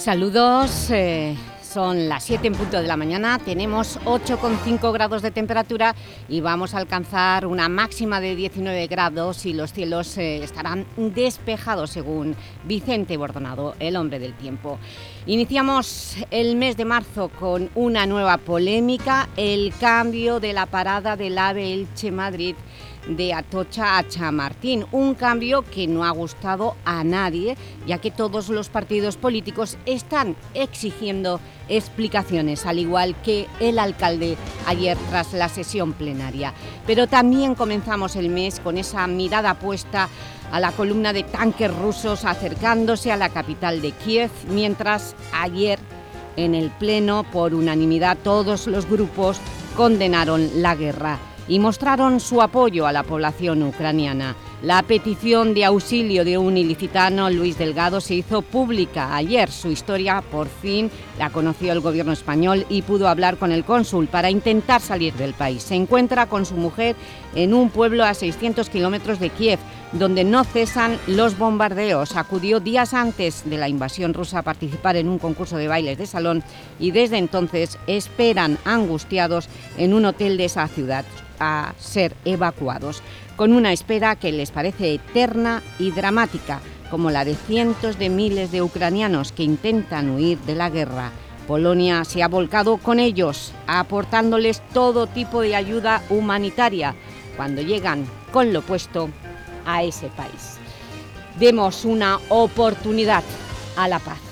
Saludos, eh, son las 7 en punto de la mañana, tenemos 8,5 grados de temperatura y vamos a alcanzar una máxima de 19 grados y los cielos eh, estarán despejados según Vicente Bordonado, el hombre del tiempo. Iniciamos el mes de marzo con una nueva polémica, el cambio de la parada del AVE Elche-Madrid de Atocha a Chamartín, un cambio que no ha gustado a nadie, ya que todos los partidos políticos están exigiendo explicaciones, al igual que el alcalde ayer tras la sesión plenaria. Pero también comenzamos el mes con esa mirada puesta a la columna de tanques rusos acercándose a la capital de Kiev, mientras ayer en el Pleno, por unanimidad, todos los grupos condenaron la guerra y mostraron su apoyo a la población ucraniana. La petición de auxilio de un ilicitano, Luis Delgado, se hizo pública ayer. Su historia, por fin, la conoció el gobierno español y pudo hablar con el cónsul para intentar salir del país. Se encuentra con su mujer en un pueblo a 600 kilómetros de Kiev, donde no cesan los bombardeos. Acudió días antes de la invasión rusa a participar en un concurso de bailes de salón y desde entonces esperan angustiados en un hotel de esa ciudad a ser evacuados, con una espera que les parece eterna y dramática, como la de cientos de miles de ucranianos que intentan huir de la guerra. Polonia se ha volcado con ellos, aportándoles todo tipo de ayuda humanitaria cuando llegan con lo puesto a ese país. Demos una oportunidad a la paz.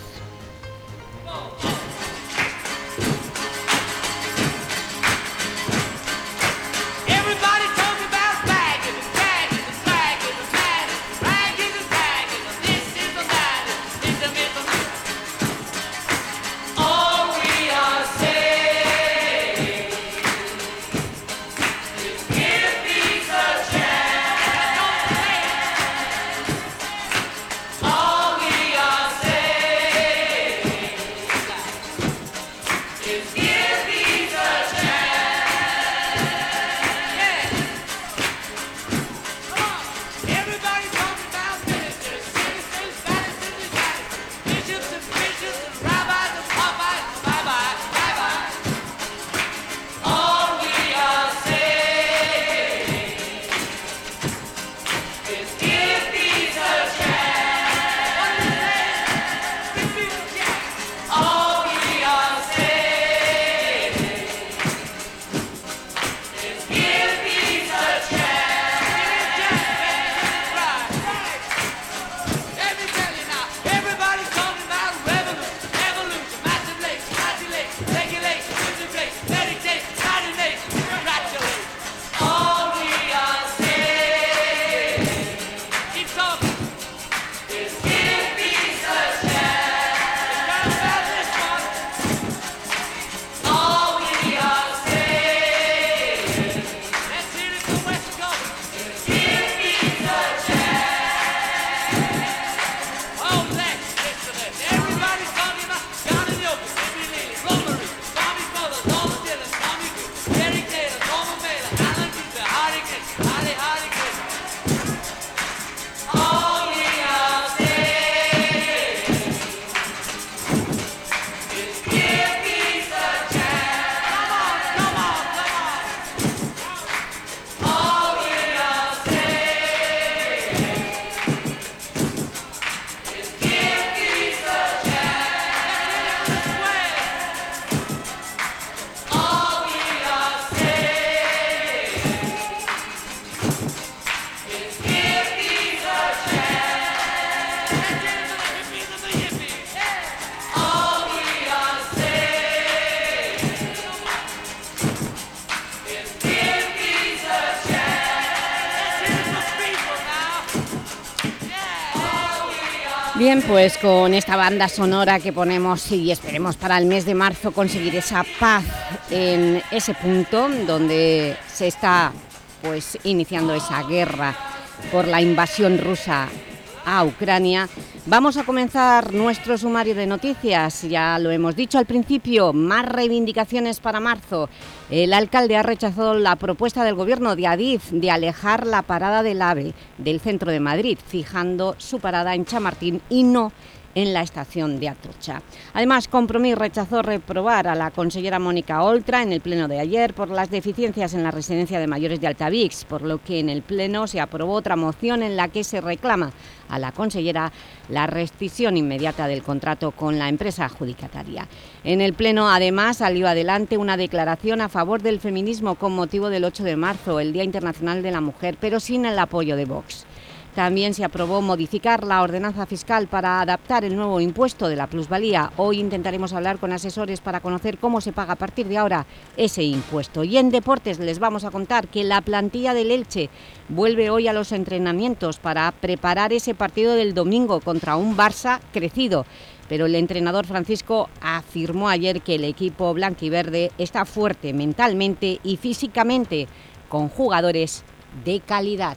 Pues con esta banda sonora que ponemos y esperemos para el mes de marzo conseguir esa paz en ese punto donde se está pues iniciando esa guerra por la invasión rusa a Ucrania. Vamos a comenzar nuestro sumario de noticias. Ya lo hemos dicho al principio, más reivindicaciones para marzo. El alcalde ha rechazado la propuesta del gobierno de Adif de alejar la parada del AVE del centro de Madrid, fijando su parada en Chamartín y no en la estación de Atocha. Además, Compromís rechazó reprobar a la consellera Mónica Oltra en el pleno de ayer por las deficiencias en la residencia de mayores de Altavix, por lo que en el pleno se aprobó otra moción en la que se reclama a la consellera la rescisión inmediata del contrato con la empresa adjudicataria. En el Pleno, además, salió adelante una declaración a favor del feminismo con motivo del 8 de marzo, el Día Internacional de la Mujer, pero sin el apoyo de Vox. También se aprobó modificar la ordenanza fiscal para adaptar el nuevo impuesto de la plusvalía. Hoy intentaremos hablar con asesores para conocer cómo se paga a partir de ahora ese impuesto. Y en deportes les vamos a contar que la plantilla del Elche vuelve hoy a los entrenamientos para preparar ese partido del domingo contra un Barça crecido pero el entrenador Francisco afirmó ayer que el equipo blanquiverde está fuerte mentalmente y físicamente con jugadores de calidad.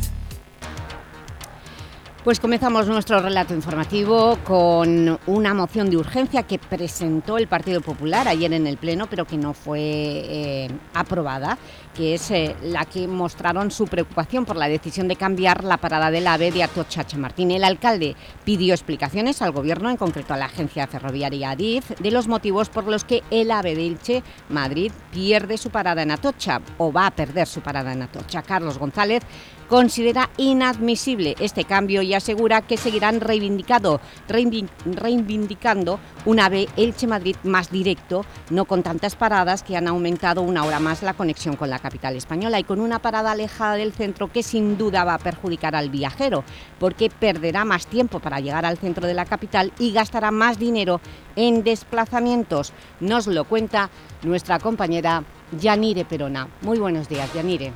Pues comenzamos nuestro relato informativo con una moción de urgencia que presentó el Partido Popular ayer en el Pleno, pero que no fue eh, aprobada, que es eh, la que mostraron su preocupación por la decisión de cambiar la parada del AVE de Atocha Chamartín. El alcalde pidió explicaciones al Gobierno, en concreto a la agencia ferroviaria ADIF, de los motivos por los que el AVE de Ilche, Madrid, pierde su parada en Atocha o va a perder su parada en Atocha. Carlos González considera inadmisible este cambio y asegura que seguirán reivindicando, un AVE Elche-Madrid más directo, no con tantas paradas que han aumentado una hora más la conexión con la capital española y con una parada alejada del centro que sin duda va a perjudicar al viajero, porque perderá más tiempo para llegar al centro de la capital y gastará más dinero en desplazamientos. Nos lo cuenta nuestra compañera Yanire Perona. Muy buenos días, Yanire.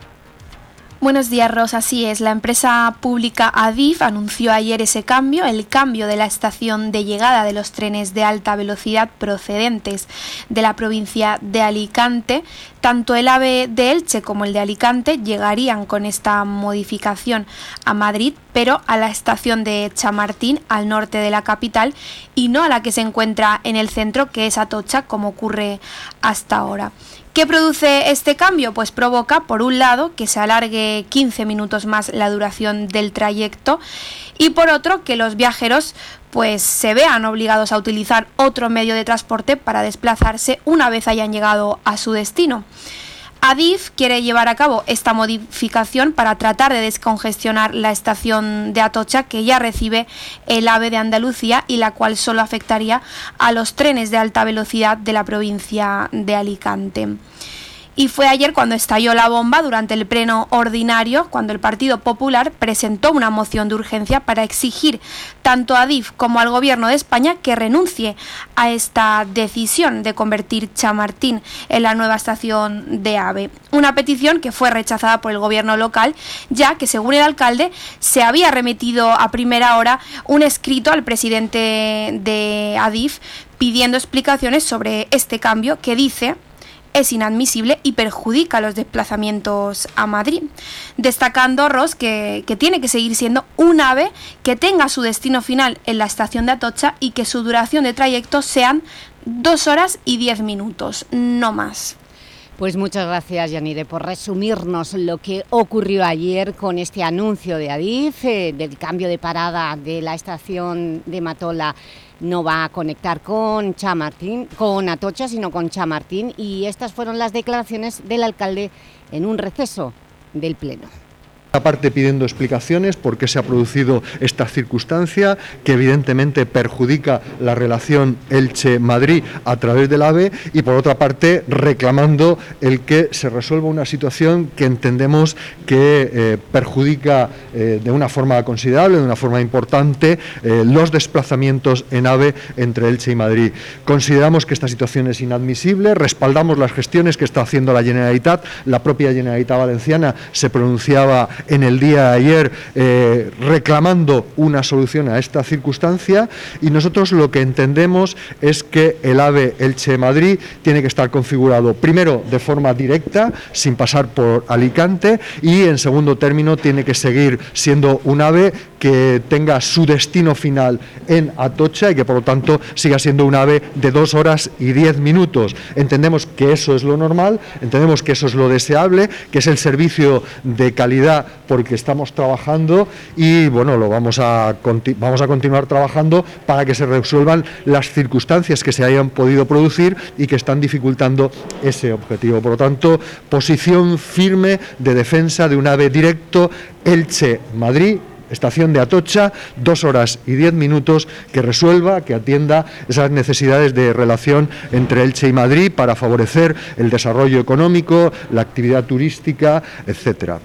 Buenos días, Rosa. Así es, la empresa pública Adif anunció ayer ese cambio, el cambio de la estación de llegada de los trenes de alta velocidad procedentes de la provincia de Alicante. Tanto el AVE de Elche como el de Alicante llegarían con esta modificación a Madrid, pero a la estación de Chamartín, al norte de la capital, y no a la que se encuentra en el centro, que es Atocha, como ocurre hasta ahora. ¿Qué produce este cambio? Pues provoca, por un lado, que se alargue 15 minutos más la duración del trayecto y por otro, que los viajeros pues se vean obligados a utilizar otro medio de transporte para desplazarse una vez hayan llegado a su destino. Adif quiere llevar a cabo esta modificación para tratar de descongestionar la estación de Atocha que ya recibe el AVE de Andalucía y la cual solo afectaría a los trenes de alta velocidad de la provincia de Alicante. Y fue ayer cuando estalló la bomba durante el pleno ordinario, cuando el Partido Popular presentó una moción de urgencia para exigir tanto a DIF como al Gobierno de España que renuncie a esta decisión de convertir Chamartín en la nueva estación de AVE. Una petición que fue rechazada por el Gobierno local, ya que según el alcalde se había remitido a primera hora un escrito al presidente de ADIF pidiendo explicaciones sobre este cambio que dice es inadmisible y perjudica los desplazamientos a Madrid. Destacando Ross que, que, tiene que seguir siendo un ave que tenga su destino final en la estación de Atocha y que su duración de trayecto sean dos horas y diez minutos, no más. Pues muchas gracias, Yanire, por resumirnos lo que ocurrió ayer con este anuncio de Adif, eh, del cambio de parada de la estación de Matola no va a conectar con Chamartín, con Atocha, sino con Chamartín, y estas fueron las declaraciones del alcalde en un receso del Pleno. Aparte pidiendo explicaciones por qué se ha producido esta circunstancia que evidentemente perjudica la relación Elche-Madrid a través del AVE y por otra parte reclamando el que se resuelva una situación que entendemos que eh, perjudica eh, de una forma considerable, de una forma importante, eh, los desplazamientos en AVE entre Elche y Madrid. Consideramos que esta situación es inadmisible, respaldamos las gestiones que está haciendo la Generalitat, la propia Generalitat Valenciana se pronunciaba en el día de ayer eh, reclamando una solución a esta circunstancia y nosotros lo que entendemos es que el AVE Elche-Madrid tiene que estar configurado primero de forma directa, sin pasar por Alicante y en segundo término tiene que seguir siendo un AVE que tenga su destino final en Atocha y que por lo tanto siga siendo un AVE de dos horas y diez minutos. Entendemos que eso es lo normal, entendemos que eso es lo deseable, que es el servicio de calidad porque estamos trabajando y bueno, lo vamos a, vamos a continuar trabajando para que se resuelvan las circunstancias que se hayan podido producir y que están dificultando ese objetivo. Por lo tanto, posición firme de defensa de un AVE directo Elche-Madrid estación de Atocha, dos horas y diez minutos, que resuelva, que atienda esas necesidades de relación entre Elche y Madrid para favorecer el desarrollo económico, la actividad turística, etcétera.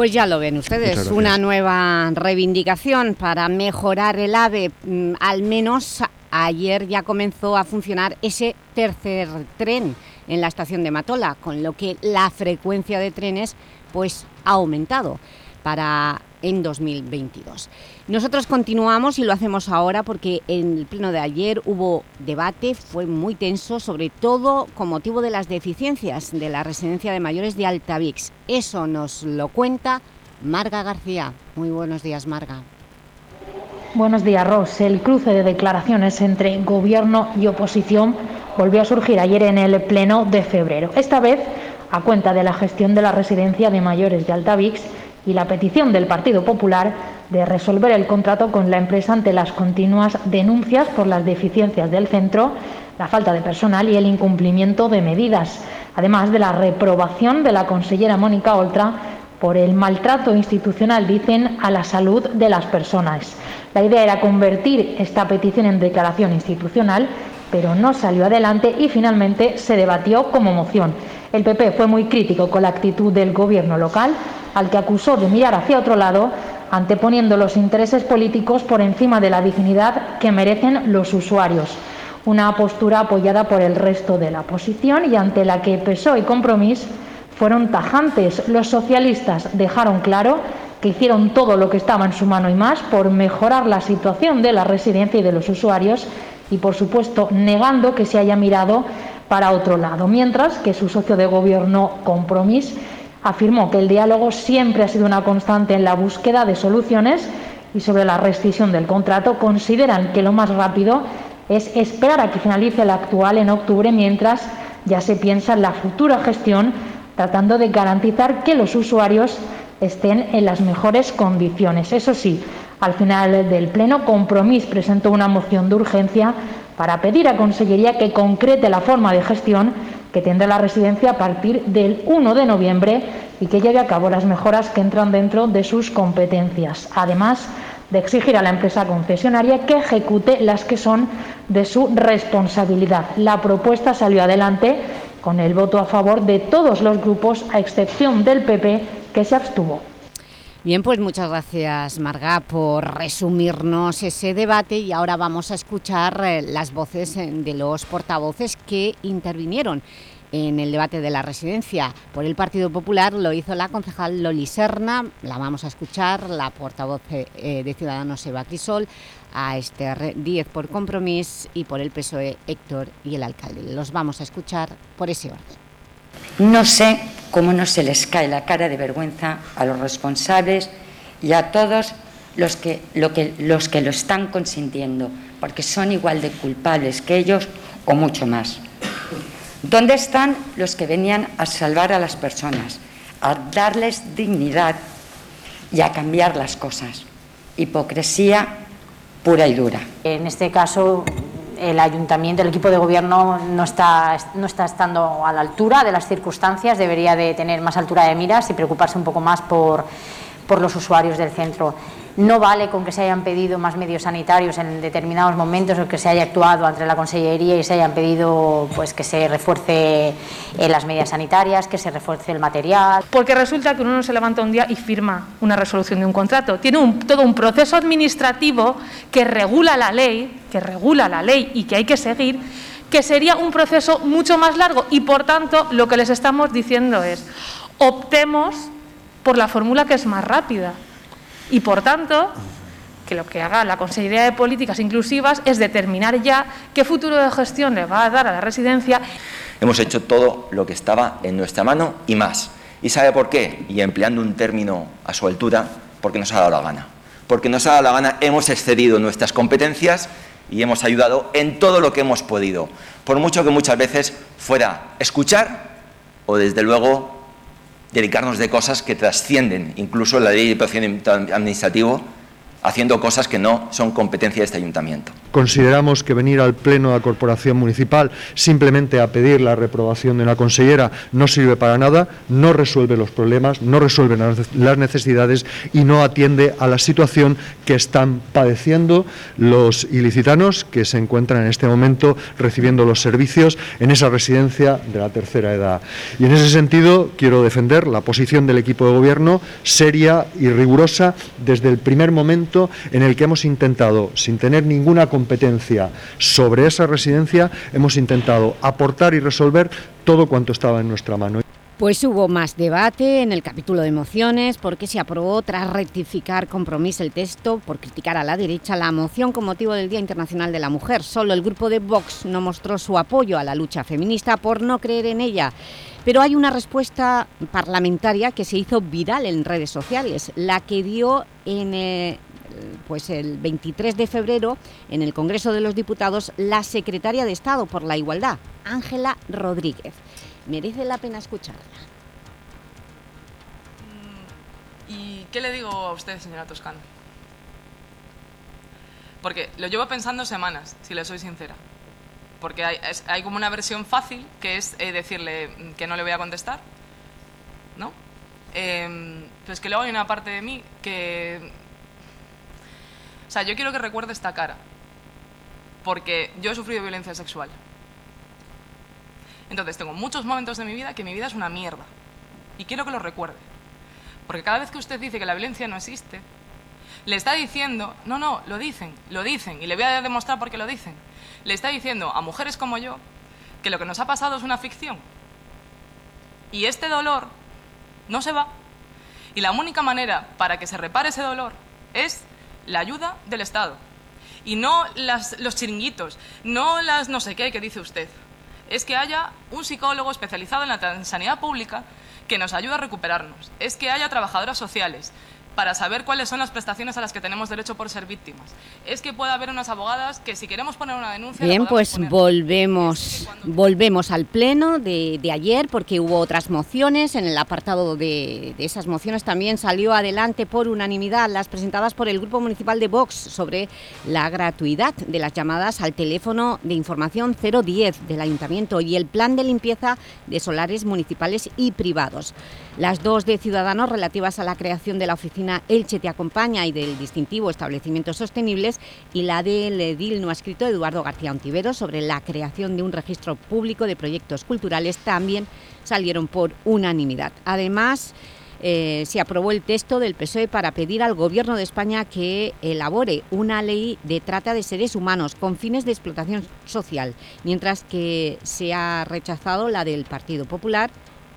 Pues ya lo ven ustedes, una nueva reivindicación para mejorar el AVE. Mm, al menos ayer ya comenzó a funcionar ese tercer tren en la estación de Matola, con lo que la frecuencia de trenes pues, ha aumentado para en 2022. Nosotros continuamos y lo hacemos ahora porque en el pleno de ayer hubo debate, fue muy tenso, sobre todo con motivo de las deficiencias de la residencia de mayores de Altavix. Eso nos lo cuenta Marga García. Muy buenos días, Marga. Buenos días, Ros. El cruce de declaraciones entre gobierno y oposición volvió a surgir ayer en el pleno de febrero. Esta vez a cuenta de la gestión de la residencia de mayores de Altavix y la petición del Partido Popular de resolver el contrato con la empresa ante las continuas denuncias por las deficiencias del centro, la falta de personal y el incumplimiento de medidas, además de la reprobación de la consellera Mónica Oltra por el maltrato institucional, dicen, a la salud de las personas. La idea era convertir esta petición en declaración institucional, pero no salió adelante y finalmente se debatió como moción. El PP fue muy crítico con la actitud del gobierno local, al que acusó de mirar hacia otro lado, anteponiendo los intereses políticos por encima de la dignidad que merecen los usuarios. Una postura apoyada por el resto de la oposición y ante la que PSOE y Compromís fueron tajantes. Los socialistas dejaron claro que hicieron todo lo que estaba en su mano y más por mejorar la situación de la residencia y de los usuarios y, por supuesto, negando que se haya mirado para otro lado, mientras que su socio de gobierno Compromís Afirmó que el diálogo siempre ha sido una constante en la búsqueda de soluciones y sobre la rescisión del contrato consideran que lo más rápido es esperar a que finalice el actual en octubre mientras ya se piensa en la futura gestión tratando de garantizar que los usuarios estén en las mejores condiciones. Eso sí, al final del Pleno, Compromís presentó una moción de urgencia para pedir a Consejería que concrete la forma de gestión que tendrá la residencia a partir del 1 de noviembre y que lleve a cabo las mejoras que entran dentro de sus competencias. Además de exigir a la empresa concesionaria que ejecute las que son de su responsabilidad. La propuesta salió adelante con el voto a favor de todos los grupos, a excepción del PP, que se abstuvo. Bien, pues muchas gracias, Marga, por resumirnos ese debate y ahora vamos a escuchar eh, las voces eh, de los portavoces que intervinieron en el debate de la residencia. Por el Partido Popular lo hizo la concejal Loli Serna, la vamos a escuchar, la portavoz eh, de Ciudadanos Eva Crisol, a Esther Díez por Compromís y por el PSOE Héctor y el alcalde. Los vamos a escuchar por ese orden. No sé cómo no se les cae la cara de vergüenza a los responsables y a todos los que lo, que, los que lo están consintiendo, porque son igual de culpables que ellos o mucho más. ¿Dónde están los que venían a salvar a las personas, a darles dignidad y a cambiar las cosas? Hipocresía pura y dura. En este caso, el ayuntamiento, el equipo de gobierno no está, no está estando a la altura de las circunstancias, debería de tener más altura de miras y preocuparse un poco más por, por los usuarios del centro. No vale con que se hayan pedido más medios sanitarios en determinados momentos o que se haya actuado ante la Consellería y se hayan pedido pues, que se refuerce eh, las medidas sanitarias, que se refuerce el material. Porque resulta que uno no se levanta un día y firma una resolución de un contrato. Tiene todo un proceso administrativo que regula la ley, que regula la ley y que hay que seguir, que sería un proceso mucho más largo y, por tanto, lo que les estamos diciendo es optemos por la fórmula que es más rápida y, por tanto, que lo que haga la Consejería de Políticas Inclusivas es determinar ya qué futuro de gestión le va a dar a la residencia. Hemos hecho todo lo que estaba en nuestra mano y más. ¿Y sabe por qué? Y empleando un término a su altura, porque nos ha dado la gana. Porque nos ha dado la gana, hemos excedido nuestras competencias y hemos ayudado en todo lo que hemos podido. Por mucho que muchas veces fuera escuchar o, desde luego, dedicarnos de cosas que trascienden incluso la ley de procedimiento administrativo haciendo cosas que no son competencia de este ayuntamiento. Consideramos que venir al Pleno de la Corporación Municipal simplemente a pedir la reprobación de una consellera no sirve para nada, no resuelve los problemas, no resuelve las necesidades y no atiende a la situación que están padeciendo los ilicitanos que se encuentran en este momento recibiendo los servicios en esa residencia de la tercera edad. Y en ese sentido quiero defender la posición del equipo de gobierno seria y rigurosa desde el primer momento en el que hemos intentado, sin tener ninguna competencia sobre esa residencia, hemos intentado aportar y resolver todo cuanto estaba en nuestra mano. Pues hubo más debate en el capítulo de mociones porque se aprobó tras rectificar compromiso el texto por criticar a la derecha la moción con motivo del Día Internacional de la Mujer. Solo el grupo de Vox no mostró su apoyo a la lucha feminista por no creer en ella. Pero hay una respuesta parlamentaria que se hizo viral en redes sociales, la que dio en, eh, pues el 23 de febrero en el Congreso de los Diputados la secretaria de Estado por la Igualdad, Ángela Rodríguez. Merece la pena escucharla. Mm, ¿Y qué le digo a usted, señora Toscano? Porque lo llevo pensando semanas, si le soy sincera. Porque hay, como una versión fácil, que es eh, decirle que no le voy a contestar, ¿no? Eh, pues que luego hay una parte de mí que o sea, yo quiero que recuerde esta cara, porque yo he sufrido violencia sexual. Entonces, tengo muchos momentos de mi vida que mi vida es una mierda. Y quiero que lo recuerde. Porque cada vez que usted dice que la violencia no existe, le está diciendo, no, no, lo dicen, lo dicen, y le voy a demostrar por qué lo dicen. Le está diciendo a mujeres como yo que lo que nos ha pasado es una ficción. Y este dolor no se va. Y la única manera para que se repare ese dolor es la ayuda del Estado. Y no los chiringuitos, no las no sé qué que dice usted. Es que haya un psicólogo especializado en la sanidad pública que nos ayude a recuperarnos. Es que haya trabajadoras sociales, para saber cuáles son las prestaciones a las que tenemos derecho por ser víctimas. Es que pueda haber unas abogadas que si queremos poner una denuncia... Bien, pues volvemos, volvemos al pleno de, ayer porque hubo otras mociones. En el apartado de, de, esas mociones también salió adelante por unanimidad las presentadas por el Grupo Municipal de Vox sobre la gratuidad de las llamadas al teléfono de información 010 del Ayuntamiento y el plan de limpieza de solares municipales y privados. Las dos de Ciudadanos relativas a la creación de la oficina Elche Te Acompaña y del distintivo Establecimientos Sostenibles y la del edil no escrito Eduardo García Ontivero sobre la creación de un registro público de proyectos culturales también salieron por unanimidad. Además, eh, se aprobó el texto del PSOE para pedir al Gobierno de España que elabore una ley de trata de seres humanos con fines de explotación social, mientras que se ha rechazado la del Partido Popular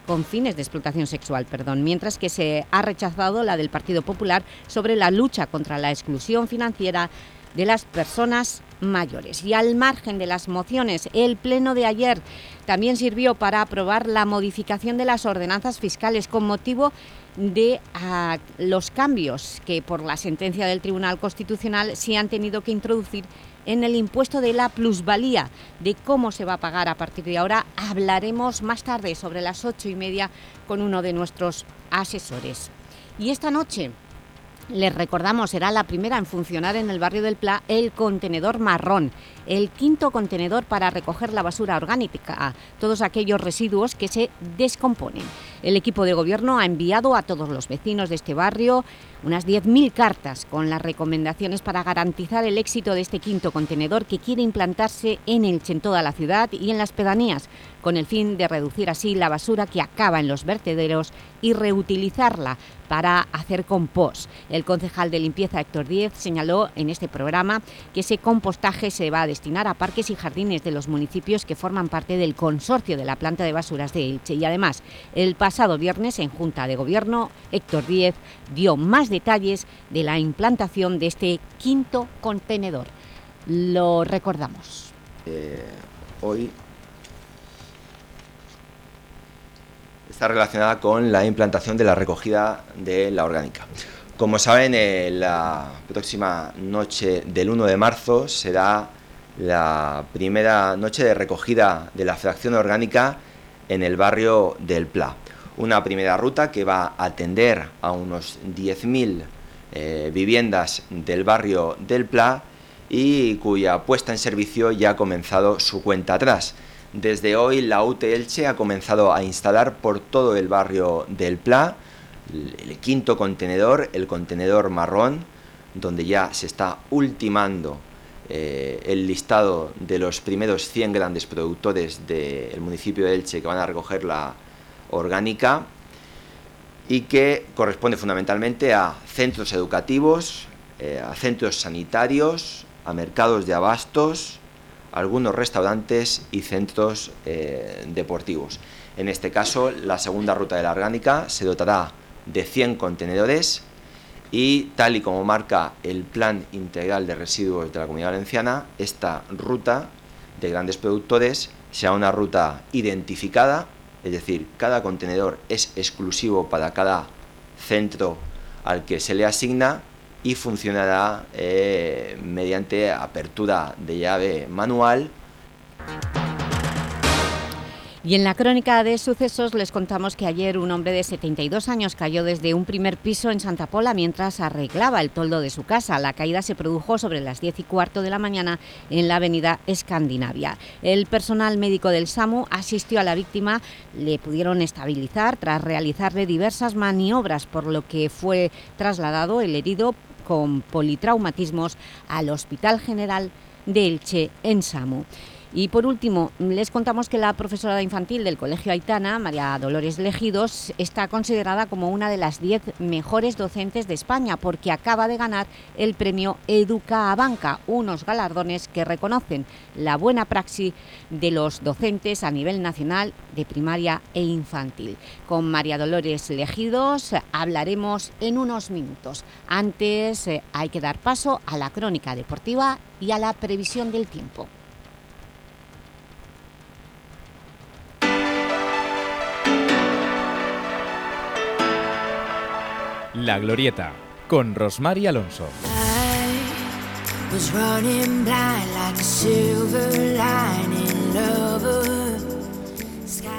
con fines de explotación sexual, perdón, mientras que se ha rechazado la del Partido Popular sobre la lucha contra la exclusión financiera de las personas mayores. Y al margen de las mociones, el pleno de ayer también sirvió para aprobar la modificación de las ordenanzas fiscales con motivo de ah, los cambios que por la sentencia del Tribunal Constitucional se han tenido que introducir en el impuesto de la plusvalía, de cómo se va a pagar a partir de ahora. Hablaremos más tarde, sobre las ocho y media, con uno de nuestros asesores. Y esta noche, les recordamos, será la primera en funcionar en el barrio del Pla el contenedor marrón, el quinto contenedor para recoger la basura orgánica, todos aquellos residuos que se descomponen. El equipo de gobierno ha enviado a todos los vecinos de este barrio unas 10.000 cartas con las recomendaciones para garantizar el éxito de este quinto contenedor que quiere implantarse en Elche, en toda la ciudad y en las pedanías, con el fin de reducir así la basura que acaba en los vertederos y reutilizarla para hacer compost. El concejal de limpieza Héctor Díez señaló en este programa que ese compostaje se va a destinar a parques y jardines de los municipios que forman parte del consorcio de la planta de basuras de Elche y además el pasado viernes en Junta de Gobierno Héctor Díez dio más detalles de la implantación de este quinto contenedor. Lo recordamos. Eh, hoy está relacionada con la implantación de la recogida de la orgánica. Como saben, eh, la próxima noche del 1 de marzo será la primera noche de recogida de la fracción orgánica en el barrio del Pla. Una primera ruta que va a atender a unos 10.000 eh, viviendas del barrio del Pla y cuya puesta en servicio ya ha comenzado su cuenta atrás. Desde hoy la UT Elche ha comenzado a instalar por todo el barrio del Pla el quinto contenedor, el contenedor marrón, donde ya se está ultimando eh, el listado de los primeros 100 grandes productores del municipio de Elche que van a recoger la orgánica y que corresponde fundamentalmente a centros educativos, eh, a centros sanitarios, a mercados de abastos, algunos restaurantes y centros eh, deportivos. En este caso, la segunda ruta de la orgánica se dotará de 100 contenedores y tal y como marca el Plan Integral de Residuos de la Comunidad Valenciana, esta ruta de grandes productores será una ruta identificada, es decir, cada contenedor es exclusivo para cada centro al que se le asigna y funcionará eh, mediante apertura de llave manual. Y en la crónica de sucesos les contamos que ayer un hombre de 72 años cayó desde un primer piso en Santa Pola mientras arreglaba el toldo de su casa. La caída se produjo sobre las 10 y cuarto de la mañana en la avenida Escandinavia. El personal médico del SAMU asistió a la víctima, le pudieron estabilizar tras realizarle diversas maniobras, por lo que fue trasladado el herido con politraumatismos al Hospital General de Elche en SAMU. Y por último, les contamos que la profesora infantil del Colegio Aitana, María Dolores Legidos, está considerada como una de las 10 mejores docentes de España porque acaba de ganar el premio Educa a Banca, unos galardones que reconocen la buena praxis de los docentes a nivel nacional de primaria e infantil. Con María Dolores Legidos hablaremos en unos minutos. Antes eh, hay que dar paso a la crónica deportiva y a la previsión del tiempo. La Glorieta, con Rosmar y Alonso.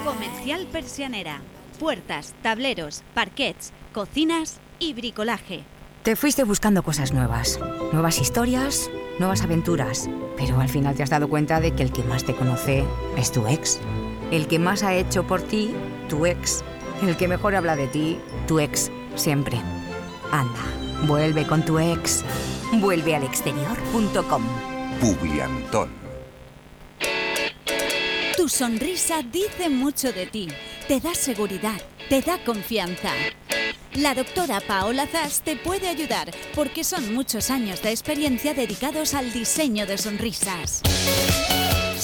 Comercial Persianera. Puertas, tableros, parquets, cocinas y bricolaje. Te fuiste buscando cosas nuevas, nuevas historias, nuevas aventuras, pero al final te has dado cuenta de que el que más te conoce es tu ex. El que más ha hecho por ti, tu ex. El que mejor habla de ti, tu ex siempre. Anda, vuelve con tu ex. Vuelve al exterior.com. Publiantón. Tu sonrisa dice mucho de ti. Te da seguridad, te da confianza. La doctora Paola Zas te puede ayudar porque son muchos años de experiencia dedicados al diseño de sonrisas.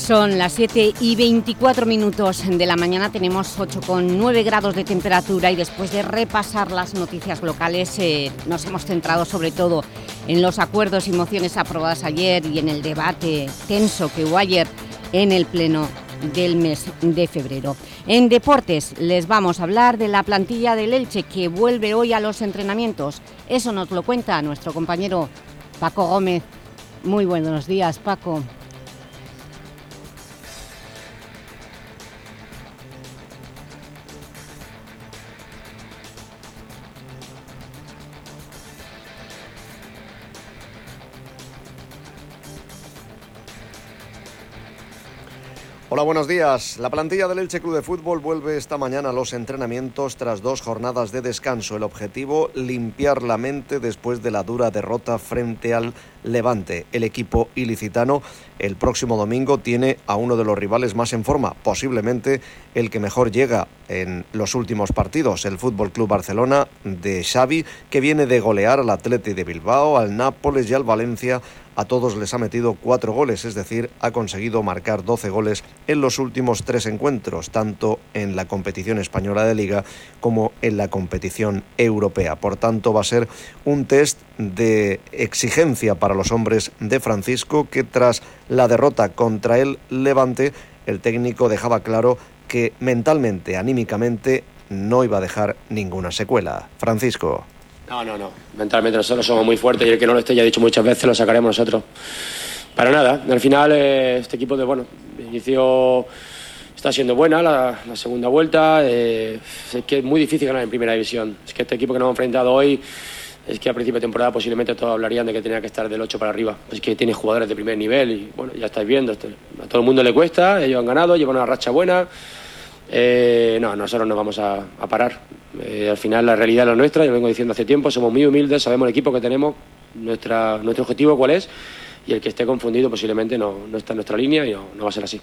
Son las 7 y 24 minutos de la mañana, tenemos 8,9 grados de temperatura y después de repasar las noticias locales eh, nos hemos centrado sobre todo en los acuerdos y mociones aprobadas ayer y en el debate tenso que hubo ayer en el Pleno del mes de febrero. En deportes les vamos a hablar de la plantilla del Elche que vuelve hoy a los entrenamientos. Eso nos lo cuenta nuestro compañero Paco Gómez. Muy buenos días, Paco. Hola, buenos días. La plantilla del Elche Club de Fútbol vuelve esta mañana a los entrenamientos tras dos jornadas de descanso. El objetivo, limpiar la mente después de la dura derrota frente al Levante. El equipo ilicitano el próximo domingo tiene a uno de los rivales más en forma, posiblemente el que mejor llega en los últimos partidos, el Fútbol Club Barcelona de Xavi, que viene de golear al Atleti de Bilbao, al Nápoles y al Valencia a todos les ha metido cuatro goles, es decir, ha conseguido marcar 12 goles en los últimos tres encuentros, tanto en la competición española de liga como en la competición europea. Por tanto, va a ser un test de exigencia para los hombres de Francisco, que tras la derrota contra el Levante, el técnico dejaba claro que mentalmente, anímicamente, no iba a dejar ninguna secuela. Francisco. No, no, no. Mentalmente nosotros somos muy fuertes y el que no lo esté, ya he dicho muchas veces, lo sacaremos nosotros. Para nada. Al final, eh, este equipo de, bueno, inicio está siendo buena la, segunda vuelta. Eh, es que es muy difícil ganar en primera división. Es que este equipo que nos hemos enfrentado hoy es que a principio de temporada posiblemente todos hablarían de que tenía que estar del 8 para arriba. Es que tiene jugadores de primer nivel y bueno, ya estáis viendo, este, a todo el mundo le cuesta, ellos han ganado, llevan una racha buena. Eh, no, nosotros no vamos a, parar. Eh, al final la realidad es la nuestra, yo vengo diciendo hace tiempo, somos muy humildes, sabemos el equipo que tenemos, nuestra, nuestro objetivo cuál es y el que esté confundido posiblemente no, está en nuestra línea y no, va a ser así.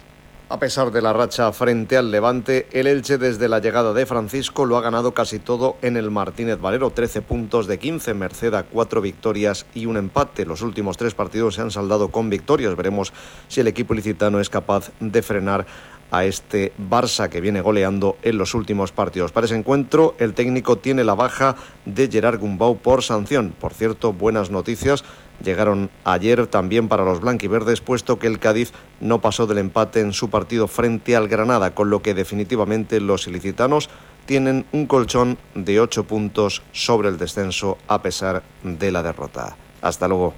A pesar de la racha frente al Levante, el Elche desde la llegada de Francisco lo ha ganado casi todo en el Martínez Valero, 13 puntos de 15, Merced a 4 victorias y un empate. Los últimos tres partidos se han saldado con victorias. Veremos si el equipo licitano es capaz de frenar a este Barça que viene goleando en los últimos partidos. Para ese encuentro, el técnico tiene la baja de Gerard Gumbau por sanción. Por cierto, buenas noticias llegaron ayer también para los blanquiverdes, puesto que el Cádiz no pasó del empate en su partido frente al Granada, con lo que definitivamente los ilicitanos tienen un colchón de ocho puntos sobre el descenso a pesar de la derrota. Hasta luego.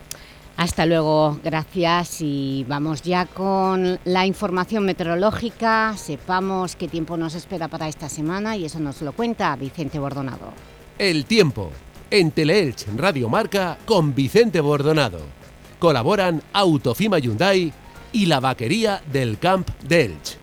Hasta luego, gracias y vamos ya con la información meteorológica. Sepamos qué tiempo nos espera para esta semana y eso nos lo cuenta Vicente Bordonado. El tiempo, en Teleelch Radio Marca con Vicente Bordonado. Colaboran Autofima Hyundai y la vaquería del Camp de Elch.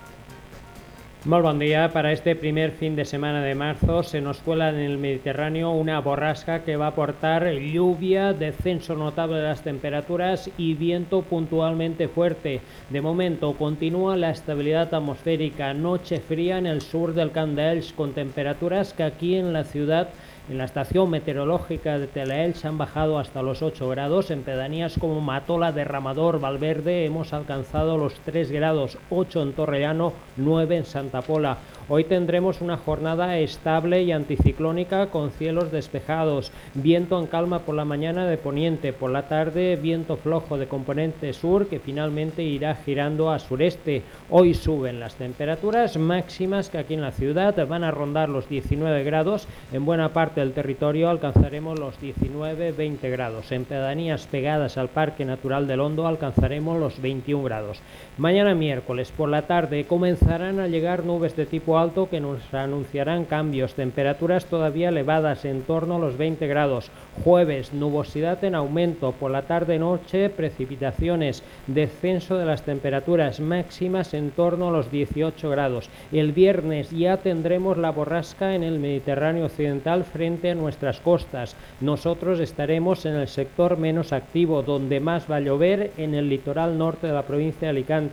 Muy buen día. Para este primer fin de semana de marzo se nos cuela en el Mediterráneo una borrasca que va a aportar lluvia, descenso notable de las temperaturas y viento puntualmente fuerte. De momento continúa la estabilidad atmosférica, noche fría en el sur del Candaels con temperaturas que aquí en la ciudad en la estación meteorológica de se han bajado hasta los 8 grados. En pedanías como Matola, Derramador, Valverde hemos alcanzado los 3 grados, 8 en Torrellano, 9 en Santa Pola. Hoy tendremos una jornada estable y anticiclónica con cielos despejados, viento en calma por la mañana de poniente, por la tarde viento flojo de componente sur que finalmente irá girando a sureste. Hoy suben las temperaturas máximas que aquí en la ciudad van a rondar los 19 grados, en buena parte del territorio alcanzaremos los 19-20 grados, en pedanías pegadas al Parque Natural del Hondo alcanzaremos los 21 grados. Mañana miércoles por la tarde comenzarán a llegar nubes de tipo alto que nos anunciarán cambios, temperaturas todavía elevadas en torno a los 20 grados. Jueves, nubosidad en aumento, por la tarde-noche precipitaciones, descenso de las temperaturas máximas en torno a los 18 grados. El viernes ya tendremos la borrasca en el Mediterráneo occidental frente a nuestras costas. Nosotros estaremos en el sector menos activo, donde más va a llover en el litoral norte de la provincia de Alicante.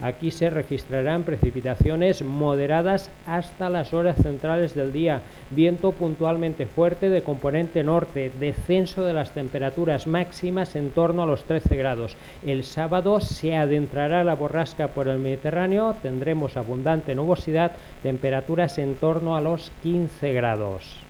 Aquí se registrarán precipitaciones moderadas hasta las horas centrales del día, viento puntualmente fuerte de componente norte, descenso de las temperaturas máximas en torno a los 13 grados. El sábado se adentrará la borrasca por el Mediterráneo, tendremos abundante nubosidad, temperaturas en torno a los 15 grados.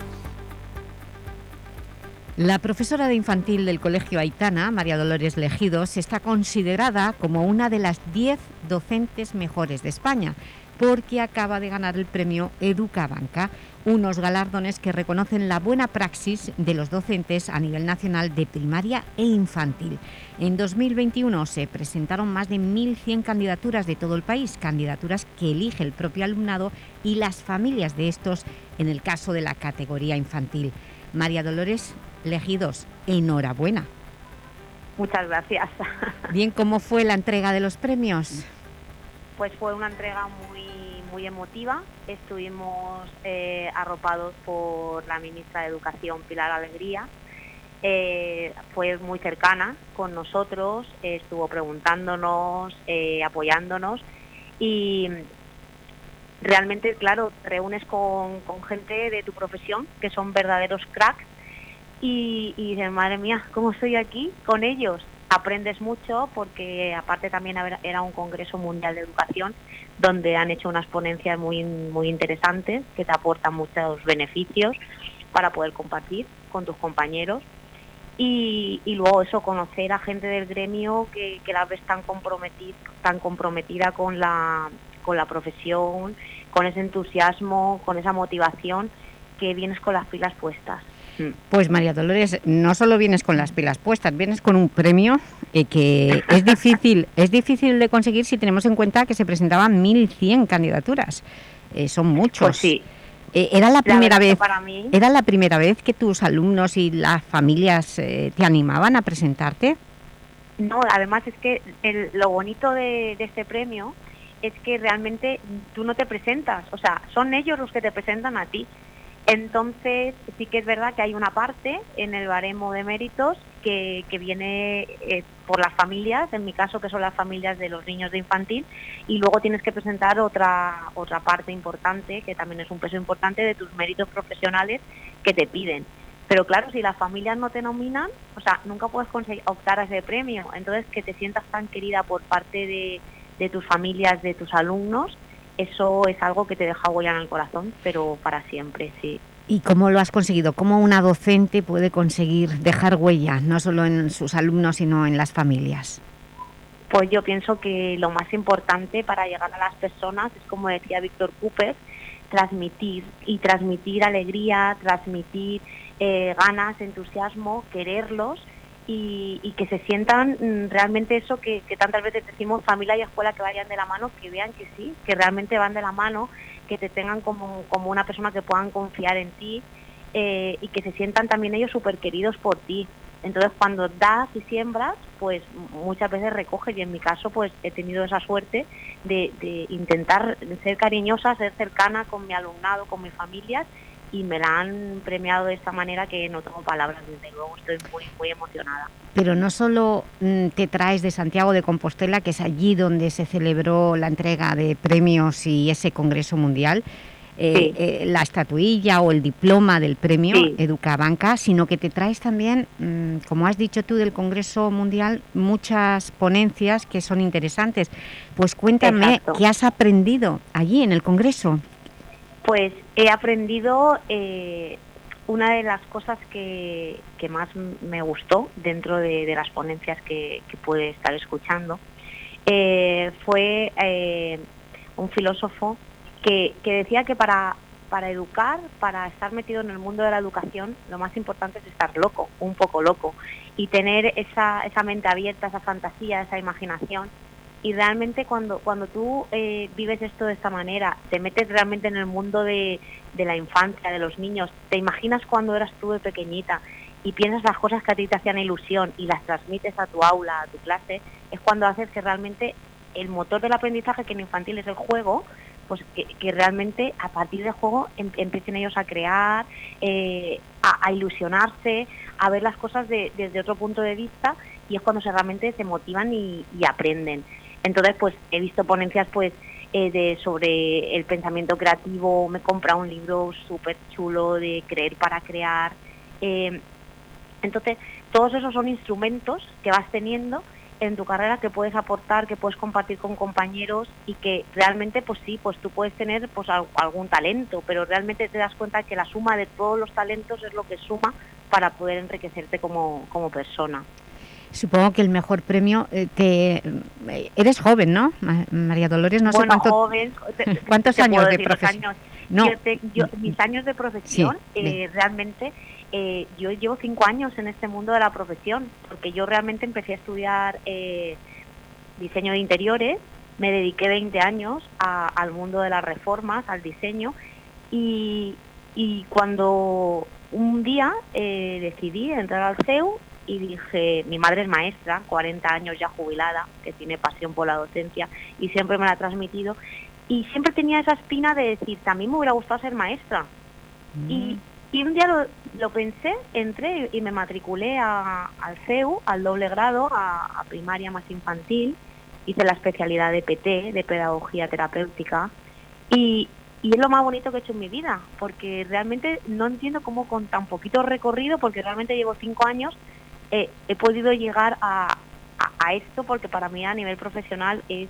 La profesora de infantil del Colegio Aitana, María Dolores Legidos, está considerada como una de las 10 docentes mejores de España porque acaba de ganar el premio Educabanca, unos galardones que reconocen la buena praxis de los docentes a nivel nacional de primaria e infantil. En 2021 se presentaron más de 1.100 candidaturas de todo el país, candidaturas que elige el propio alumnado y las familias de estos en el caso de la categoría infantil. María Dolores Legidos, enhorabuena. Muchas gracias. Bien, ¿cómo fue la entrega de los premios? Pues fue una entrega muy, muy emotiva. Estuvimos eh, arropados por la ministra de Educación, Pilar Alegría. Eh, fue muy cercana con nosotros, estuvo preguntándonos, eh, apoyándonos y realmente, claro, reúnes con, con gente de tu profesión que son verdaderos cracks y, y dices, madre mía, ¿cómo estoy aquí con ellos? Aprendes mucho porque aparte también era un Congreso Mundial de Educación donde han hecho unas ponencias muy, muy interesantes que te aportan muchos beneficios para poder compartir con tus compañeros. Y, y, luego eso, conocer a gente del gremio que, que la ves tan comprometida, tan comprometida con la, con la profesión, con ese entusiasmo, con esa motivación, que vienes con las pilas puestas. Pues María Dolores, no solo vienes con las pilas puestas, vienes con un premio eh, que es difícil, es difícil de conseguir si tenemos en cuenta que se presentaban 1.100 candidaturas. Eh, son muchos. Pues sí. Eh, ¿Era la primera vez para mí... era la primera vez que tus alumnos y las familias te animaban a presentarte? No, además es que el, lo bonito de, de este premio es que realmente tú no te presentas, o sea, son ellos los que te presentan a ti. Entonces, sí que es verdad que hay una parte en el baremo de méritos que, viene eh, por las familias, en mi caso que son las familias de los niños de infantil, y luego tienes que presentar otra, otra parte importante, que también es un peso importante de tus méritos profesionales que te piden. Pero claro, si las familias no te nominan, o sea, nunca puedes conseguir optar a ese premio. Entonces, que te sientas tan querida por parte de tus familias, de tus alumnos, eso es algo que te deja huella en el corazón, pero para siempre, sí. ¿Y cómo lo has conseguido? ¿Cómo una docente puede conseguir dejar huella, no solo en sus alumnos, sino en las familias? Pues yo pienso que lo más importante para llegar a las personas es, como decía Víctor Cooper, transmitir y transmitir alegría, transmitir eh, ganas, entusiasmo, quererlos y, que se sientan mm, realmente eso que, tantas veces decimos familia y escuela que vayan de la mano, que vean que sí, que realmente van de la mano, que te tengan como, como una persona que puedan confiar en ti eh, y que se sientan también ellos súper queridos por ti. Entonces cuando das y siembras, pues muchas veces recoges y en mi caso pues he tenido esa suerte de, de intentar ser cariñosa, ser cercana con mi alumnado, con mis familias y me la han premiado de esta manera que no tengo palabras, desde luego estoy muy, muy emocionada. Pero no solo mm, te traes de Santiago de Compostela, que es allí donde se celebró la entrega de premios y ese Congreso Mundial, eh, eh, la estatuilla o el diploma del premio Educabanca, sino que te traes también, mm, como has dicho tú, del Congreso Mundial, muchas ponencias que son interesantes. Pues cuéntame, ¿qué has aprendido allí en el Congreso? Pues he aprendido eh, una de las cosas que, más me gustó dentro de, las ponencias que, pude estar escuchando. Eh, fue eh, un filósofo que, decía que para, para educar, para estar metido en el mundo de la educación, lo más importante es estar loco, un poco loco, y tener esa, esa mente abierta, esa fantasía, esa imaginación y realmente cuando, cuando tú eh, vives esto de esta manera, te metes realmente en el mundo de, de, la infancia, de los niños, te imaginas cuando eras tú de pequeñita y piensas las cosas que a ti te hacían ilusión y las transmites a tu aula, a tu clase, es cuando haces que realmente el motor del aprendizaje que en infantil es el juego, pues que, realmente a partir del juego em, empiecen ellos a crear, eh, a, ilusionarse, a ver las cosas desde otro punto de vista y es cuando realmente se motivan y aprenden. Entonces, pues he visto ponencias pues eh, de sobre el pensamiento creativo, me he comprado un libro súper chulo de creer para crear. Eh, entonces, todos esos son instrumentos que vas teniendo en tu carrera que puedes aportar, que puedes compartir con compañeros y que realmente, pues sí, pues tú puedes tener pues algún talento, pero realmente te das cuenta que la suma de todos los talentos es lo que suma para poder enriquecerte como, como persona. Supongo que el mejor premio, eh, te, eres joven, ¿no, María Dolores? No sé cuánto, joven, ¿cuántos años de profesión? No. Yo mis años de profesión, eh, realmente, eh, yo llevo cinco años en este mundo de la profesión, porque yo realmente empecé a estudiar diseño de interiores, me dediqué 20 años al mundo de las reformas, al diseño, y, y cuando un día decidí entrar al CEU y dije, mi madre es maestra, 40 años ya jubilada, que tiene pasión por la docencia y siempre me la ha transmitido. Y siempre tenía esa espina de decir, también me hubiera gustado ser maestra. Y, mm. un día lo, pensé, entré y me matriculé al CEU, al doble grado, a, primaria más infantil. Hice la especialidad de PT, de pedagogía terapéutica. Y, y es lo más bonito que he hecho en mi vida, porque realmente no entiendo cómo con tan poquito recorrido, porque realmente llevo cinco años, he podido llegar a, esto porque para mí a nivel profesional es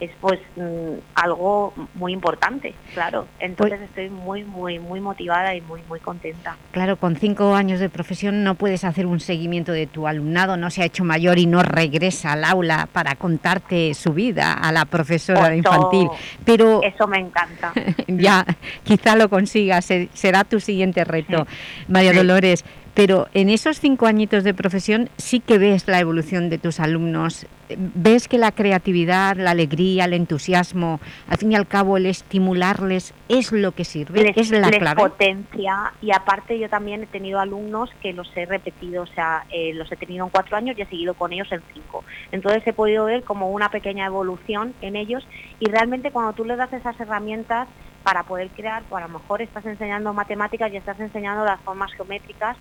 es pues mm, algo muy importante, claro. Entonces pues estoy muy, muy, muy motivada y muy, muy contenta. Claro, con cinco años de profesión no puedes hacer un seguimiento de tu alumnado, no se ha hecho mayor y no regresa al aula para contarte su vida a la profesora infantil. Pero Eso me encanta. ya, quizá lo consigas, será tu siguiente reto. María Dolores, pero en esos cinco añitos de profesión sí que ves la evolución de tus alumnos, ves que la creatividad, la alegría, el entusiasmo, al fin y al cabo el estimularles es lo que sirve, es la les clave. potencia y aparte yo también he tenido alumnos que los he repetido, o sea, eh, los he tenido en cuatro años y he seguido con ellos en cinco. Entonces he podido ver como una pequeña evolución en ellos y realmente cuando tú les das esas herramientas para poder crear, pues a lo mejor estás enseñando matemáticas y estás enseñando las formas geométricas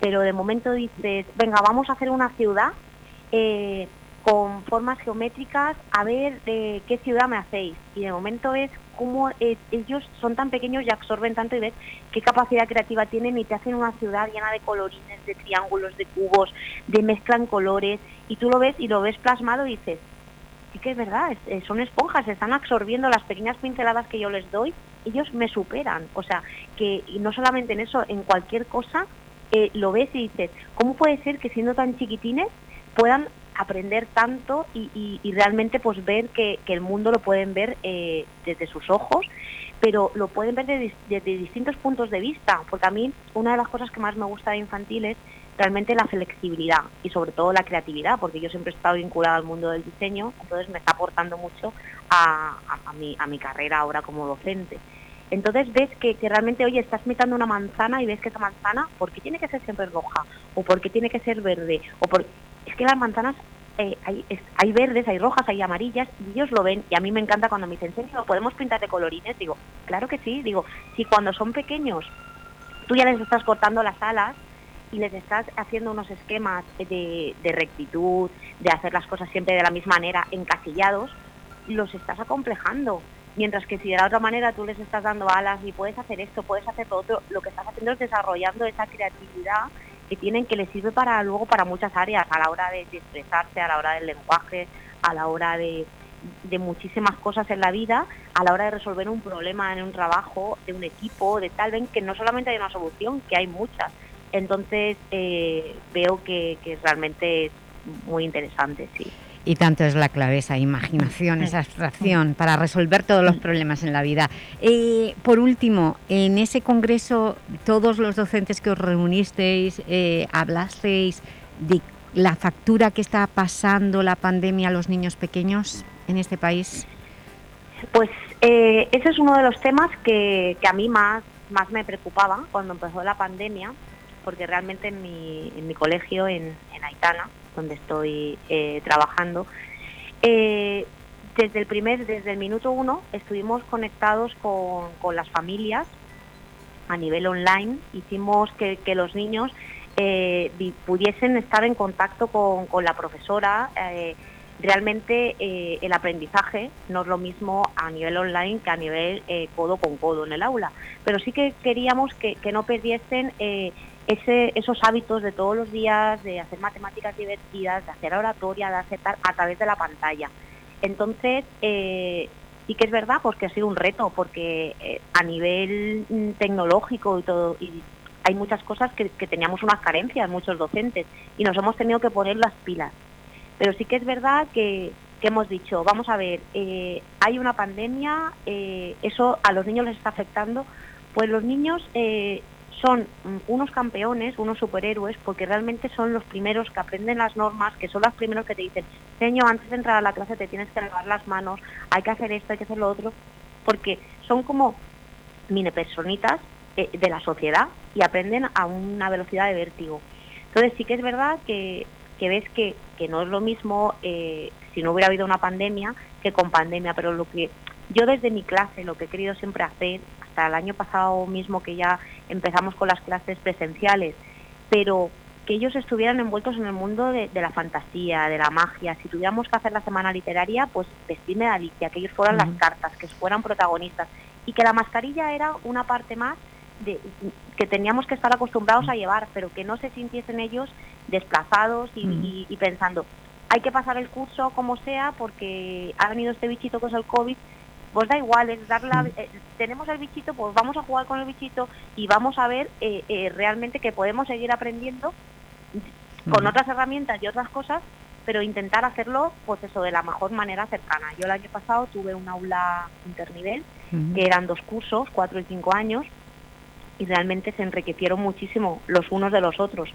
pero de momento dices, venga, vamos a hacer una ciudad eh, con formas geométricas, a ver de qué ciudad me hacéis. Y de momento es cómo eh, ellos son tan pequeños y absorben tanto y ves qué capacidad creativa tienen y te hacen una ciudad llena de colorines, de triángulos, de cubos, de mezclan colores y tú lo ves y lo ves plasmado y dices, sí que es verdad, son esponjas, están absorbiendo las pequeñas pinceladas que yo les doy, ellos me superan. O sea, que no solamente en eso, en cualquier cosa eh, lo ves y dices, ¿cómo puede ser que siendo tan chiquitines puedan aprender tanto y, realmente pues ver que, el mundo lo pueden ver eh, desde sus ojos, pero lo pueden ver desde, distintos puntos de vista, porque a mí una de las cosas que más me gusta de infantil es realmente la flexibilidad y sobre todo la creatividad, porque yo siempre he estado vinculada al mundo del diseño, entonces me está aportando mucho a, mi, a mi carrera ahora como docente. Entonces ves que, realmente, oye, estás metiendo una manzana y ves que esa manzana, ¿por qué tiene que ser siempre roja? ¿O por qué tiene que ser verde? o. Es que las manzanas eh, hay, hay, verdes, hay rojas, hay amarillas, y ellos lo ven, y a mí me encanta cuando me dicen, ¿lo podemos pintar de colorines? Digo, claro que sí, digo, si cuando son pequeños tú ya les estás cortando las alas y les estás haciendo unos esquemas de rectitud, de hacer las cosas siempre de la misma manera, encasillados, los estás acomplejando. Mientras que si de la otra manera tú les estás dando alas y puedes hacer esto, puedes hacer lo otro, lo que estás haciendo es desarrollando esa creatividad que tienen que les sirve para luego para muchas áreas, a la hora de, expresarse, a la hora del lenguaje, a la hora de, muchísimas cosas en la vida, a la hora de resolver un problema en un trabajo, de un equipo, de tal, ven que no solamente hay una solución, que hay muchas. Entonces eh, veo que, que realmente es muy interesante, sí. Y tanto es la clave esa imaginación, esa abstracción para resolver todos los problemas en la vida. Eh, por último, en ese congreso, todos los docentes que os reunisteis, eh, hablasteis de la factura que está pasando la pandemia a los niños pequeños en este país. Pues eh, ese es uno de los temas que, a mí más, más me preocupaba cuando empezó la pandemia, porque realmente en mi, en mi colegio, en, en Aitana, donde estoy eh, trabajando. Eh, desde el primer, desde el minuto uno, estuvimos conectados con, las familias a nivel online. Hicimos que, los niños eh, pudiesen estar en contacto con, la profesora. realmente el aprendizaje no es lo mismo a nivel online que a nivel codo con codo en el aula, pero sí que queríamos que, que no perdiesen ese, esos hábitos de todos los días, de hacer matemáticas divertidas, de hacer oratoria, de hacer a través de la pantalla. Entonces, eh, sí que es verdad pues que ha sido un reto, porque eh, a nivel mm, tecnológico y todo, y hay muchas cosas que, teníamos unas carencias, muchos docentes, y nos hemos tenido que poner las pilas. Pero sí que es verdad que, hemos dicho, vamos a ver, eh, hay una pandemia, eso a los niños les está afectando, pues los niños son unos campeones, unos superhéroes, porque realmente son los primeros que aprenden las normas, que son los primeros que te dicen, señor, antes de entrar a la clase te tienes que lavar las manos, hay que hacer esto, hay que hacer lo otro, porque son como mini personitas de la sociedad y aprenden a una velocidad de vértigo. Entonces sí que es verdad que, ves que, que, no es lo mismo eh, si no hubiera habido una pandemia que con pandemia, pero lo que yo desde mi clase lo que he querido siempre hacer el año pasado mismo que ya empezamos con las clases presenciales, pero que ellos estuvieran envueltos en el mundo de, la fantasía, de la magia. Si tuviéramos que hacer la semana literaria, pues vestirme de Alicia, que ellos fueran las cartas, que fueran protagonistas. Y que la mascarilla era una parte más de, que teníamos que estar acostumbrados a llevar, pero que no se sintiesen ellos desplazados y, y pensando, hay que pasar el curso como sea porque ha venido este bichito que es el COVID pues da igual, es dar mm. eh, tenemos el bichito, pues vamos a jugar con el bichito y vamos a ver eh, eh, realmente que podemos seguir aprendiendo con otras herramientas y otras cosas, pero intentar hacerlo pues eso de la mejor manera cercana. Yo el año pasado tuve un aula internivel, que eran dos cursos, cuatro y cinco años, y realmente se enriquecieron muchísimo los unos de los otros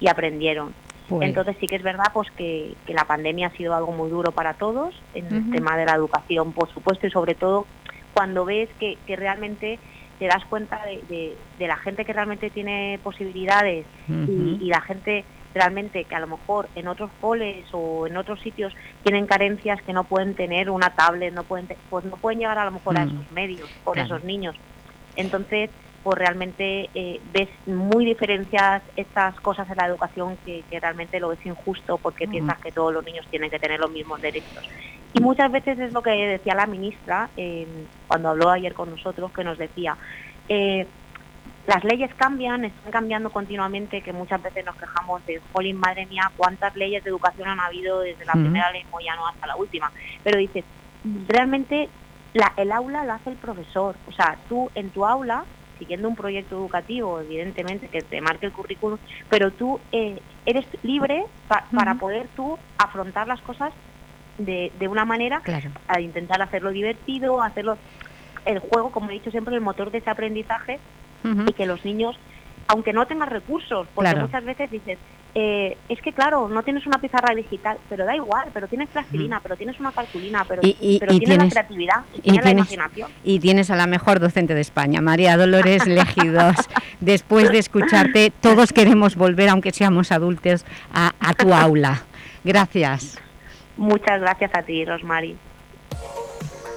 y aprendieron. Entonces sí que es verdad pues que, la pandemia ha sido algo muy duro para todos, en el tema de la educación, por supuesto, y sobre todo cuando ves que, realmente te das cuenta de, la gente que realmente tiene posibilidades y, la gente realmente que a lo mejor en otros coles o en otros sitios tienen carencias que no pueden tener una tablet, no pueden pues no pueden llegar a lo mejor a esos medios por esos niños. Entonces, pues realmente eh, ves muy diferencias estas cosas en la educación que, realmente lo ves injusto porque piensas que todos los niños tienen que tener los mismos derechos. Y muchas veces es lo que decía la ministra cuando habló ayer con nosotros, que nos decía, eh, las leyes cambian, están cambiando continuamente, que muchas veces nos quejamos de, jolín, madre mía, cuántas leyes de educación han habido desde la primera ley Moyano hasta la última. Pero dices, realmente la, el aula lo hace el profesor. O sea, tú en tu aula siguiendo un proyecto educativo, evidentemente, que te marque el currículum, pero tú eh, eres libre para poder tú afrontar las cosas de, de una manera, a intentar hacerlo divertido, hacerlo el juego, como he dicho siempre, el motor de ese aprendizaje y que los niños, aunque no tengan recursos, porque muchas veces dices, eh, es que claro, no tienes una pizarra digital, pero da igual, pero tienes plastilina, pero tienes una cartulina, pero, tienes, la creatividad y, tienes, la imaginación. Y tienes a la mejor docente de España, María Dolores Legidos. Después de escucharte, todos queremos volver, aunque seamos adultos, a, a tu aula. Gracias. Muchas gracias a ti, Rosmary.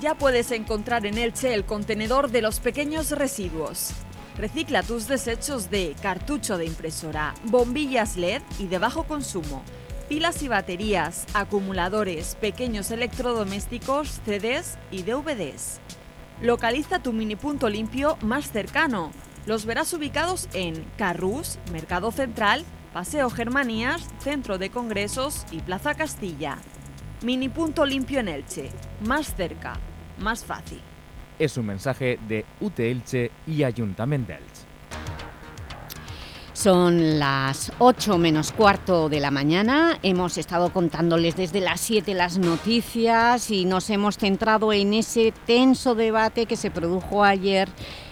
ya puedes encontrar en Elche el contenedor de los pequeños residuos. Recicla tus desechos de cartucho de impresora, bombillas LED y de bajo consumo, pilas y baterías, acumuladores, pequeños electrodomésticos, CDs y DVDs. Localiza tu mini punto limpio más cercano. Los verás ubicados en Carrús, Mercado Central, Paseo Germanías, Centro de Congresos y Plaza Castilla. Mini punto limpio en Elche, más cerca, más fácil. Es un mensaje de UT Elche y Ayuntamiento de Elche. Son las 8 menos cuarto de la mañana, hemos estado contándoles desde las 7 las noticias y nos hemos centrado en ese tenso debate que se produjo ayer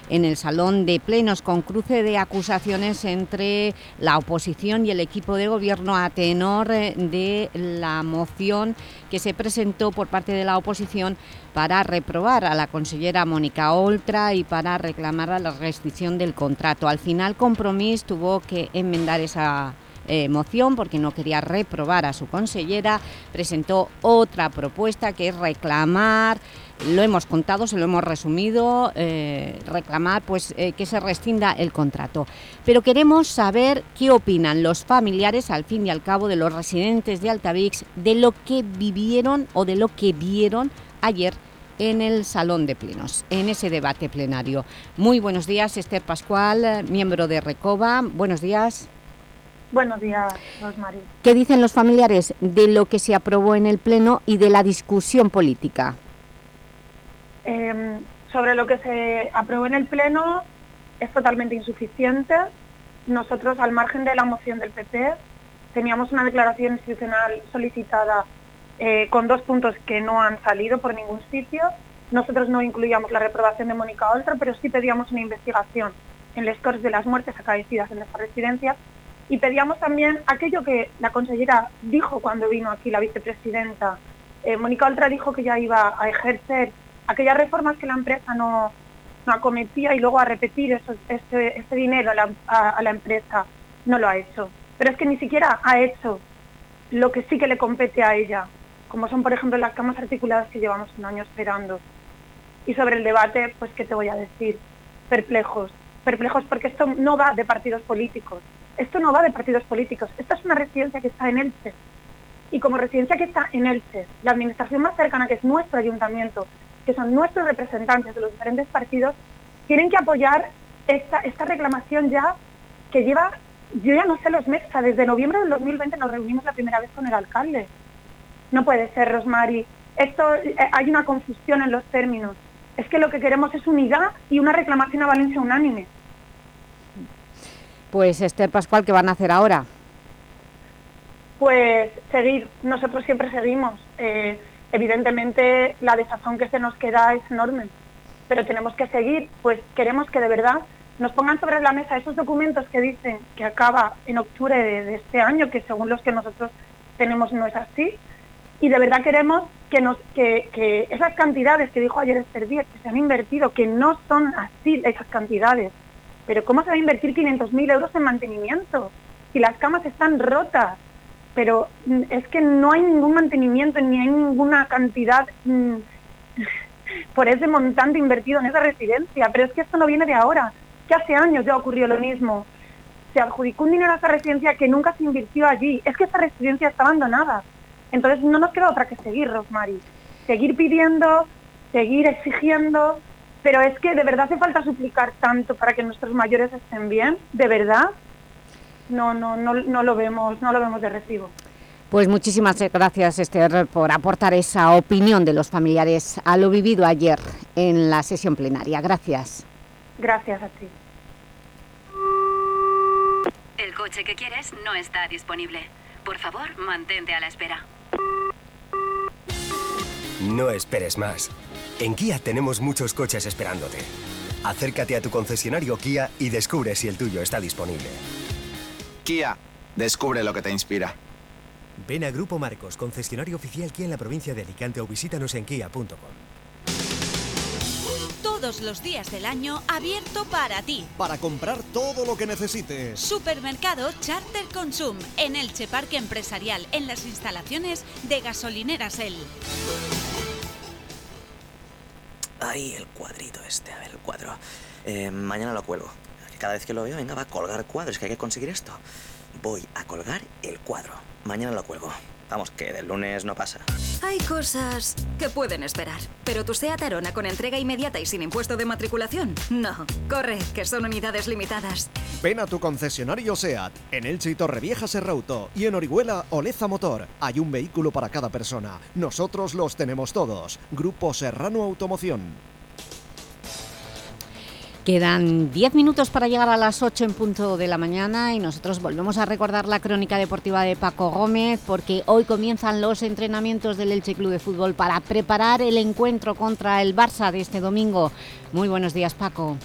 en el Salón de Plenos con cruce de acusaciones entre la oposición y el equipo de gobierno a tenor eh, de la moción que se presentó por parte de la oposición para reprobar a la consellera Mónica Oltra y para reclamar la restricción del contrato. Al final Compromís tuvo que enmendar esa eh, moción porque no quería reprobar a su consellera, presentó otra propuesta que es reclamar lo hemos contado, se lo hemos resumido, eh, reclamar pues, eh, que se rescinda el contrato. Pero queremos saber qué opinan los familiares, al fin y al cabo, de los residentes de Altavix, de lo que vivieron o de lo que vieron ayer en el Salón de Plenos, en ese debate plenario. Muy buenos días, Esther Pascual, miembro de RECOBA. Buenos días. Buenos días, Rosmarie. ¿Qué dicen los familiares de lo que se aprobó en el Pleno y de la discusión política? Em, sobre lo que se aprobó en el Pleno es totalmente insuficiente. Nosotros, al margen de la moción del PP, teníamos una declaración institucional solicitada eh, con dos puntos que no han salido por ningún sitio. Nosotros no incluíamos la reprobación de Mónica Oltra, pero sí pedíamos una investigación en los scores de las muertes acaecidas en esta residencia y pedíamos también aquello que la consellera dijo cuando vino aquí la vicepresidenta. Eh, Mónica Oltra dijo que ya iba a ejercer aquellas reformas que la empresa no, acometía y luego a repetir eso, este, este, dinero a la, empresa, no lo ha hecho. Pero es que ni siquiera ha hecho lo que sí que le compete a ella, como son, por ejemplo, las camas articuladas que llevamos un año esperando. Y sobre el debate, pues, ¿qué te voy a decir? Perplejos. Perplejos porque esto no va de partidos políticos. Esto no va de partidos políticos. Esta es una residencia que está en Elche. Y como residencia que está en Elche, la administración más cercana, que es nuestro ayuntamiento, que son nuestros representantes de los diferentes partidos, tienen que apoyar esta, esta reclamación ya que lleva, yo ya no sé los meses, desde noviembre del 2020 nos reunimos la primera vez con el alcalde. No puede ser, Rosmary. Esto, eh, hay una confusión en los términos. Es que lo que queremos es unidad y una reclamación a Valencia unánime. Pues Esther Pascual, ¿qué van a hacer ahora? Pues seguir, nosotros siempre seguimos. Eh, evidentemente la desazón que se nos queda es enorme, pero tenemos que seguir, pues queremos que de verdad nos pongan sobre la mesa esos documentos que dicen que acaba en octubre de, este año, que según los que nosotros tenemos no es así, y de verdad queremos que, nos, que, esas cantidades que dijo ayer Esther Díez, que se han invertido, que no son así esas cantidades, pero ¿cómo se va a invertir 500.000 euros en mantenimiento? Si las camas están rotas, pero mm, es que no hay ningún mantenimiento ni hay ninguna cantidad mm, por ese montante invertido en esa residencia, pero es que esto no viene de ahora, que hace años ya ocurrió lo mismo. se adjudicó un dinero a esa residencia que nunca se invirtió allí. Es que esta residencia está abandonada. Entonces no nos queda otra que seguir, Rosmary. Seguir pidiendo, seguir exigiendo, pero es que de verdad hace falta suplicar tanto para que nuestros mayores estén bien, de verdad. No, no, no, no lo vemos, no lo vemos de recibo. Pues muchísimas gracias, Esther, por aportar esa opinión de los familiares a lo vivido ayer en la sesión plenaria. Gracias. Gracias a ti. El coche que quieres no está disponible. Por favor, mantente a la espera. No esperes más. En Kia tenemos muchos coches esperándote. Acércate a tu concesionario Kia y descubre si el tuyo está disponible. Kia, descubre lo que te inspira. Ven a Grupo Marcos, concesionario oficial Kia en la provincia de Alicante o visítanos en kia.com. Todos los días del año abierto para ti. Para comprar todo lo que necesites. Supermercado Charter Consum en Elche Parque Empresarial en las instalaciones de Gasolineras El. Ahí el cuadrito este, a ver, el cuadro. Eh, mañana lo cuelgo. Cada vez que lo veo, venga, va a colgar cuadros, que hay que conseguir esto. Voy a colgar el cuadro. Mañana lo cuelgo. Vamos, que del lunes no pasa. Hay cosas que pueden esperar, pero tu SEAT Arona con entrega inmediata y sin impuesto de matriculación, no. Corre, que son unidades limitadas. Ven a tu concesionario SEAT, en Elche y Torrevieja Serrauto y en Orihuela Oleza Motor. Hay un vehículo para cada persona. Nosotros los tenemos todos. Grupo Serrano Automoción. Quedan 10 minutos para llegar a las 8 en punto de la mañana y nosotros volvemos a recordar la crónica deportiva de Paco Gómez porque hoy comienzan los entrenamientos del Elche Club de Fútbol para preparar el encuentro contra el Barça de este domingo. Muy buenos días, Paco.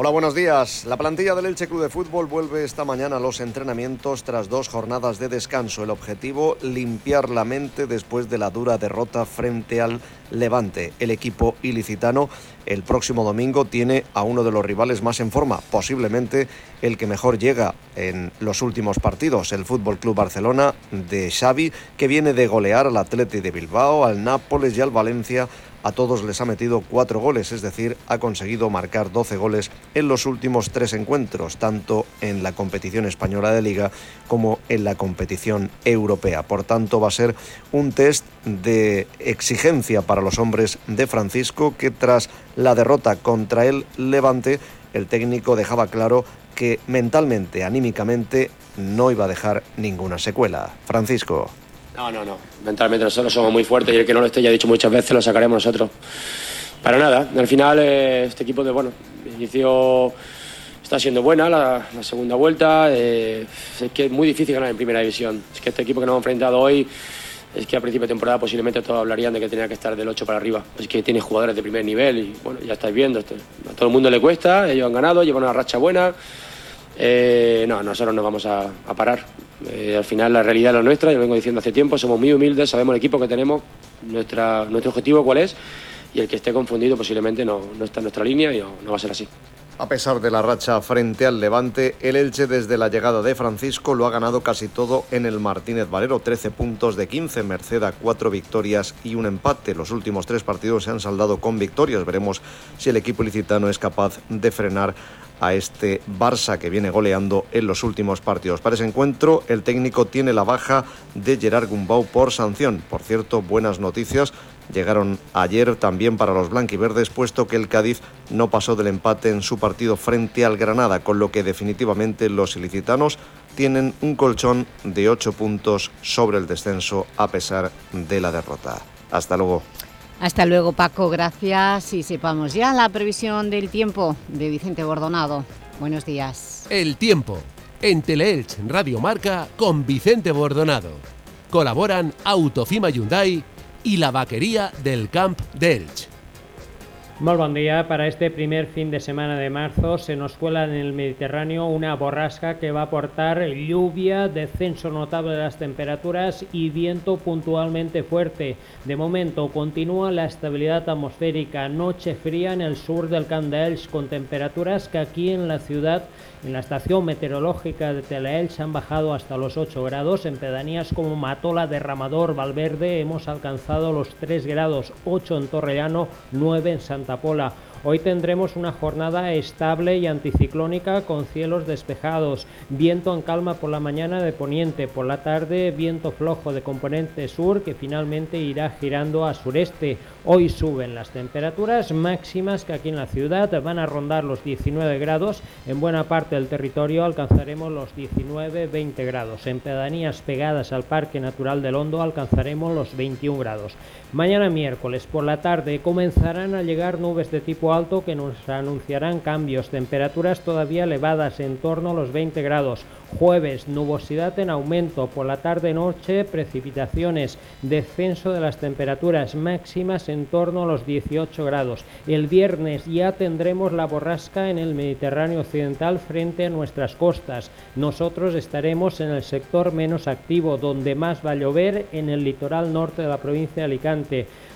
Hola, buenos días. La plantilla del Elche Club de Fútbol vuelve esta mañana a los entrenamientos tras dos jornadas de descanso. El objetivo, limpiar la mente después de la dura derrota frente al Levante. El equipo ilicitano el próximo domingo tiene a uno de los rivales más en forma, posiblemente el que mejor llega en los últimos partidos, el Fútbol Club Barcelona de Xavi, que viene de golear al Atleti de Bilbao, al Nápoles y al Valencia a todos les ha metido cuatro goles, es decir, ha conseguido marcar 12 goles en los últimos tres encuentros, tanto en la competición española de liga como en la competición europea. Por tanto, va a ser un test de exigencia para los hombres de Francisco, que tras la derrota contra el Levante, el técnico dejaba claro que mentalmente, anímicamente, no iba a dejar ninguna secuela. Francisco. No, no, no. Mentalmente nosotros somos muy fuertes y el que no lo esté, ya he dicho muchas veces, lo sacaremos nosotros. Para nada. Al final, eh, este equipo de, bueno, inicio está siendo buena la, segunda vuelta. eh, es que es muy difícil ganar en primera división. Es que este equipo que nos hemos enfrentado hoy, es que a principio de temporada posiblemente todos hablarían de que tenía que estar del 8 para arriba. Es que tiene jugadores de primer nivel y bueno, ya estáis viendo. a todo el mundo le cuesta, ellos han ganado, llevan una racha buena. Eh, no, nosotros no vamos a, parar. Eh, al final la realidad es la nuestra, yo vengo diciendo hace tiempo, somos muy humildes, sabemos el equipo que tenemos, nuestro objetivo cuál es, y el que esté confundido posiblemente no, no está en nuestra línea y no va a ser así. A pesar de la racha frente al Levante, el Elche desde la llegada de Francisco lo ha ganado casi todo en el Martínez Valero, 13 puntos de 15, merced a 4 victorias y un empate. Los últimos tres partidos se han saldado con victorias. Veremos si el equipo licitano es capaz de frenar a este Barça que viene goleando en los últimos partidos. Para ese encuentro, el técnico tiene la baja de Gerard Gumbau por sanción. Por cierto, buenas noticias llegaron ayer también para los blanquiverdes, puesto que el Cádiz no pasó del empate en su partido frente al Granada, con lo que definitivamente los ilicitanos tienen un colchón de 8 puntos sobre el descenso a pesar de la derrota. Hasta luego. Hasta luego, Paco. Gracias. Y sepamos ya la previsión del tiempo de Vicente Bordonado. Buenos días. El tiempo. En Teleelch Radio Marca con Vicente Bordonado. Colaboran Autofima Hyundai y la vaquería del Camp de Elch. Muy buen día. Para este primer fin de semana de marzo se nos cuela en el Mediterráneo una borrasca que va a aportar lluvia, descenso notable de las temperaturas y viento puntualmente fuerte. De momento continúa la estabilidad atmosférica, noche fría en el sur del Elx con temperaturas que aquí en la ciudad, en la estación meteorológica de Teleelch han bajado hasta los 8 grados. En pedanías como Matola, Derramador, Valverde hemos alcanzado los 3 grados, 8 en Torrellano, 9 en Santa Pola. Hoy tendremos una jornada estable y anticiclónica con cielos despejados, viento en calma por la mañana de poniente, por la tarde viento flojo de componente sur que finalmente irá girando a sureste. Hoy suben las temperaturas máximas que aquí en la ciudad van a rondar los 19 grados, en buena parte del territorio alcanzaremos los 19-20 grados, en pedanías pegadas al Parque Natural del Hondo alcanzaremos los 21 grados. Mañana miércoles por la tarde comenzarán a llegar nubes de tipo alto que nos anunciarán cambios, temperaturas todavía elevadas en torno a los 20 grados. Jueves, nubosidad en aumento. Por la tarde-noche, precipitaciones. Descenso de las temperaturas máximas en torno a los 18 grados. El viernes ya tendremos la borrasca en el Mediterráneo Occidental frente a nuestras costas. Nosotros estaremos en el sector menos activo, donde más va a llover en el litoral norte de la provincia de Alicante.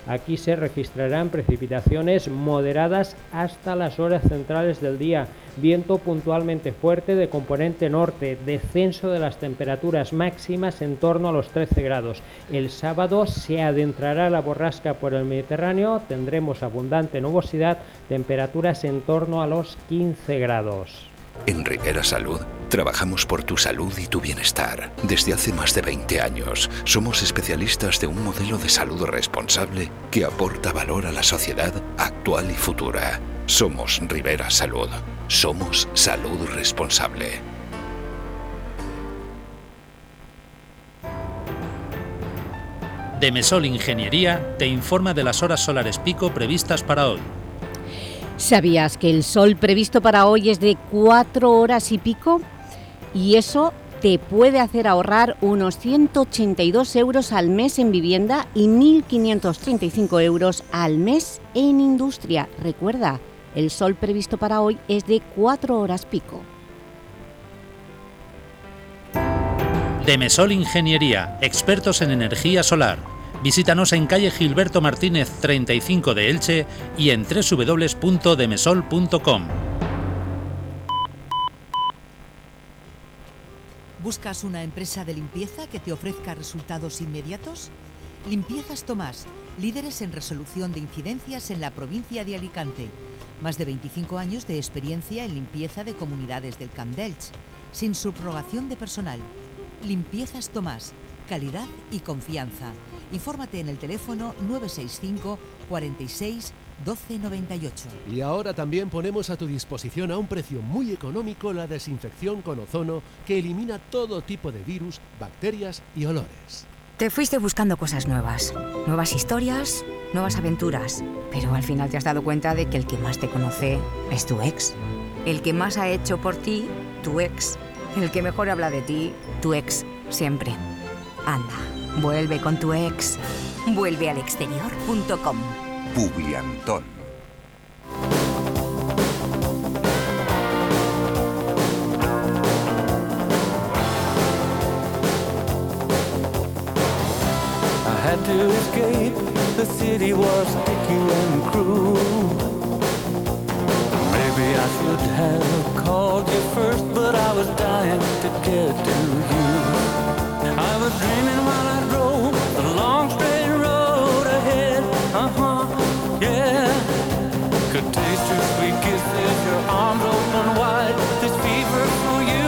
Aquí se registrarán precipitaciones moderadas hasta las horas centrales del día, viento puntualmente fuerte de componente norte, descenso de las temperaturas máximas en torno a los 13 grados. El sábado se adentrará la borrasca por el Mediterráneo, tendremos abundante nubosidad, temperaturas en torno a los 15 grados. En Rivera Salud trabajamos por tu salud y tu bienestar. Desde hace más de 20 años somos especialistas de un modelo de salud responsable que aporta valor a la sociedad actual y futura. Somos Rivera Salud. Somos salud responsable. Demesol Ingeniería te informa de las horas solares pico previstas para hoy. ¿Sabías que el sol previsto para hoy es de 4 horas y pico? Y eso te puede hacer ahorrar unos 182 euros al mes en vivienda y 1.535 euros al mes en industria. Recuerda, el sol previsto para hoy es de 4 horas pico. Demesol Ingeniería, expertos en energía solar. Visítanos en calle Gilberto Martínez 35 de Elche y en www.demesol.com. ¿Buscas una empresa de limpieza que te ofrezca resultados inmediatos? Limpiezas Tomás, líderes en resolución de incidencias en la provincia de Alicante. Más de 25 años de experiencia en limpieza de comunidades del Camp d'Elx, sin subrogación de personal. Limpiezas Tomás, calidad y confianza. Infórmate en el teléfono 965 46 1298. Y ahora también ponemos a tu disposición a un precio muy económico la desinfección con ozono que elimina todo tipo de virus, bacterias y olores. Te fuiste buscando cosas nuevas, nuevas historias, nuevas aventuras, pero al final te has dado cuenta de que el que más te conoce es tu ex. El que más ha hecho por ti, tu ex. El que mejor habla de ti, tu ex, siempre. Anda, vuelve con tu ex. Vuelve al exterior.com. Publiantón. I had to escape. The city was sticky and cruel. Maybe I should have called you first, but I was dying to get to you. I was dreaming Your sweet kisses, your arms open wide. This fever for you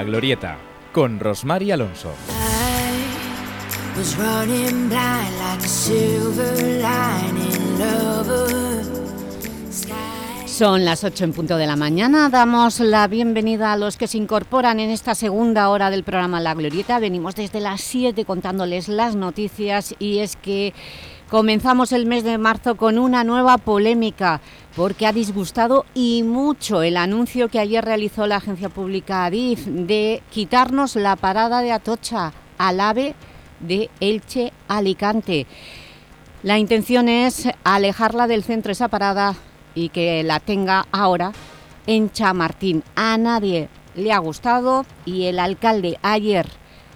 La Glorieta, con Rosmar y Alonso. Son las 8 en punto de la mañana. Damos la bienvenida a los que se incorporan en esta segunda hora del programa La Glorieta. Venimos desde las 7 contándoles las noticias y es que comenzamos el mes de marzo con una nueva polémica porque ha disgustado y mucho el anuncio que ayer realizó la agencia pública ADIF de quitarnos la parada de Atocha al AVE de Elche Alicante. La intención es alejarla del centro esa parada y que la tenga ahora en Chamartín. A nadie le ha gustado y el alcalde ayer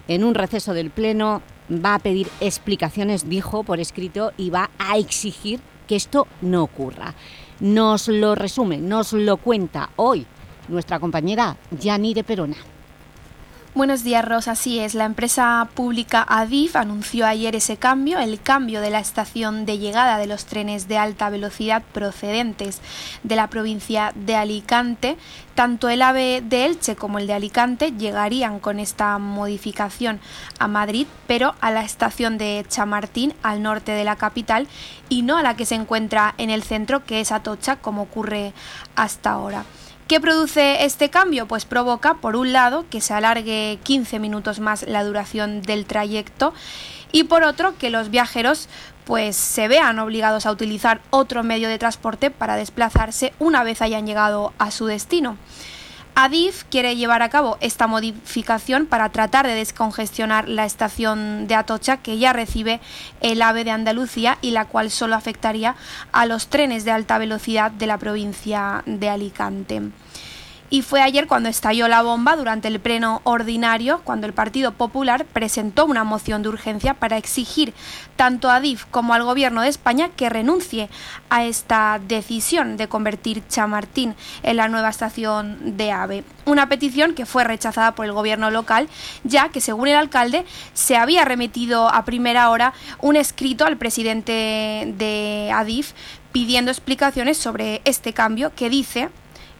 en un receso del Pleno va a pedir explicaciones, dijo por escrito, y va a exigir que esto no ocurra. Nos lo resume, nos lo cuenta hoy nuestra compañera Yanire Perona. Buenos días, Rosa. Así es, la empresa pública Adif anunció ayer ese cambio, el cambio de la estación de llegada de los trenes de alta velocidad procedentes de la provincia de Alicante. Tanto el AVE de Elche como el de Alicante llegarían con esta modificación a Madrid, pero a la estación de Chamartín, al norte de la capital, y no a la que se encuentra en el centro, que es Atocha, como ocurre hasta ahora. ¿Qué produce este cambio? Pues provoca, por un lado, que se alargue 15 minutos más la duración del trayecto y por otro, que los viajeros pues se vean obligados a utilizar otro medio de transporte para desplazarse una vez hayan llegado a su destino. Adif quiere llevar a cabo esta modificación para tratar de descongestionar la estación de Atocha que ya recibe el AVE de Andalucía y la cual solo afectaría a los trenes de alta velocidad de la provincia de Alicante. Y fue ayer cuando estalló la bomba durante el pleno ordinario, cuando el Partido Popular presentó una moción de urgencia para exigir tanto a DIF como al Gobierno de España que renuncie a esta decisión de convertir Chamartín en la nueva estación de AVE. Una petición que fue rechazada por el Gobierno local, ya que, según el alcalde, se había remitido a primera hora un escrito al presidente de ADIF pidiendo explicaciones sobre este cambio que dice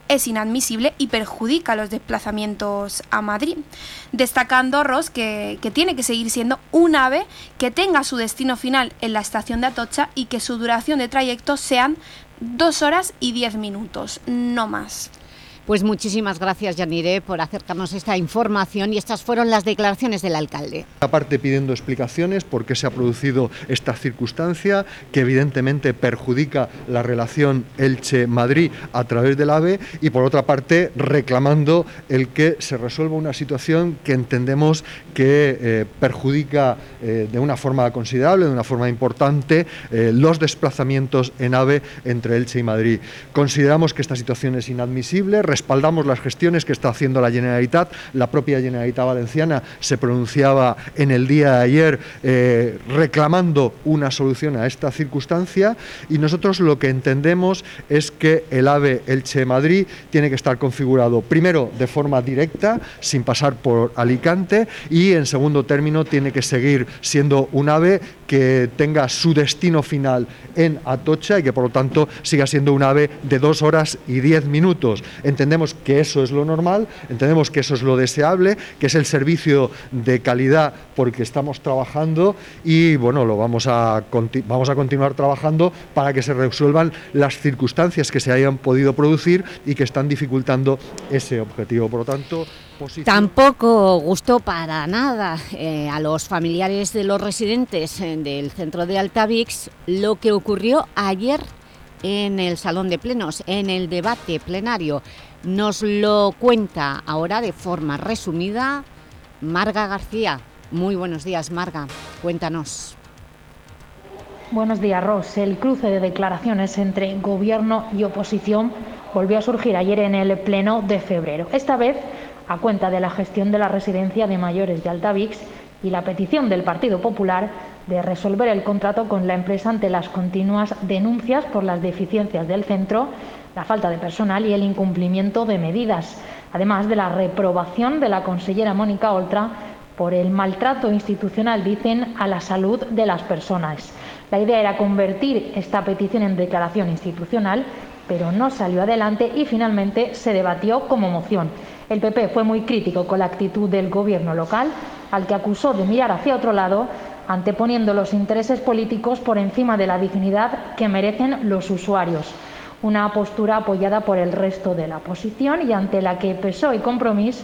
es inadmisible y perjudica los desplazamientos a Madrid. Destacando Ross que, que, tiene que seguir siendo un ave que tenga su destino final en la estación de Atocha y que su duración de trayecto sean dos horas y diez minutos, no más. Pues muchísimas gracias, Yanire, por acercarnos esta información y estas fueron las declaraciones del alcalde. Aparte pidiendo explicaciones por qué se ha producido esta circunstancia que evidentemente perjudica la relación Elche-Madrid a través del AVE y por otra parte reclamando el que se resuelva una situación que entendemos que eh, perjudica eh, de una forma considerable, de una forma importante, eh, los desplazamientos en AVE entre Elche y Madrid. Consideramos que esta situación es inadmisible, respaldamos las gestiones que está haciendo la Generalitat. La propia Generalitat Valenciana se pronunciaba en el día de ayer eh, reclamando una solución a esta circunstancia y nosotros lo que entendemos es que el AVE Elche-Madrid tiene que estar configurado primero de forma directa, sin pasar por Alicante y en segundo término tiene que seguir siendo un AVE que tenga su destino final en Atocha y que por lo tanto siga siendo un AVE de dos horas y diez minutos. Entendemos que eso es lo normal, entendemos que eso es lo deseable, que es el servicio de calidad porque estamos trabajando y bueno, lo vamos a, vamos a continuar trabajando para que se resuelvan las circunstancias que se hayan podido producir y que están dificultando ese objetivo. Por lo tanto, Tampoco gustó para nada eh, a los familiares de los residentes eh, del centro de Altavix lo que ocurrió ayer en el Salón de Plenos, en el debate plenario. Nos lo cuenta ahora de forma resumida Marga García. Muy buenos días, Marga. Cuéntanos. Buenos días, Ros. El cruce de declaraciones entre Gobierno y oposición volvió a surgir ayer en el Pleno de febrero. Esta vez a cuenta de la gestión de la residencia de mayores de Altavix y la petición del Partido Popular de resolver el contrato con la empresa ante las continuas denuncias por las deficiencias del centro, la falta de personal y el incumplimiento de medidas, además de la reprobación de la consellera Mónica Oltra por el maltrato institucional, dicen, a la salud de las personas. La idea era convertir esta petición en declaración institucional, pero no salió adelante y finalmente se debatió como moción. El PP fue muy crítico con la actitud del gobierno local, al que acusó de mirar hacia otro lado, anteponiendo los intereses políticos por encima de la dignidad que merecen los usuarios. Una postura apoyada por el resto de la oposición y ante la que PSOE y Compromís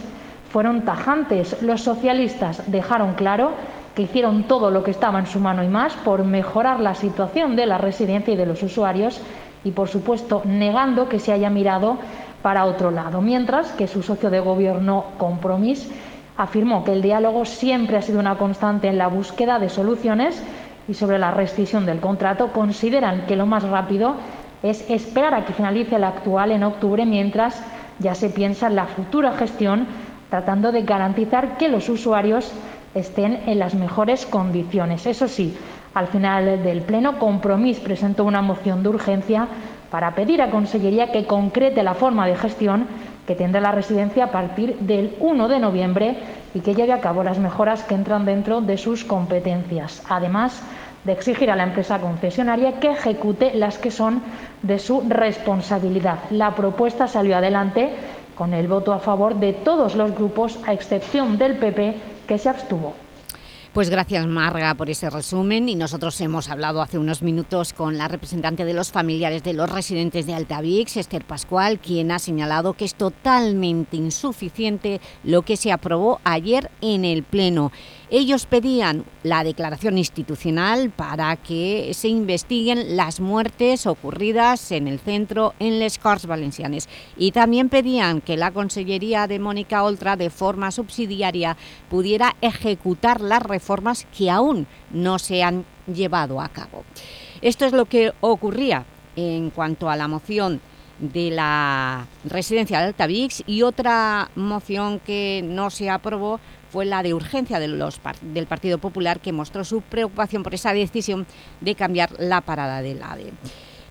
fueron tajantes. Los socialistas dejaron claro que hicieron todo lo que estaba en su mano y más por mejorar la situación de la residencia y de los usuarios y, por supuesto, negando que se haya mirado para otro lado, mientras que su socio de gobierno Compromís afirmó que el diálogo siempre ha sido una constante en la búsqueda de soluciones y sobre la rescisión del contrato consideran que lo más rápido es esperar a que finalice el actual en octubre mientras ya se piensa en la futura gestión tratando de garantizar que los usuarios estén en las mejores condiciones. Eso sí, al final del Pleno, Compromís presentó una moción de urgencia para pedir a Consellería que concrete la forma de gestión que tendrá la residencia a partir del 1 de noviembre y que lleve a cabo las mejoras que entran dentro de sus competencias. Además, de exigir a la empresa concesionaria que ejecute las que son de su responsabilidad. La propuesta salió adelante con el voto a favor de todos los grupos, a excepción del PP, que se abstuvo. Pues gracias Marga por ese resumen y nosotros hemos hablado hace unos minutos con la representante de los familiares de los residentes de Altavix, Esther Pascual, quien ha señalado que es totalmente insuficiente lo que se aprobó ayer en el Pleno. Ellos pedían la declaración institucional para que se investiguen las muertes ocurridas en el centro en Les Corts Valencianes y también pedían que la Consellería de Mónica Oltra de forma subsidiaria pudiera ejecutar las reformas que aún no se han llevado a cabo. Esto es lo que ocurría en cuanto a la moción de la residencia de Altavix y otra moción que no se aprobó fue la de urgencia de los, del Partido Popular que mostró su preocupación por esa decisión de cambiar la parada del AVE.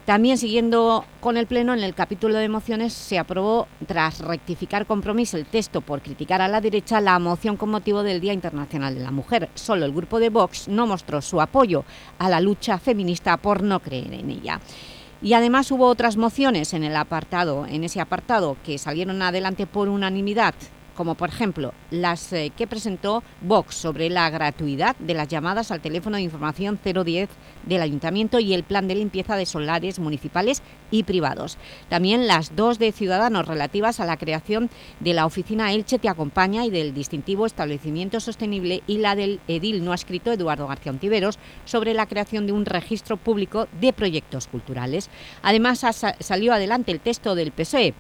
También siguiendo con el Pleno, en el capítulo de mociones se aprobó, tras rectificar compromiso el texto por criticar a la derecha, la moción con motivo del Día Internacional de la Mujer. Solo el grupo de Vox no mostró su apoyo a la lucha feminista por no creer en ella. Y además hubo otras mociones el apartado, en ese apartado que salieron adelante por unanimidad como por ejemplo las eh, que presentó Vox sobre la gratuidad de las llamadas al teléfono de información 010 del Ayuntamiento y el plan de limpieza de solares municipales y privados. También las dos de Ciudadanos relativas a la creación de la oficina Elche Te Acompaña y del distintivo establecimiento sostenible y la del edil no escrito Eduardo García Ontiveros sobre la creación de un registro público de proyectos culturales. Además, salió adelante el texto del PSOE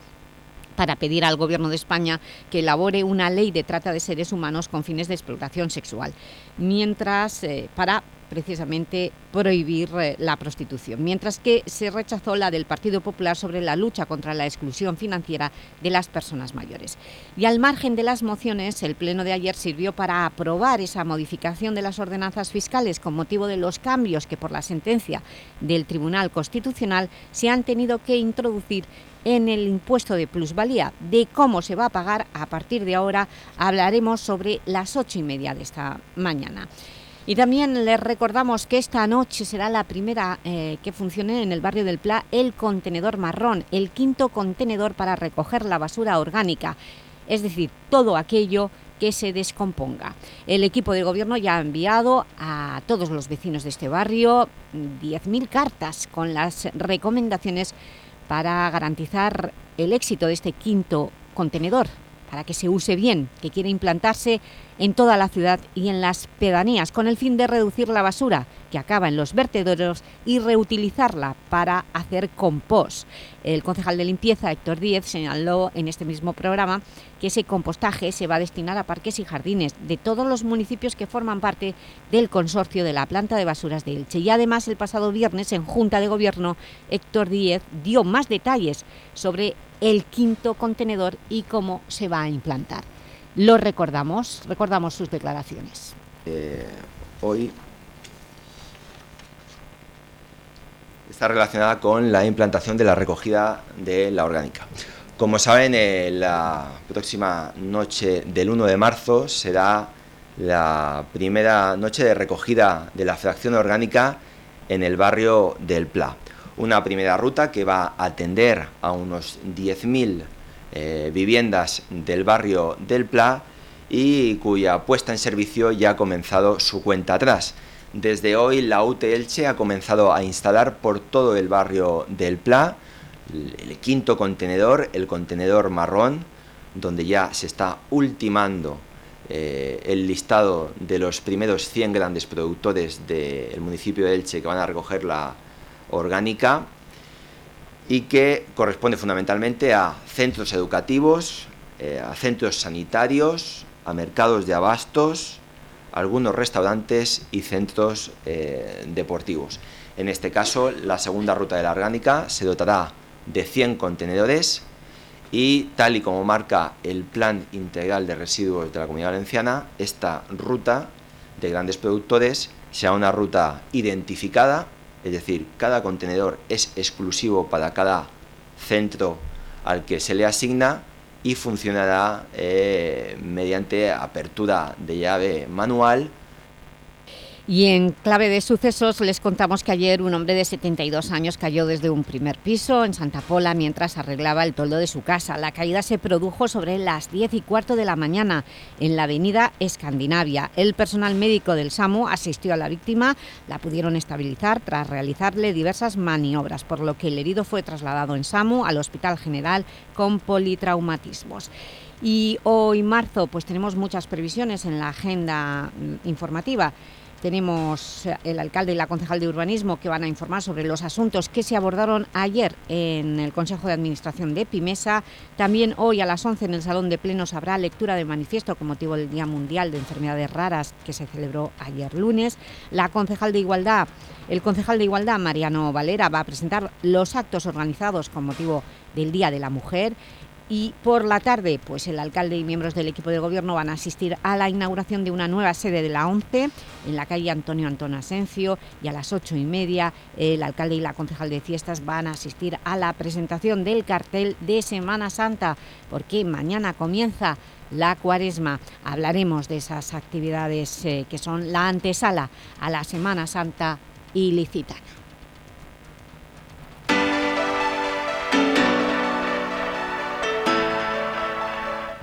para pedir al Gobierno de España que elabore una ley de trata de seres humanos con fines de explotación sexual, mientras eh, para precisamente prohibir eh, la prostitución, mientras que se rechazó la del Partido Popular sobre la lucha contra la exclusión financiera de las personas mayores. Y al margen de las mociones, el Pleno de ayer sirvió para aprobar esa modificación de las ordenanzas fiscales con motivo de los cambios que por la sentencia del Tribunal Constitucional se han tenido que introducir en el impuesto de plusvalía. De cómo se va a pagar a partir de ahora hablaremos sobre las ocho y media de esta mañana. Y también les recordamos que esta noche será la primera eh, que funcione en el barrio del Pla el contenedor marrón, el quinto contenedor para recoger la basura orgánica, es decir, todo aquello que se descomponga. El equipo de gobierno ya ha enviado a todos los vecinos de este barrio 10.000 cartas con las recomendaciones para garantizar el éxito de este quinto contenedor para que se use bien, que quiere implantarse en toda la ciudad y en las pedanías, con el fin de reducir la basura que acaba en los vertederos y reutilizarla para hacer compost. El concejal de limpieza, Héctor Díez, señaló en este mismo programa que ese compostaje se va a destinar a parques y jardines de todos los municipios que forman parte del consorcio de la planta de basuras de Elche. Y además, el pasado viernes, en Junta de Gobierno, Héctor Díez dio más detalles sobre el quinto contenedor y cómo se va a implantar. Lo recordamos, recordamos sus declaraciones. Eh, hoy está relacionada con la implantación de la recogida de la orgánica. Como saben, eh, la próxima noche del 1 de marzo será la primera noche de recogida de la fracción orgánica en el barrio del Pla una primera ruta que va a atender a unos 10.000 eh, viviendas del barrio del Pla y cuya puesta en servicio ya ha comenzado su cuenta atrás. Desde hoy la UT Elche ha comenzado a instalar por todo el barrio del Pla el quinto contenedor, el contenedor marrón, donde ya se está ultimando eh, el listado de los primeros 100 grandes productores del municipio de Elche que van a recoger la, orgánica y que corresponde fundamentalmente a centros educativos, eh, a centros sanitarios, a mercados de abastos, algunos restaurantes y centros eh, deportivos. En este caso, la segunda ruta de la orgánica se dotará de 100 contenedores y tal y como marca el Plan Integral de Residuos de la Comunidad Valenciana, esta ruta de grandes productores será una ruta identificada es decir, cada contenedor es exclusivo para cada centro al que se le asigna y funcionará eh, mediante apertura de llave manual y en clave de sucesos les contamos que ayer un hombre de 72 años cayó desde un primer piso en Santa Pola mientras arreglaba el toldo de su casa. La caída se produjo sobre las 10 y cuarto de la mañana en la avenida Escandinavia. El personal médico del SAMU asistió a la víctima, la pudieron estabilizar tras realizarle diversas maniobras, por lo que el herido fue trasladado en SAMU al Hospital General con politraumatismos. Y hoy marzo pues tenemos muchas previsiones en la agenda mm, informativa. Tenemos eh, el alcalde y la concejal de urbanismo que van a informar sobre los asuntos que se abordaron ayer en el Consejo de Administración de Pimesa. También hoy a las 11 en el Salón de Plenos habrá lectura de manifiesto con motivo del Día Mundial de Enfermedades Raras que se celebró ayer lunes. La concejal de Igualdad, el concejal de Igualdad, Mariano Valera, va a presentar los actos organizados con motivo del Día de la Mujer y por la tarde pues el alcalde y miembros del equipo de gobierno van a asistir a la inauguración de una nueva sede de la ONCE en la calle Antonio Antón Asencio y a las ocho y media el alcalde y la concejal de fiestas van a asistir a la presentación del cartel de Semana Santa porque mañana comienza la cuaresma. Hablaremos de esas actividades eh, que son la antesala a la Semana Santa ilicitana.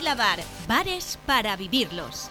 Bar, bares para vivirlos.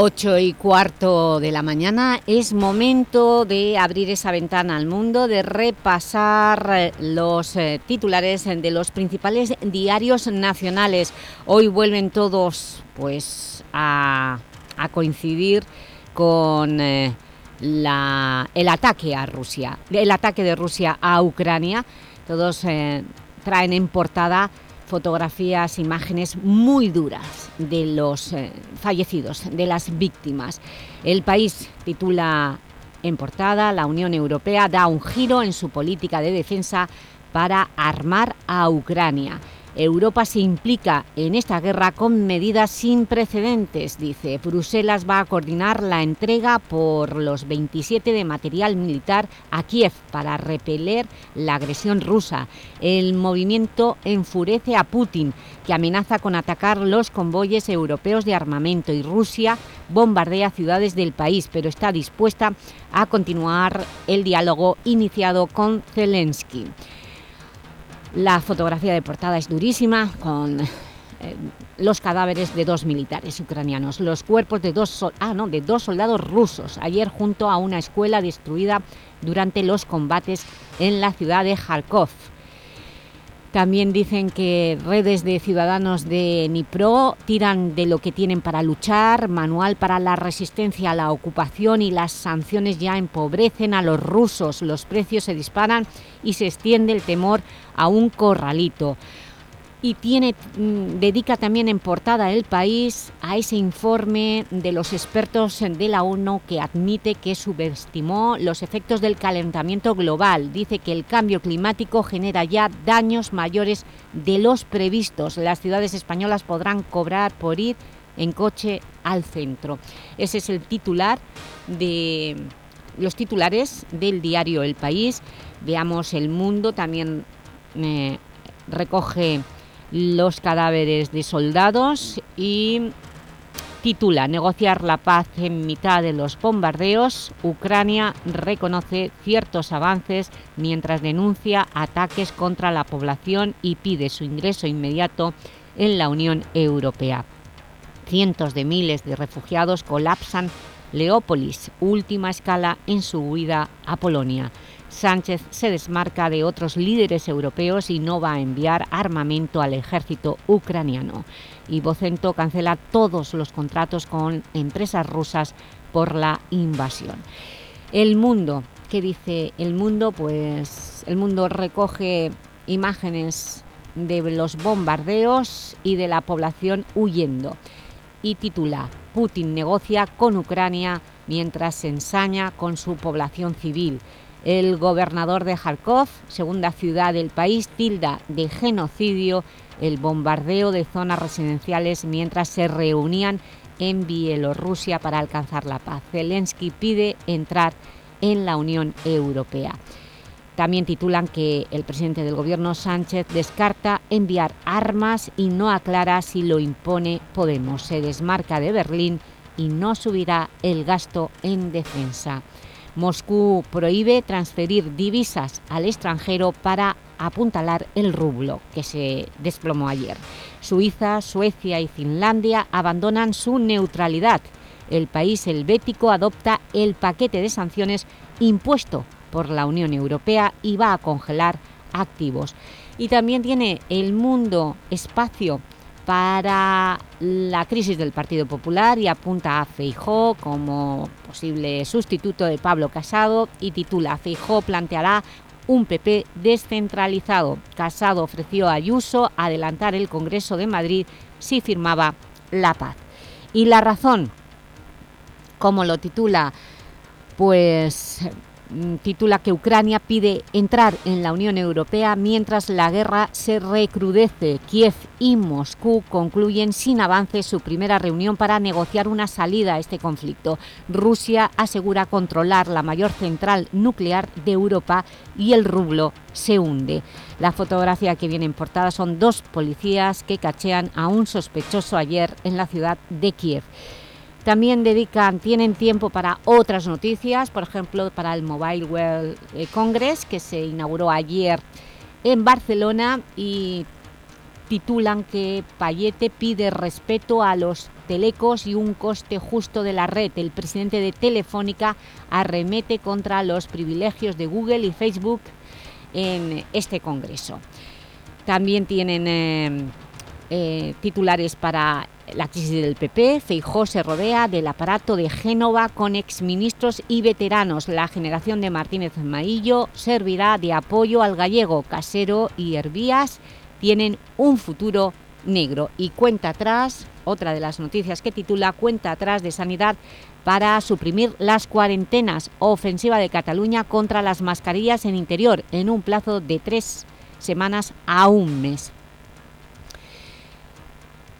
8 y cuarto de la mañana es momento de abrir esa ventana al mundo, de repasar eh, los eh, titulares de los principales diarios nacionales. Hoy vuelven todos pues, a, coincidir con eh, la, el ataque a Rusia, el ataque de Rusia a Ucrania. Todos traen en portada fotografías, imágenes muy duras de los eh, fallecidos, de las víctimas. El país titula en portada, la Unión Europea da un giro en su política de defensa para armar a Ucrania. Europa se implica en esta guerra con medidas sin precedentes, dice. Bruselas va a coordinar la entrega por los 27 de material militar a Kiev para repeler la agresión rusa. El movimiento enfurece a Putin, que amenaza con atacar los convoyes europeos de armamento y Rusia bombardea ciudades del país, pero está dispuesta a continuar el diálogo iniciado con Zelensky. La fotografía de portada es durísima, con eh, los cadáveres de dos militares ucranianos, los cuerpos de dos, ah, no, de dos soldados rusos, ayer junto a una escuela destruida durante los combates en la ciudad de Kharkov. También dicen que redes de ciudadanos de Dnipro tiran de lo que tienen para luchar, manual para la resistencia a la ocupación y las sanciones ya empobrecen a los rusos, los precios se disparan y se extiende el temor a un corralito y tiene, mm, dedica también en portada el país a ese informe de los expertos de la ONU que admite que subestimó los efectos del calentamiento global. Dice que el cambio climático genera ya daños mayores de los previstos. Las ciudades españolas podrán cobrar por ir en coche al centro. Ese es el titular de los titulares del diario El País. Veamos El Mundo, también eh, recoge los cadáveres de soldados y titula Negociar la paz en mitad de los bombardeos. Ucrania reconoce ciertos avances mientras denuncia ataques contra la población y pide su ingreso inmediato en la Unión Europea. Cientos de miles de refugiados colapsan Leópolis, última escala en su huida a Polonia. Sánchez se desmarca de otros líderes europeos y no va a enviar armamento al ejército ucraniano. Y Vocento cancela todos los contratos con empresas rusas por la invasión. El Mundo ¿Qué dice el mundo? Pues el mundo recoge imágenes de los bombardeos y de la población huyendo y titula Putin negocia con Ucrania mientras se ensaña con su población civil. El gobernador de Kharkov, segunda ciudad del país, tilda de genocidio el bombardeo de zonas residenciales mientras se reunían en Bielorrusia para alcanzar la paz. Zelensky pide entrar en la Unión Europea. También titulan que el presidente del gobierno Sánchez descarta enviar armas y no aclara si lo impone Podemos. Se desmarca de Berlín y no subirá el gasto en defensa. Moscú prohíbe transferir divisas al extranjero para apuntalar el rublo, que se desplomó ayer. Suiza, Suecia y Finlandia abandonan su neutralidad. El país helvético adopta el paquete de sanciones impuesto por la Unión Europea y va a congelar activos. Y también tiene el mundo espacio para la crisis del Partido Popular y apunta a Feijó como posible sustituto de Pablo Casado y titula Feijó planteará un PP descentralizado. Casado ofreció a Ayuso adelantar el Congreso de Madrid si firmaba la paz. Y la razón, como lo titula, pues titula que Ucrania pide entrar en la Unión Europea mientras la guerra se recrudece. Kiev y Moscú concluyen sin avance su primera reunión para negociar una salida a este conflicto. Rusia asegura controlar la mayor central nuclear de Europa y el rublo se hunde. La fotografía que viene en portada son dos policías que cachean a un sospechoso ayer en la ciudad de Kiev. También dedican, tienen tiempo para otras noticias, por ejemplo, para el Mobile World eh, Congress, que se inauguró ayer en Barcelona y titulan que Payete pide respeto a los telecos y un coste justo de la red. El presidente de Telefónica arremete contra los privilegios de Google y Facebook en este congreso. También tienen eh, eh, titulares para la crisis del PP, Feijó se rodea del aparato de Génova con exministros y veteranos. La generación de Martínez Maillo servirá de apoyo al gallego. Casero y Hervías tienen un futuro negro. Y cuenta atrás, otra de las noticias que titula Cuenta atrás de Sanidad para suprimir las cuarentenas. Ofensiva de Cataluña contra las mascarillas en interior en un plazo de tres semanas a un mes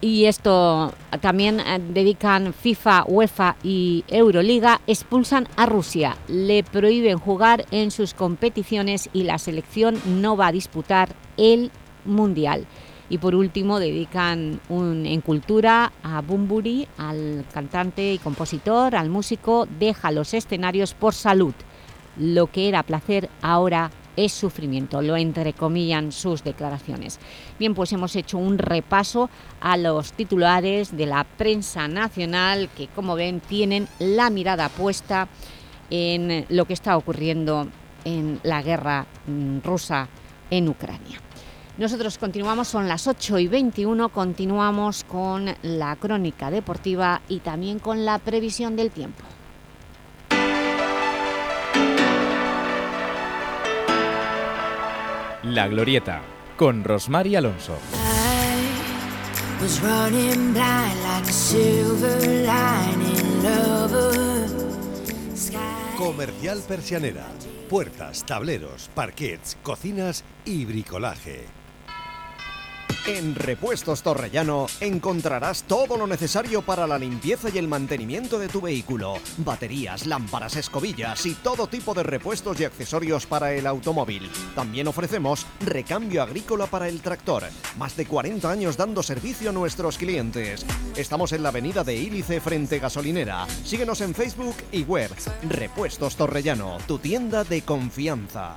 y esto también eh, dedican FIFA, UEFA y Euroliga, expulsan a Rusia, le prohíben jugar en sus competiciones y la selección no va a disputar el Mundial. Y por último dedican un, en cultura a Bumburi, al cantante y compositor, al músico, deja los escenarios por salud. Lo que era placer ahora es sufrimiento, lo entrecomillan sus declaraciones. Bien, pues hemos hecho un repaso a los titulares de la prensa nacional que, como ven, tienen la mirada puesta en lo que está ocurriendo en la guerra mm, rusa en Ucrania. Nosotros continuamos, son las 8 y 21, continuamos con la crónica deportiva y también con la previsión del tiempo. La Glorieta, con Rosmar Alonso. Comercial Persianera. Puertas, tableros, parquets, cocinas y bricolaje. En Repuestos Torrellano encontrarás todo lo necesario para la limpieza y el mantenimiento de tu vehículo. Baterías, lámparas, escobillas y todo tipo de repuestos y accesorios para el automóvil. También ofrecemos recambio agrícola para el tractor. Más de 40 años dando servicio a nuestros clientes. Estamos en la avenida de Ílice frente gasolinera. Síguenos en Facebook y web. Repuestos Torrellano, tu tienda de confianza.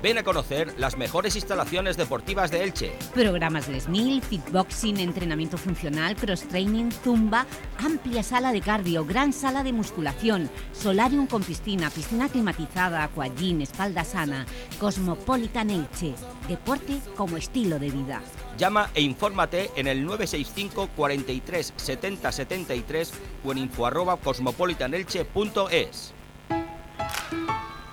Ven a conocer las mejores instalaciones deportivas de Elche. Programas de SMIL, fitboxing, entrenamiento funcional, cross-training, zumba, amplia sala de cardio, gran sala de musculación, solarium con piscina, piscina climatizada, aquagym, espalda sana, Cosmopolitan Elche. Deporte como estilo de vida. Llama e infórmate en el 965 43 70 73 o en info arroba cosmopolitanelche.es.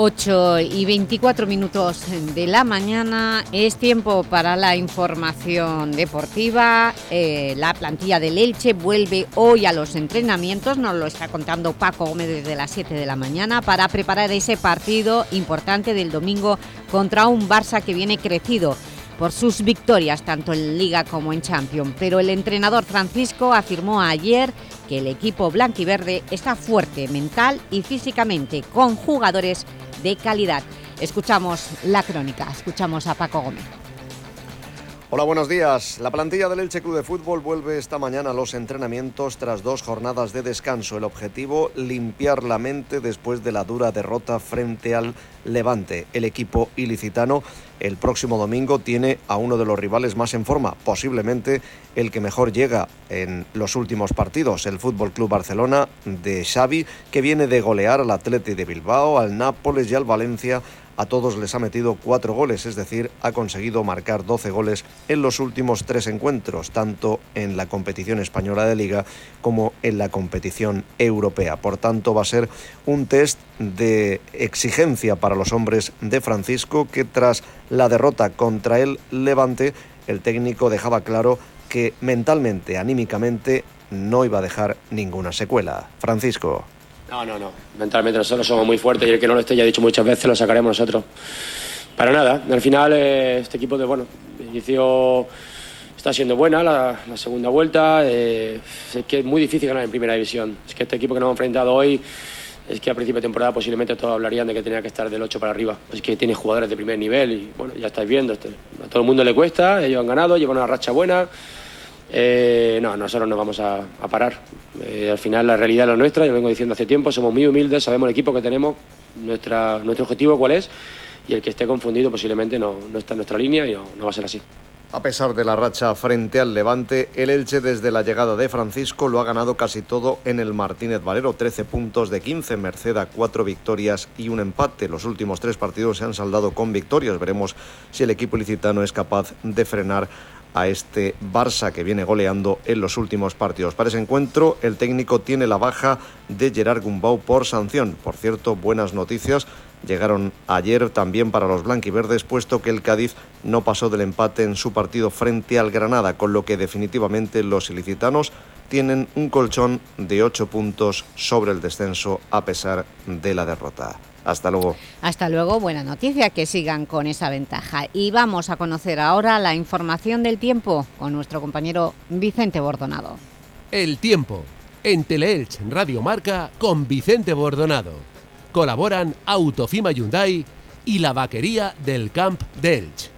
8 y 24 minutos de la mañana es tiempo para la información deportiva. Eh, la plantilla del Elche vuelve hoy a los entrenamientos, nos lo está contando Paco Gómez desde las 7 de la mañana, para preparar ese partido importante del domingo contra un Barça que viene crecido por sus victorias tanto en Liga como en Champions. Pero el entrenador Francisco afirmó ayer que el equipo blanquiverde está fuerte mental y físicamente con jugadores de calidad. Escuchamos la crónica, escuchamos a Paco Gómez. Hola, buenos días. La plantilla del Elche Club de Fútbol vuelve esta mañana a los entrenamientos tras dos jornadas de descanso. El objetivo, limpiar la mente después de la dura derrota frente al Levante. El equipo ilicitano el próximo domingo tiene a uno de los rivales más en forma, posiblemente el que mejor llega en los últimos partidos, el Fútbol Club Barcelona de Xavi, que viene de golear al Atleti de Bilbao, al Nápoles y al Valencia a todos les ha metido cuatro goles, es decir, ha conseguido marcar 12 goles en los últimos tres encuentros, tanto en la competición española de liga como en la competición europea. Por tanto, va a ser un test de exigencia para los hombres de Francisco, que tras la derrota contra el Levante, el técnico dejaba claro que mentalmente, anímicamente, no iba a dejar ninguna secuela. Francisco. No, no, no. Mentalmente nosotros somos muy fuertes y el que no lo esté, ya he dicho muchas veces, lo sacaremos nosotros. Para nada. Al final, eh, este equipo de, bueno, inicio está siendo buena la, la segunda vuelta. eh, es que es muy difícil ganar en primera división. Es que este equipo que nos hemos enfrentado hoy, es que a principio de temporada posiblemente todos hablarían de que tenía que estar del 8 para arriba. Es que tiene jugadores de primer nivel y, bueno, ya estáis viendo. este- a todo el mundo le cuesta, ellos han ganado, llevan una racha buena. Eh, no, nosotros no vamos a, parar. Eh, al final la realidad es la nuestra, yo vengo diciendo hace tiempo, somos muy humildes, sabemos el equipo que tenemos, nuestro objetivo cuál es, y el que esté confundido posiblemente no, no está en nuestra línea y no, va a ser así. A pesar de la racha frente al Levante, el Elche desde la llegada de Francisco lo ha ganado casi todo en el Martínez Valero, 13 puntos de 15, Merced a 4 victorias y un empate. Los últimos tres partidos se han saldado con victorias. Veremos si el equipo licitano es capaz de frenar a este Barça que viene goleando en los últimos partidos. Para ese encuentro, el técnico tiene la baja de Gerard Gumbau por sanción. Por cierto, buenas noticias llegaron ayer también para los blanquiverdes, puesto que el Cádiz no pasó del empate en su partido frente al Granada, con lo que definitivamente los ilicitanos tienen un colchón de 8 puntos sobre el descenso a pesar de la derrota. Hasta luego. Hasta luego, buena noticia, que sigan con esa ventaja. Y vamos a conocer ahora la información del tiempo con nuestro compañero Vicente Bordonado. El tiempo en Teleelch Radio Marca con Vicente Bordonado. Colaboran Autofima Hyundai y la vaquería del Camp de Elche.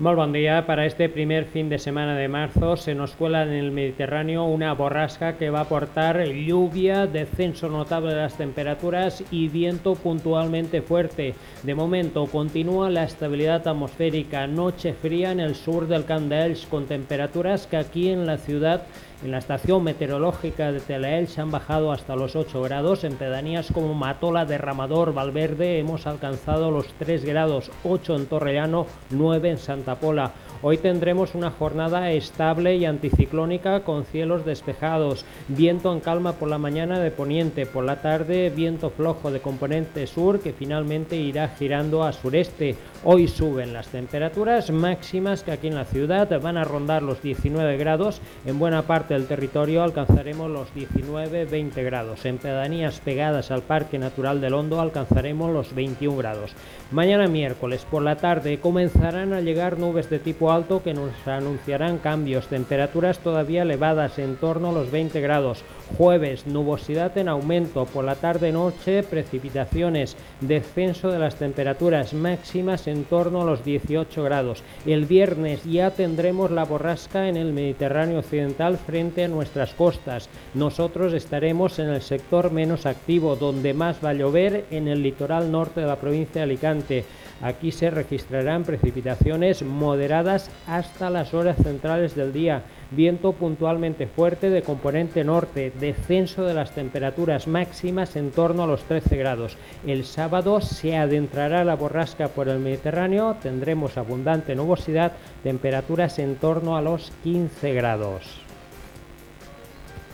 Muy buen día. Para este primer fin de semana de marzo se nos cuela en el Mediterráneo una borrasca que va a aportar lluvia, descenso notable de las temperaturas y viento puntualmente fuerte. De momento continúa la estabilidad atmosférica, noche fría en el sur del Camp con temperaturas que aquí en la ciudad En la estación meteorológica de Telaelch han bajado hasta los 8 grados. En pedanías como Matola, Derramador, Valverde hemos alcanzado los 3 grados, 8 en Torrellano, 9 en Santa Pola. Hoy tendremos una jornada estable y anticiclónica con cielos despejados, viento en calma por la mañana de poniente, por la tarde viento flojo de componente sur que finalmente irá girando a sureste. Hoy suben las temperaturas máximas que aquí en la ciudad van a rondar los 19 grados, en buena parte del territorio alcanzaremos los 19-20 grados, en pedanías pegadas al Parque Natural del Hondo alcanzaremos los 21 grados. Mañana miércoles por la tarde comenzarán a llegar nubes de tipo alto que nos anunciarán cambios, temperaturas todavía elevadas en torno a los 20 grados. Jueves, nubosidad en aumento, por la tarde-noche precipitaciones, descenso de las temperaturas máximas en torno a los 18 grados. El viernes ya tendremos la borrasca en el Mediterráneo occidental frente a nuestras costas. Nosotros estaremos en el sector menos activo, donde más va a llover en el litoral norte de la provincia de Alicante. Aquí se registrarán precipitaciones moderadas hasta las horas centrales del día, viento puntualmente fuerte de componente norte, descenso de las temperaturas máximas en torno a los 13 grados. El sábado se adentrará la borrasca por el Mediterráneo, tendremos abundante nubosidad, temperaturas en torno a los 15 grados.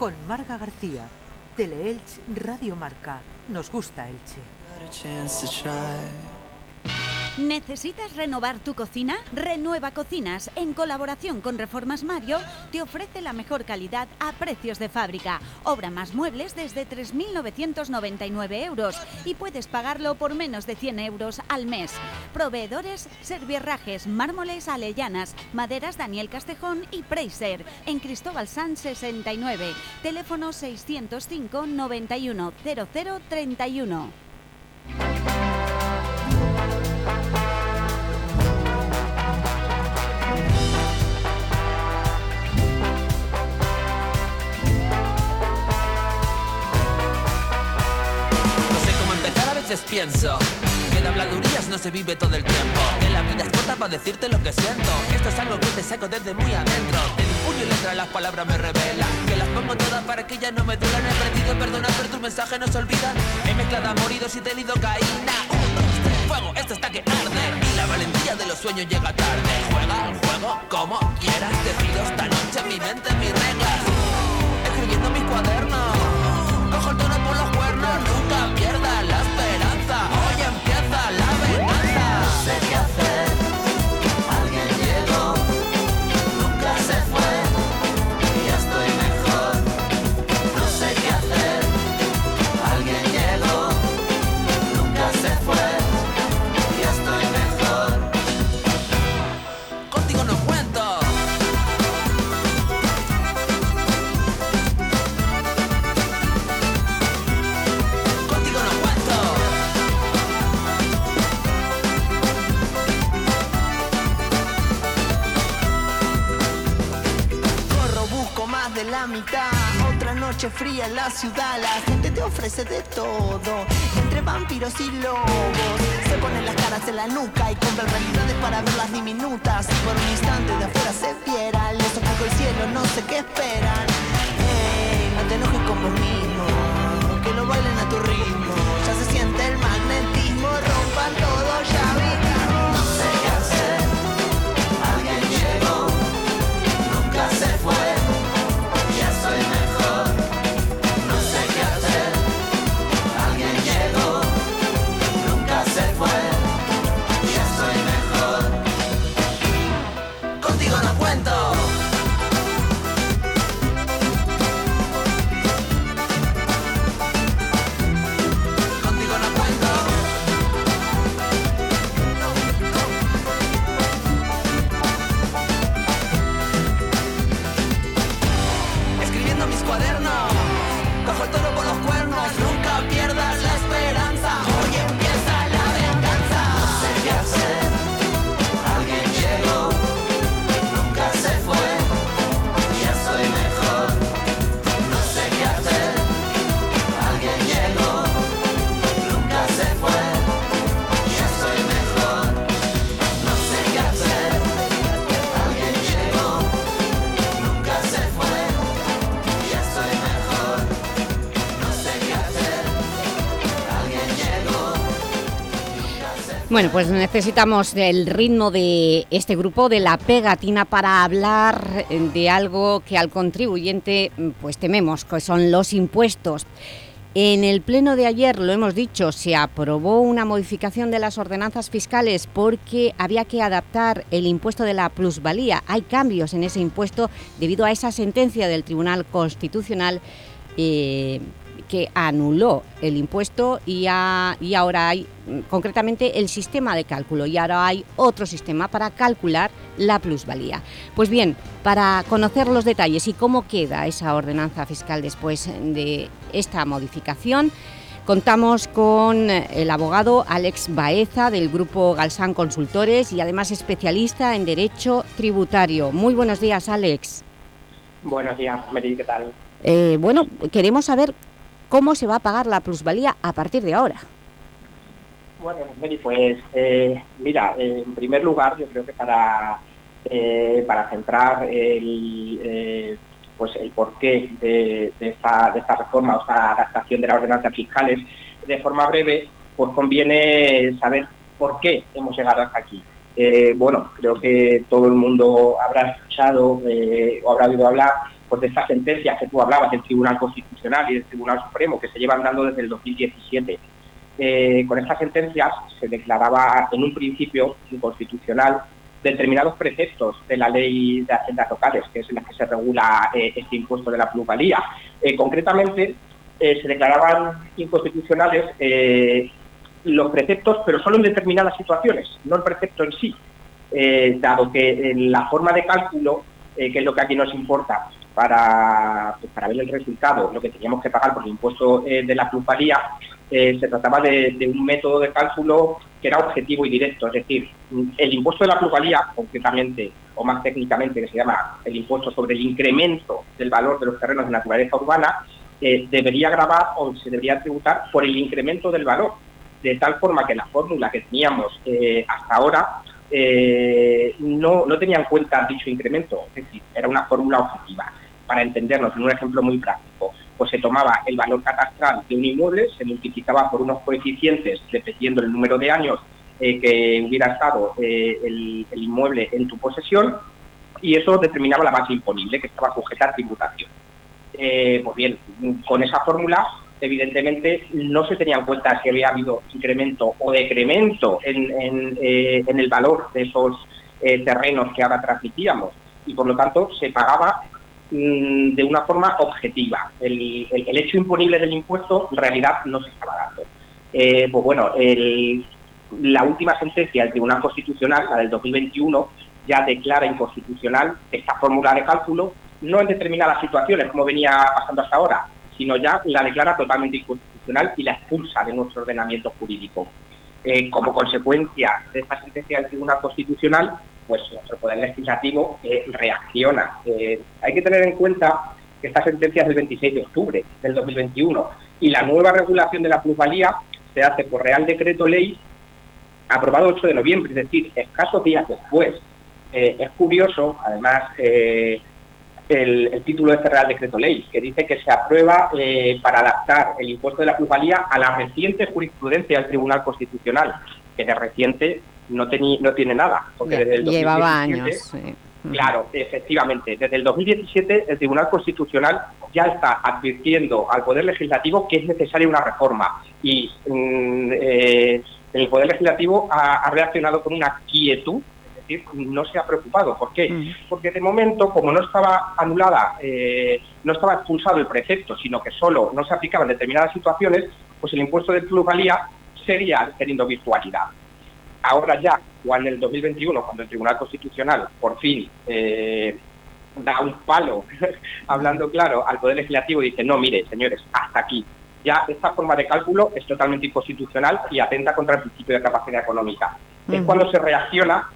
con Marga García. Teleelch Radio Marca. Nos gusta Elche. ¿Necesitas renovar tu cocina? Renueva Cocinas, en colaboración con Reformas Mario, te ofrece la mejor calidad a precios de fábrica. Obra más muebles desde 3.999 euros y puedes pagarlo por menos de 100 euros al mes. Proveedores, servierrajes, mármoles alellanas, maderas Daniel Castejón y Preiser, en Cristóbal San 69, teléfono 605 91 00 31. Veces pienso Que de habladurías no se vive todo el tiempo Que la vida es corta para decirte lo que siento Esto es algo que te saco desde muy adentro. De mi puño y letra las palabras me revelan Que las pongo todas para que ya no me duelan He aprendido a perdonar pero tus mensajes no se olvidan He mezclado amoridos y tenido caína. Un, dos, tres, fuego, esto está que arde. Y la valentía de los sueños llega tarde. Juega al juego como quieras Decido esta noche mi mente, mis reglas. Escribiendo mis cuadernos Cojo el toro por los cuernos, nunca pierdas la noche fría en la ciudad, la gente te ofrece de todo. Entre vampiros y lobos, se ponen las caras en la nuca y compran realidades para verlas diminutas. Por un instante de afuera se viera, les ofrezco el cielo, no sé qué esperan. Ey, no te enojes con vos mismo, que lo bailen a tu ritmo. Ya se siente el magnetismo, rompan todo, ya. No sé qué hacer, alguien llegó, nunca se fue. Bueno, pues necesitamos el ritmo de este grupo, de la pegatina, para hablar de algo que al contribuyente pues tememos, que son los impuestos. En el pleno de ayer, lo hemos dicho, se aprobó una modificación de las ordenanzas fiscales porque había que adaptar el impuesto de la plusvalía. Hay cambios en ese impuesto debido a esa sentencia del Tribunal Constitucional eh, que anuló el impuesto y, ahora hay mm, concretamente el sistema de cálculo y ahora hay otro sistema para calcular la plusvalía. Pues bien, para conocer los detalles y cómo queda esa ordenanza fiscal después de esta modificación, contamos con el abogado Alex Baeza del grupo Galsán Consultores y además especialista en Derecho Tributario. Muy buenos días, Alex. Buenos días, Mary, ¿qué tal? Eh, bueno, queremos saber cómo se va a pagar la plusvalía a partir de ahora. Bueno, Mary, pues eh, mira, eh, en primer lugar, yo creo que para, eh, para centrar el, pues el porqué de, de esta, de esta reforma o esta adaptación de las ordenanzas fiscales, de forma breve, pues conviene saber por qué hemos llegado hasta aquí. Eh, bueno, creo que todo el mundo habrá escuchado eh, o habrá oído hablar pues, de estas sentencias que tú hablabas del Tribunal Constitucional y del Tribunal Supremo, que se llevan dando desde el 2017. Eh, con estas sentencias se declaraba en un principio inconstitucional determinados preceptos de la ley de haciendas locales, que es en la que se regula este impuesto de la plusvalía. Concretamente, se declaraban inconstitucionales los preceptos, pero solo en determinadas situaciones, no el precepto en sí, eh, dado que en la forma de cálculo, eh, que es lo que aquí nos importa para, pues, para ver el resultado, lo que teníamos que pagar por el impuesto eh, de la plusvalía, eh, se trataba de, un método de cálculo que era objetivo y directo, es decir, el impuesto de la plusvalía, concretamente, o más técnicamente, que se llama el impuesto sobre el incremento del valor de los terrenos de naturaleza urbana, eh, debería grabar o se debería tributar por el incremento del valor, de tal forma que la fórmula que teníamos eh, hasta ahora eh, no, no tenía en cuenta dicho incremento, es decir, era una fórmula objetiva. Para entendernos, en un ejemplo muy práctico, pues se tomaba el valor catastral de un inmueble, se multiplicaba por unos coeficientes dependiendo del número de años eh, que hubiera estado el, inmueble en tu posesión y eso determinaba la base imponible que estaba sujeta a tributación. Pues bien, con esa fórmula, evidentemente, no se tenía en cuenta si había habido incremento o decremento en, eh, el valor de esos eh, terrenos que ahora transmitíamos y, por lo tanto, se pagaba mm, de una forma objetiva. El, hecho imponible del impuesto, en realidad, no se estaba dando. Eh, pues bueno, la última sentencia del Tribunal Constitucional, la del 2021, ya declara inconstitucional esta fórmula de cálculo, no en determinadas situaciones, como venía pasando hasta ahora, sino ya la declara totalmente inconstitucional y la expulsa de nuestro ordenamiento jurídico. Eh, como consecuencia de esta sentencia del Tribunal Constitucional, pues nuestro Poder Legislativo eh, reacciona. Eh, hay que tener en cuenta esta sentencia es del 26 de octubre del 2021 y la nueva regulación de la plusvalía se hace por Real Decreto Ley aprobado 8 de noviembre, es decir, escasos días después. Es curioso, además, el, el título de este Real Decreto Ley, que dice que se aprueba eh, para adaptar el impuesto de la plusvalía a la reciente jurisprudencia del Tribunal Constitucional, que de reciente no, no tiene nada. Porque Ya, desde el Llevaba 2017 años. sí. Claro, efectivamente. Desde el 2017 el Tribunal Constitucional ya está advirtiendo al Poder Legislativo que es necesaria una reforma y mm, eh, el Poder Legislativo ha, ha reaccionado con una quietud, decir, no se ha preocupado. ¿Por qué? Porque de momento, como no estaba anulada, eh, no estaba expulsado el precepto, sino que solo no se aplicaba en determinadas situaciones, pues el impuesto de plusvalía seguía teniendo virtualidad ahora ya, o en el 2021, cuando el Tribunal Constitucional por fin eh, da un palo, hablando claro, al Poder Legislativo y dice, no, mire, señores, hasta aquí. Ya esta forma de cálculo es totalmente inconstitucional y atenta contra el principio de capacidad económica. Es cuando se reacciona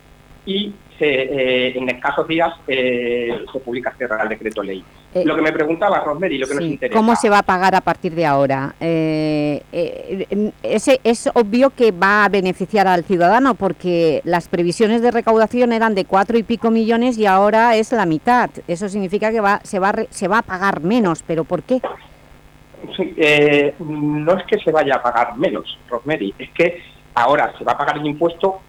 y se, eh, en escasos días eh, se publica este Real Decreto Ley. Eh, lo que me preguntaba Rosmery, lo que nos interesa. ¿Cómo se va a pagar a partir de ahora? Eh, eh, ese, es obvio que va a beneficiar al ciudadano porque las previsiones de recaudación eran de cuatro y pico millones y ahora es la mitad. Eso significa que va, se, va, se va a pagar menos, ¿pero por qué? Sí, no es que se vaya a pagar menos, Rosemary, es que ahora se va a pagar el impuesto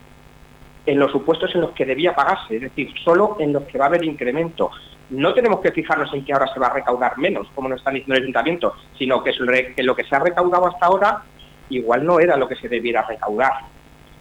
en los supuestos en los que debía pagarse, es decir, solo en los que va a haber incremento. No tenemos que fijarnos en que ahora se va a recaudar menos, como nos están diciendo el ayuntamiento, sino que, lo que se ha recaudado hasta ahora igual no era lo que se debiera recaudar.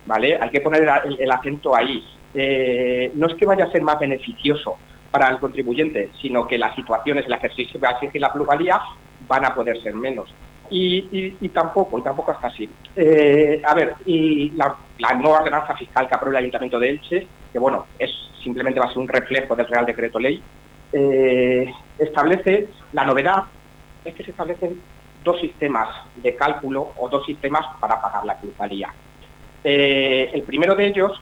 ¿Vale? Hay que poner el, acento ahí. Eh, no es que vaya a ser más beneficioso para el contribuyente, sino que las situaciones en las que se va a exigir la plusvalía van a poder ser menos. Y, tampoco, y tampoco hasta así. Eh, a ver, y la, la nueva ordenanza fiscal que aprueba el Ayuntamiento de Elche, que bueno, es simplemente va a ser un reflejo del Real Decreto Ley, eh, establece, la novedad es que se establecen dos sistemas de cálculo o dos sistemas para pagar la plusvalía. Eh, el primero de ellos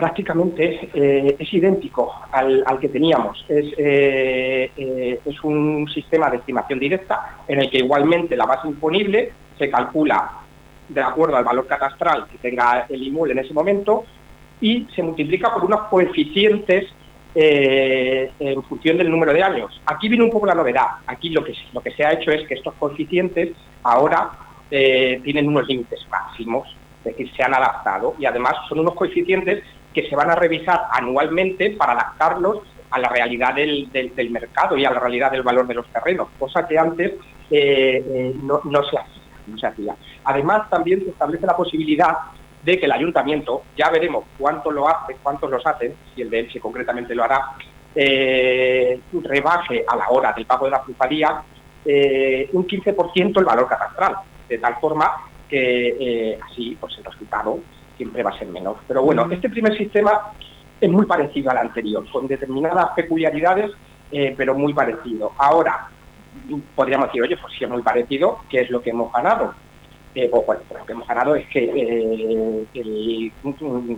prácticamente eh, es idéntico al, que teníamos. Es, eh, eh, es un sistema de estimación directa en el que igualmente la base imponible se calcula de acuerdo al valor catastral que tenga el inmueble en ese momento y se multiplica por unos coeficientes eh, en función del número de años. Aquí viene un poco la novedad. Aquí lo que, lo que se ha hecho es que estos coeficientes ahora eh, tienen unos límites máximos, es decir, se han adaptado y además son unos coeficientes que se van a revisar anualmente para adaptarlos a la realidad del, mercado y a la realidad del valor de los terrenos, cosa que antes eh, eh, no, se hacía. Además, también se establece la posibilidad de que el ayuntamiento, ya veremos cuánto lo hace, cuántos los hacen, si el de concretamente lo hará, eh, rebaje a la hora del pago de la plusvalía un 15% el valor catastral, de tal forma que así pues el resultado siempre va a ser menor. Pero bueno, este primer sistema es muy parecido al anterior, con determinadas peculiaridades, eh, pero muy parecido. Ahora, podríamos decir, oye, pues si es muy parecido, ¿qué es lo que hemos ganado? Eh, pues, bueno, pues lo que hemos ganado es que, eh, el-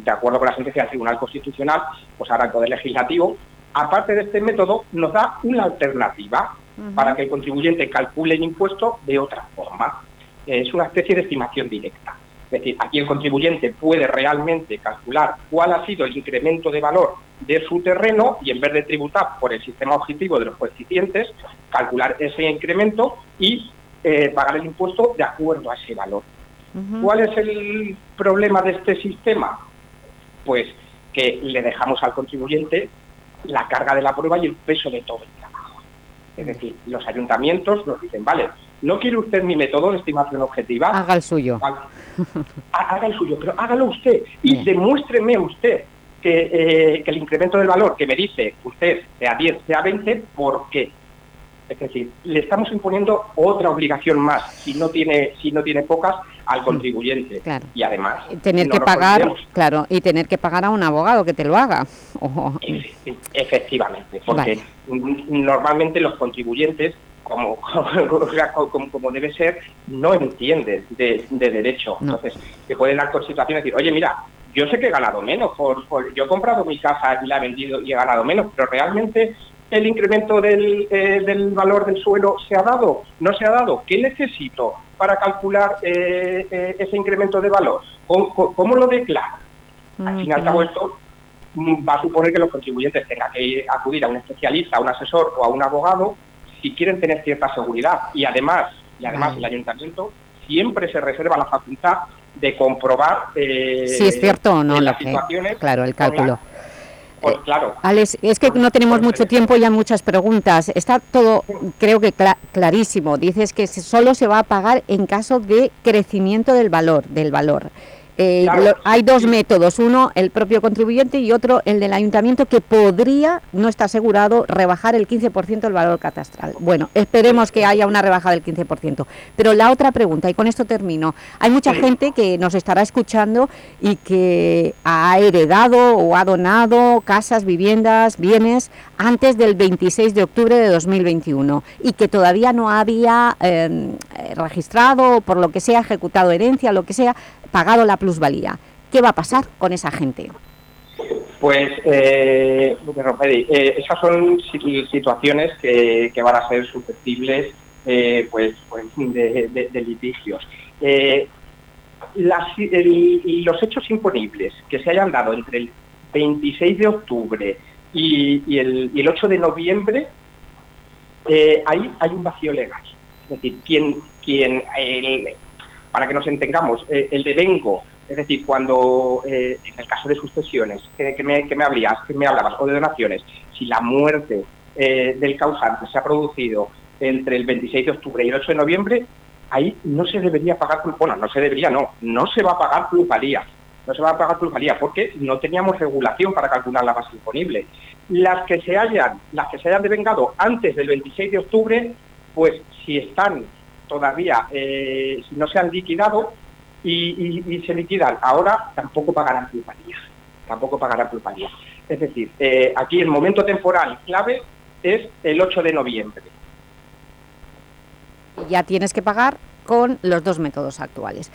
de acuerdo con la sentencia del Tribunal Constitucional, pues ahora el Poder Legislativo, aparte de este método, nos da una alternativa para que el contribuyente calcule el impuesto de otra forma. Es una especie de estimación directa. Es decir, aquí el contribuyente puede realmente calcular cuál ha sido el incremento de valor de su terreno y en vez de tributar por el sistema objetivo de los coeficientes, calcular ese incremento y eh, pagar el impuesto de acuerdo a ese valor. ¿Cuál es el problema de este sistema? Pues que le dejamos al contribuyente la carga de la prueba y el peso de todo el trabajo. Es decir, los ayuntamientos nos dicen, vale, ¿no quiere usted mi método de estimación objetiva? Haga el suyo. Haga el suyo, pero hágalo usted y demuéstreme usted que, eh, que el incremento del valor que me dice usted sea 10, sea 20, ¿por qué? Es decir, le estamos imponiendo otra obligación más, si no tiene, si no tiene pocas, al contribuyente. Claro. Y además, Tener no que pagar, claro, y tener que pagar a un abogado que te lo haga. Ojo. Efectivamente, porque normalmente los contribuyentes, como, como, debe ser, no entienden de, de derecho. Entonces, se pueden dar con situaciones y decir, oye, mira, yo sé que he ganado menos, por, por- yo he comprado mi casa y la he vendido y he ganado menos, pero realmente el incremento del, eh, del valor del suelo se ha dado? ¿No se ha dado? ¿Qué necesito para calcular eh, eh, ese incremento de valor? ¿Cómo, lo declaro? Al fin y al cabo esto mm, va a suponer que los contribuyentes tengan que acudir a un especialista, a un asesor o a un abogado si quieren tener cierta seguridad. Y además, y además el ayuntamiento siempre se reserva la facultad de comprobar eh, Si es cierto o no las situaciones Claro, el cálculo. Pues claro, Alex, es que no tenemos mucho tiempo y hay muchas preguntas. Está todo, creo que cla- clarísimo. Dices que solo se va a pagar en caso de crecimiento del valor, del valor. Eh, Claro. lo- hay dos métodos, uno el propio contribuyente y otro el del ayuntamiento que podría, no está asegurado, rebajar el 15% el valor catastral. Bueno, esperemos que haya una rebaja del 15%. Pero la otra pregunta, y con esto termino, hay mucha gente que nos estará escuchando y que ha heredado o ha donado casas, viviendas, bienes antes del 26 de octubre de 2021 y que todavía no había eh, eh, registrado por lo que sea, ejecutado herencia, lo que sea, pagado la plusvalía. ¿Qué va a pasar con esa gente? Pues, eh, eh, esas son si- situaciones que, van a ser susceptibles eh, pues, pues, de, de- litigios. Eh, las- el- los hechos imponibles que se hayan dado entre el 26 de octubre y, el, y el 8 de noviembre, eh, ahí hay un vacío legal. Es decir, quien, quien el- para que nos entendamos, eh, el devengo, es decir, cuando eh, en el caso de sucesiones, que, me, que me hablabas, que me hablabas, o de donaciones, si la muerte eh, del causante se ha producido entre el 26 de octubre y el 8 de noviembre, ahí no se debería pagar, bueno, no se debería, no, no se va a pagar plusvalía, no se va a pagar plusvalía porque no teníamos regulación para calcular la base imponible. Las que se hayan, las que se hayan devengado antes del 26 de octubre, pues si están todavía, eh, si no se han liquidado y, y- y se liquidan ahora, tampoco pagarán plusvalía, tampoco pagarán plusvalía. Es decir, eh, aquí el momento temporal clave es el 8 de noviembre. Ya tienes que pagar con los dos métodos actuales.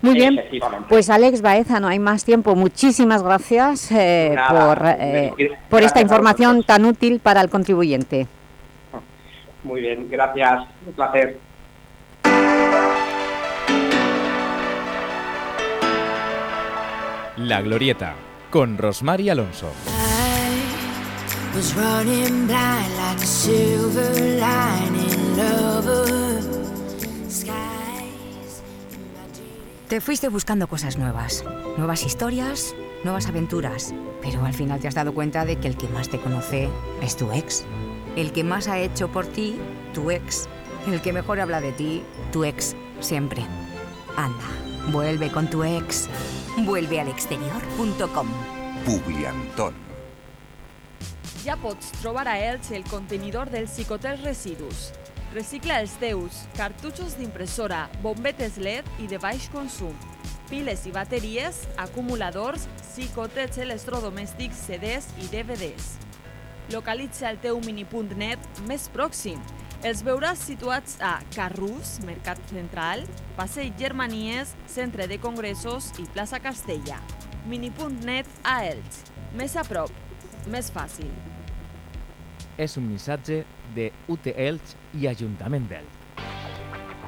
Muy bien, pues Alex Baeza, no hay más tiempo. Muchísimas gracias eh, Nada, por, eh, por esta información tan útil para el contribuyente. Muy bien, gracias, un placer. La Glorieta, con Rosmar y Alonso. Te fuiste buscando cosas nuevas, nuevas historias, nuevas aventuras, pero al final te has dado cuenta de que el que más te conoce es tu ex. El que más ha hecho por ti, tu ex. El que mejor habla de ti, tu ex, siempre. Anda, vuelve con tu ex. Vuelve al exterior.com. Publiantón. Ja pots trobar a Elx el contenidor del Cicotel Residus. Recicla els teus cartutxos d'impressora, bombetes LED i de baix consum, piles i bateries, acumuladors, xicotets electrodomèstics, CDs i DVDs. Localitza el teu minipunt net més pròxim. Els veuràs situats a Carrús, Mercat Central, Passeig Germanies, Centre de Congressos i Plaça Castella. Minipunt net a Elx. Més a prop, més fàcil. Es un mensaje de UT Elche y Ayuntamiento de Elche.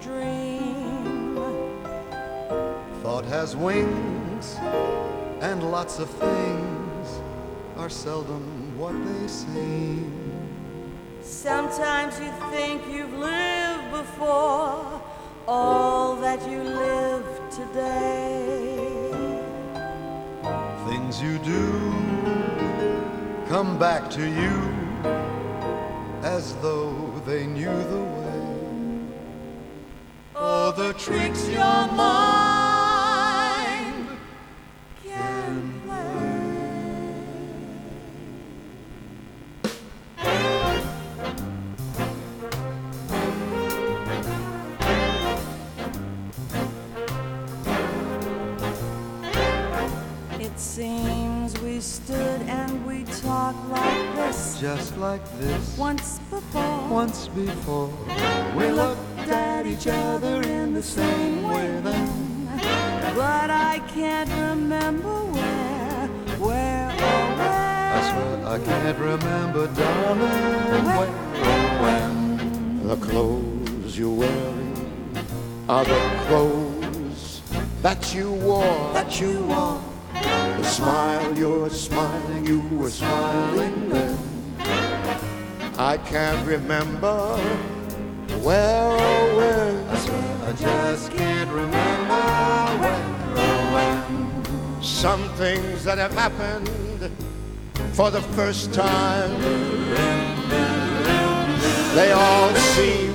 dream. Thought has wings, and lots of things are seldom what they seem. Sometimes you think you've lived before all that you live today. Things you do come back to you as though they knew the way. All the tricks your mind can It seems we stood and we talked like this Just like this. once before. Once before, we looked at each other in the same way then. But I can't remember where, where or when. I swear I can't remember, darling, where or when. The clothes you're wearing are the clothes that you wore. That you wore. The smile you're smiling, you were smiling then. I can't remember where when. I swear I just can't remember where or when. Some things that have happened for the first time. They all seem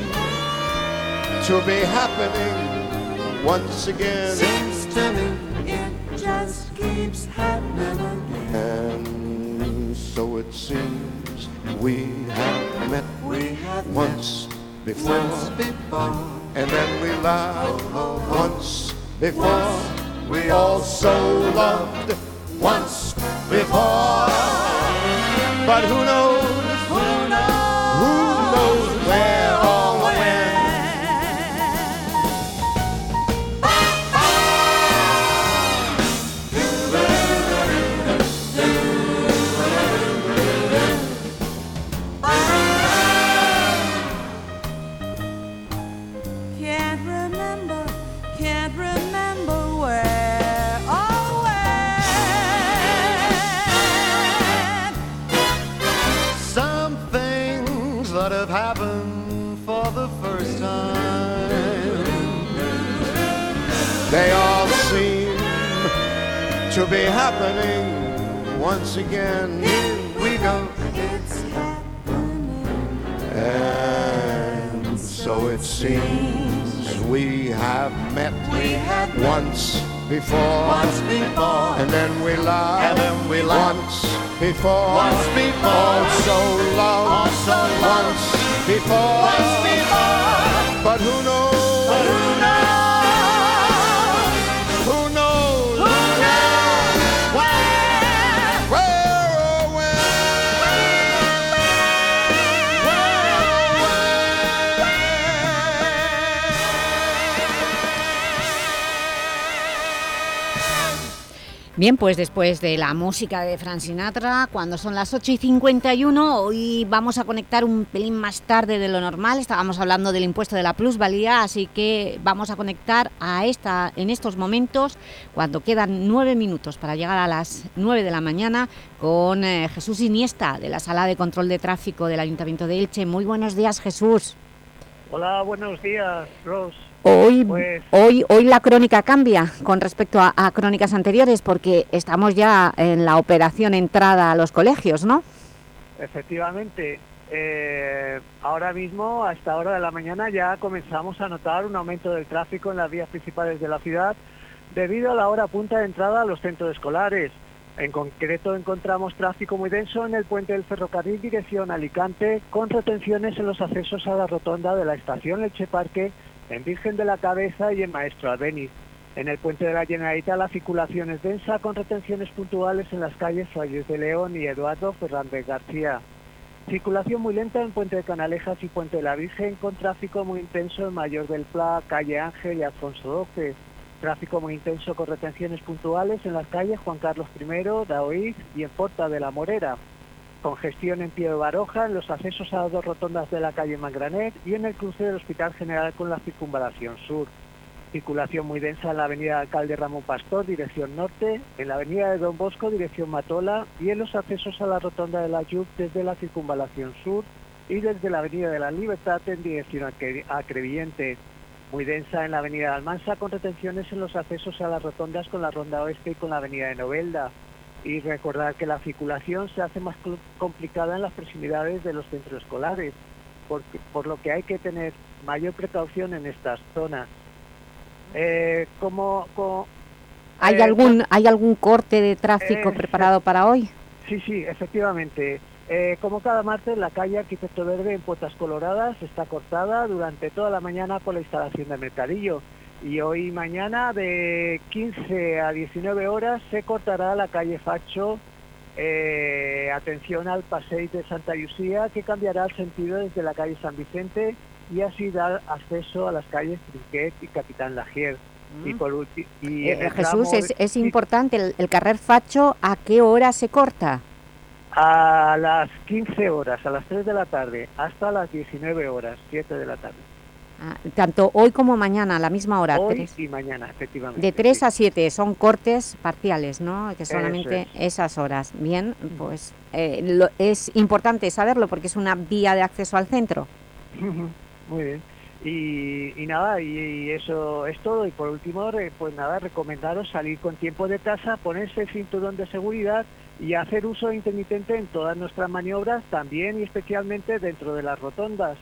to be happening once again. Seems to me it just keeps happening again. And so it seems we have met We have once before. once before. And then we laughed once before. Once we also loved once before. But who knows? To be happening once again. Here we go. It's happening. And so it seems we have met We have once before. Once before. And then we laughed. And then we laughed. Once before. Once before. Also loved. Also. Once before. Once before. But who knows? Bien, pues después de la música de Frank Sinatra, cuando son las 8 y 51, hoy vamos a conectar un pelín más tarde de lo normal. Estábamos hablando del impuesto de la plusvalía, así que vamos a conectar a esta, en estos momentos, cuando quedan nueve minutos para llegar a las 9 de la mañana, con eh, Jesús Iniesta, de la Sala de Control de Tráfico del Ayuntamiento de Elche. Muy buenos días, Jesús. Hola, buenos días, Ros. Hoy, Pues- hoy, hoy la crónica cambia con respecto a, a crónicas anteriores porque estamos ya en la operación entrada a los colegios, ¿no? Efectivamente, eh, ahora mismo, a esta hora de la mañana, ya comenzamos a notar un aumento del tráfico en las vías principales de la ciudad debido a la hora punta de entrada a los centros escolares. En concreto, encontramos tráfico muy denso en el puente del ferrocarril dirección Alicante, con retenciones en los accesos a la rotonda de la estación Leche Parque, en Virgen de la Cabeza y en Maestro Albéniz. En el puente de la Generalitat la circulación es densa con retenciones puntuales en las calles Valles de León y Eduardo Fernández García. Circulación muy lenta en Puente de Canalejas y Puente de la Virgen con tráfico muy intenso en Mayor del Pla, Calle Ángel y Alfonso XII. Tráfico muy intenso con retenciones puntuales en las calles Juan Carlos I, Daoíz y en Porta de la Morera. Congestión en de Baroja, en los accesos a las dos rotondas de la calle Mangranet y en el cruce del Hospital General con la circunvalación sur. Circulación muy densa en la avenida Alcalde Ramón Pastor, dirección norte, en la avenida de Don Bosco, dirección Matola, y en los accesos a la rotonda de la Yuc desde la circunvalación sur y desde la avenida de la Libertad en dirección a. Muy densa en la avenida de Almansa con retenciones en los accesos a las rotondas con la ronda oeste y con la avenida de Novelda. Y recordar que la circulación se hace más complicada en las proximidades de los centros escolares, porque- por lo que hay que tener mayor precaución en estas zonas. Eh, como, ¿Hay, eh, algún, ¿Hay algún corte de tráfico Eh, preparado para hoy? Sí, sí, efectivamente. Como cada martes, la calle Arquitecto Verde en Puertas Coloradas está cortada durante toda la mañana por la instalación de mercadillo. Y hoy y mañana de 15 a 19 horas se cortará la calle Facho. eh, atención al paseo de Santa Lucía que cambiará el sentido desde la calle San Vicente y así dar acceso a las calles Trinquet y Capitán Lagier. Y por y en Eh, Jesús, es importante, el, el carrer Facho, ¿a qué hora se corta? A las 15 horas, a las 3 de la tarde, hasta las 19 horas, 7 de la tarde. Ah, tanto hoy como mañana, a la misma hora. Hoy tres- y mañana, efectivamente. de 3 a 7 son cortes parciales, ¿no? Que solamente es. esas horas. Bien, pues eh, lo- es importante saberlo porque es una vía de acceso al centro. Muy bien. Y, y nada, y, y eso es todo. Y por último, pues nada, recomendaros salir con tiempo de casa, ponerse el cinturón de seguridad y hacer uso intermitente en todas nuestras maniobras, también y especialmente dentro de las rotondas.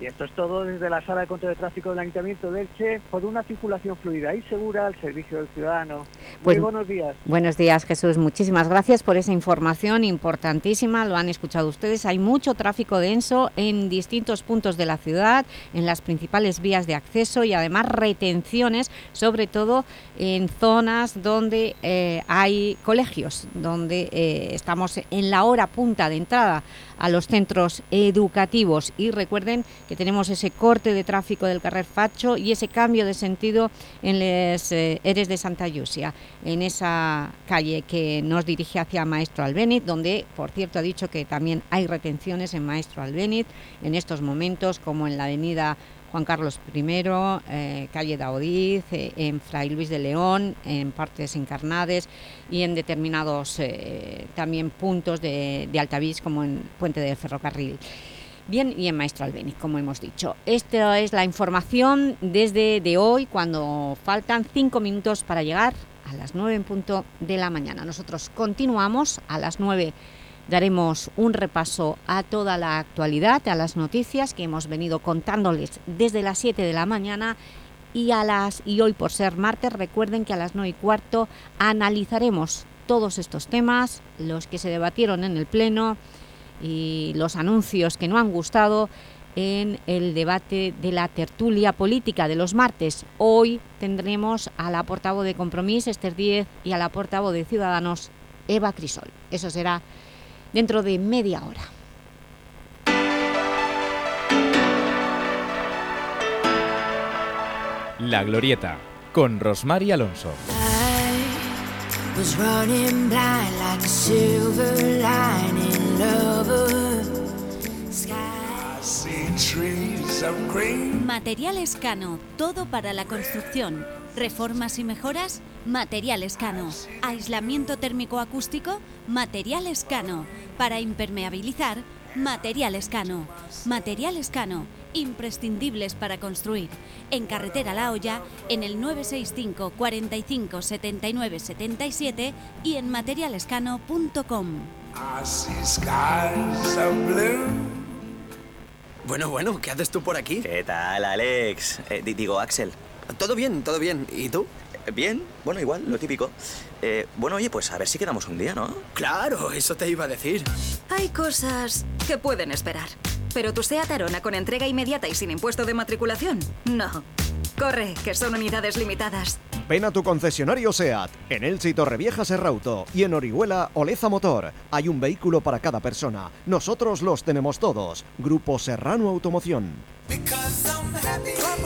Y esto es todo desde la Sala de Control de Tráfico del Ayuntamiento de Elche por una circulación fluida y segura al servicio del ciudadano. Pues- Muy buenos días. Buenos días, Jesús. Muchísimas gracias por esa información importantísima. Lo han escuchado ustedes. Hay mucho tráfico denso en distintos puntos de la ciudad, en las principales vías de acceso y además retenciones, sobre todo en zonas donde eh, hay colegios, donde eh, estamos en la hora punta de entrada a los centros educativos. Y recuerden que tenemos ese corte de tráfico del carrer Facho y ese cambio de sentido en les eh, Eres de Santa Yusia, en esa calle que nos dirige hacia Maestro Albéniz, donde, por cierto, ha dicho que también hay retenciones en Maestro Albéniz en estos momentos, como en la avenida Juan Carlos I, eh, calle Daodiz, eh, en Fray Luis de León, en partes encarnades y en determinados eh, también puntos de, de Altavís, como en Puente del Ferrocarril. Bien, y en Maestro Albéniz, como hemos dicho. Esta es la información desde de hoy, cuando faltan cinco minutos para llegar a las 9 en punto de la mañana. Nosotros continuamos a las 9 daremos un repaso a toda la actualidad, a las noticias que hemos venido contándoles desde las 7 de la mañana y, a las, y hoy por ser martes recuerden que a las 9 y cuarto analizaremos todos estos temas, los que se debatieron en el Pleno y los anuncios que no han gustado en el debate de la tertulia política de los martes. Hoy tendremos a la portavoz de Compromís, Esther Díez, y a la portavoz de Ciudadanos, Eva Crisol. Eso será dentro de media hora. La Glorieta, con Rosmar y Alonso. was Material Escano, todo para la construcción. Reformas y mejoras, Material Escano. Aislamiento térmico acústico, Material Escano. Para impermeabilizar, Material Escano. Material Escano, imprescindibles para construir. En Carretera La Hoya, en el 965 45 79 77 y en materialescano.com. Bueno, bueno, ¿qué haces tú por aquí? ¿Qué tal, Alex? Eh, di- digo, Axel. Todo bien, todo bien. ¿Y tú? Bien, bueno, igual, lo típico. Eh, bueno, oye, pues a ver si quedamos un día, ¿no? Claro, eso te iba a decir. Hay cosas que pueden esperar. Pero tu SEAT Arona con entrega inmediata y sin impuesto de matriculación, no. Corre, que son unidades limitadas. Ven a tu concesionario SEAT, en Elche y Torrevieja Serrauto y en Orihuela Oleza Motor. Hay un vehículo para cada persona. Nosotros los tenemos todos. Grupo Serrano Automoción.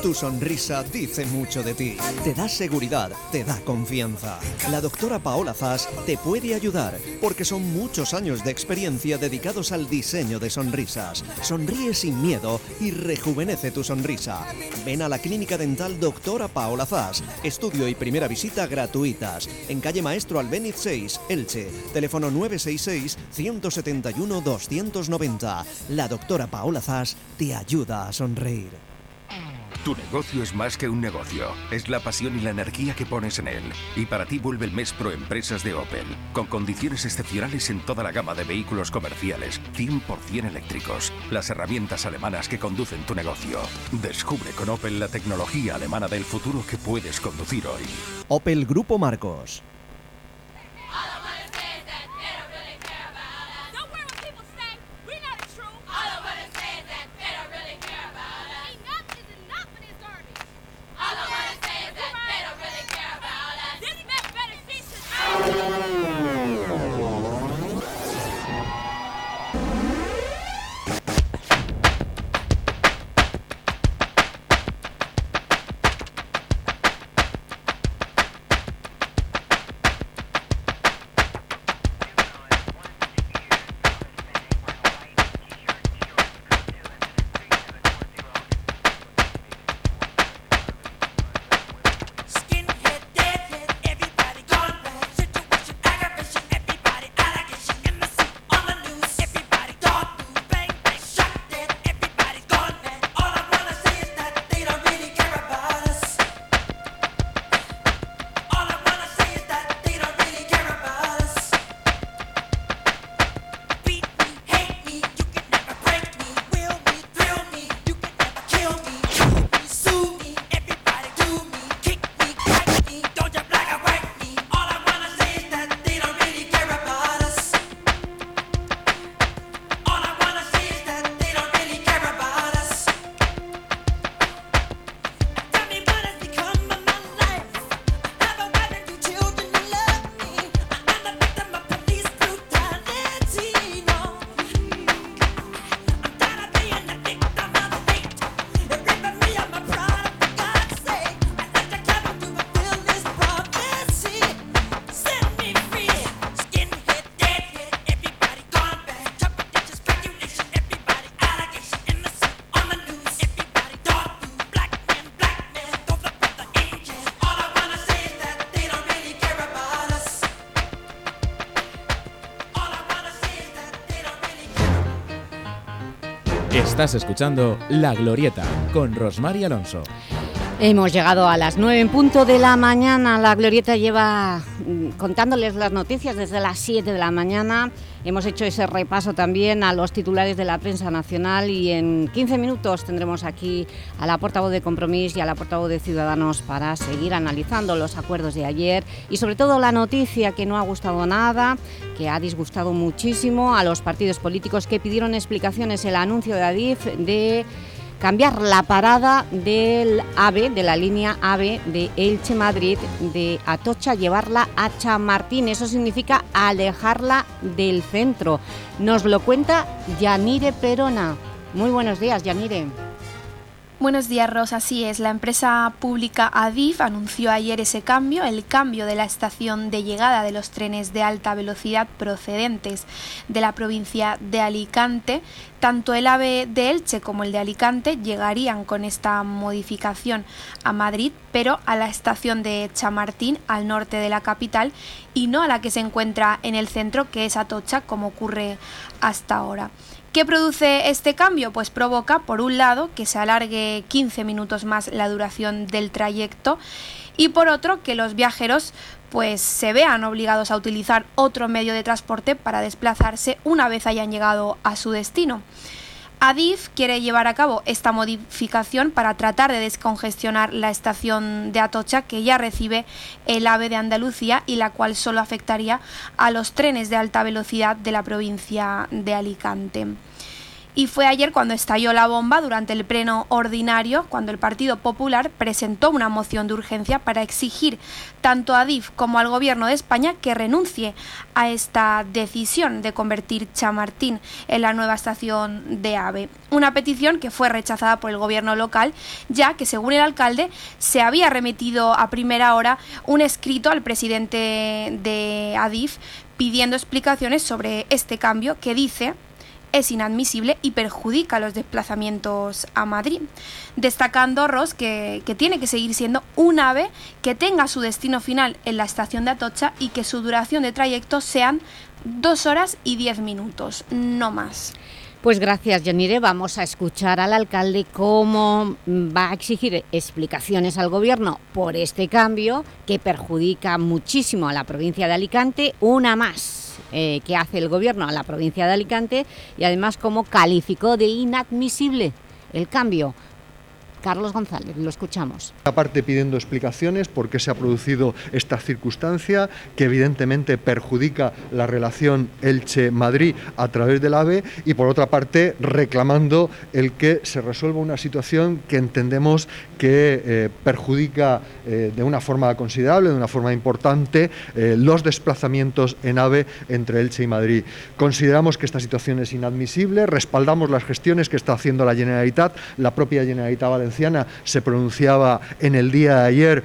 Tu sonrisa dice mucho de ti. Te da seguridad, te da confianza. La doctora Paola Zas te puede ayudar porque son muchos años de experiencia dedicados al diseño de sonrisas. Sonríe sin miedo y rejuvenece tu sonrisa. Ven a la clínica dental doctora Paola Zas. Estudio y primera visita gratuitas. En calle Maestro Albéniz 6, Elche. Teléfono 966-171-290. La doctora Paola Zas te ayuda a sonreír. Tu negocio es más que un negocio, es la pasión y la energía que pones en él. Y para ti vuelve el mes pro empresas de Opel, con condiciones excepcionales en toda la gama de vehículos comerciales, 100% eléctricos, las herramientas alemanas que conducen tu negocio. Descubre con Opel la tecnología alemana del futuro que puedes conducir hoy. Opel Grupo Marcos. Estás escuchando La Glorieta con Rosmar y Alonso. Hemos llegado a las 9 en punto de la mañana. La Glorieta lleva mm, contándoles las noticias desde las 7 de la mañana. Hemos hecho ese repaso también a los titulares de la prensa nacional y en 15 minutos tendremos aquí a la portavoz de Compromís y a la portavoz de Ciudadanos para seguir analizando los acuerdos de ayer y sobre todo la noticia que no ha gustado nada, que ha disgustado muchísimo a los partidos políticos que pidieron explicaciones el anuncio de Adif de cambiar la parada del AVE, de la línea AVE de Elche-Madrid, de Atocha, llevarla a Chamartín. Eso significa alejarla del centro. Nos lo cuenta Yanire Perona. Muy buenos días, Yanire. Buenos días, Rosa. Así es, la empresa pública Adif anunció ayer ese cambio, el cambio de la estación de llegada de los trenes de alta velocidad procedentes de la provincia de Alicante. Tanto el AVE de Elche como el de Alicante llegarían con esta modificación a Madrid, pero a la estación de Chamartín, al norte de la capital, y no a la que se encuentra en el centro, que es Atocha, como ocurre hasta ahora. ¿Qué produce este cambio? Pues provoca, por un lado, que se alargue 15 minutos más la duración del trayecto y por otro, que los viajeros pues se vean obligados a utilizar otro medio de transporte para desplazarse una vez hayan llegado a su destino. Adif quiere llevar a cabo esta modificación para tratar de descongestionar la estación de Atocha que ya recibe el AVE de Andalucía y la cual solo afectaría a los trenes de alta velocidad de la provincia de Alicante. Y fue ayer cuando estalló la bomba durante el pleno ordinario, cuando el Partido Popular presentó una moción de urgencia para exigir tanto a DIF como al Gobierno de España que renuncie a esta decisión de convertir Chamartín en la nueva estación de AVE. Una petición que fue rechazada por el Gobierno local, ya que según el alcalde se había remitido a primera hora un escrito al presidente de ADIF pidiendo explicaciones sobre este cambio que dice es inadmisible y perjudica los desplazamientos a Madrid. Destacando Ross que, que, tiene que seguir siendo un ave que tenga su destino final en la estación de Atocha y que su duración de trayecto sean dos horas y diez minutos, no más. Pues gracias, Yanire. Vamos a escuchar al alcalde cómo va a exigir explicaciones al Gobierno por este cambio que perjudica muchísimo a la provincia de Alicante, una más eh, que hace el Gobierno a la provincia de Alicante y además cómo calificó de inadmisible el cambio Carlos González, lo escuchamos. Aparte pidiendo explicaciones por qué se ha producido esta circunstancia que evidentemente perjudica la relación Elche-Madrid a través del AVE y por otra parte reclamando el que se resuelva una situación que entendemos que eh, perjudica eh, de una forma considerable, de una forma importante, eh, los desplazamientos en AVE entre Elche y Madrid. Consideramos que esta situación es inadmisible, respaldamos las gestiones que está haciendo la Generalitat, la propia Generalitat Valenciana se pronunciaba en el día de ayer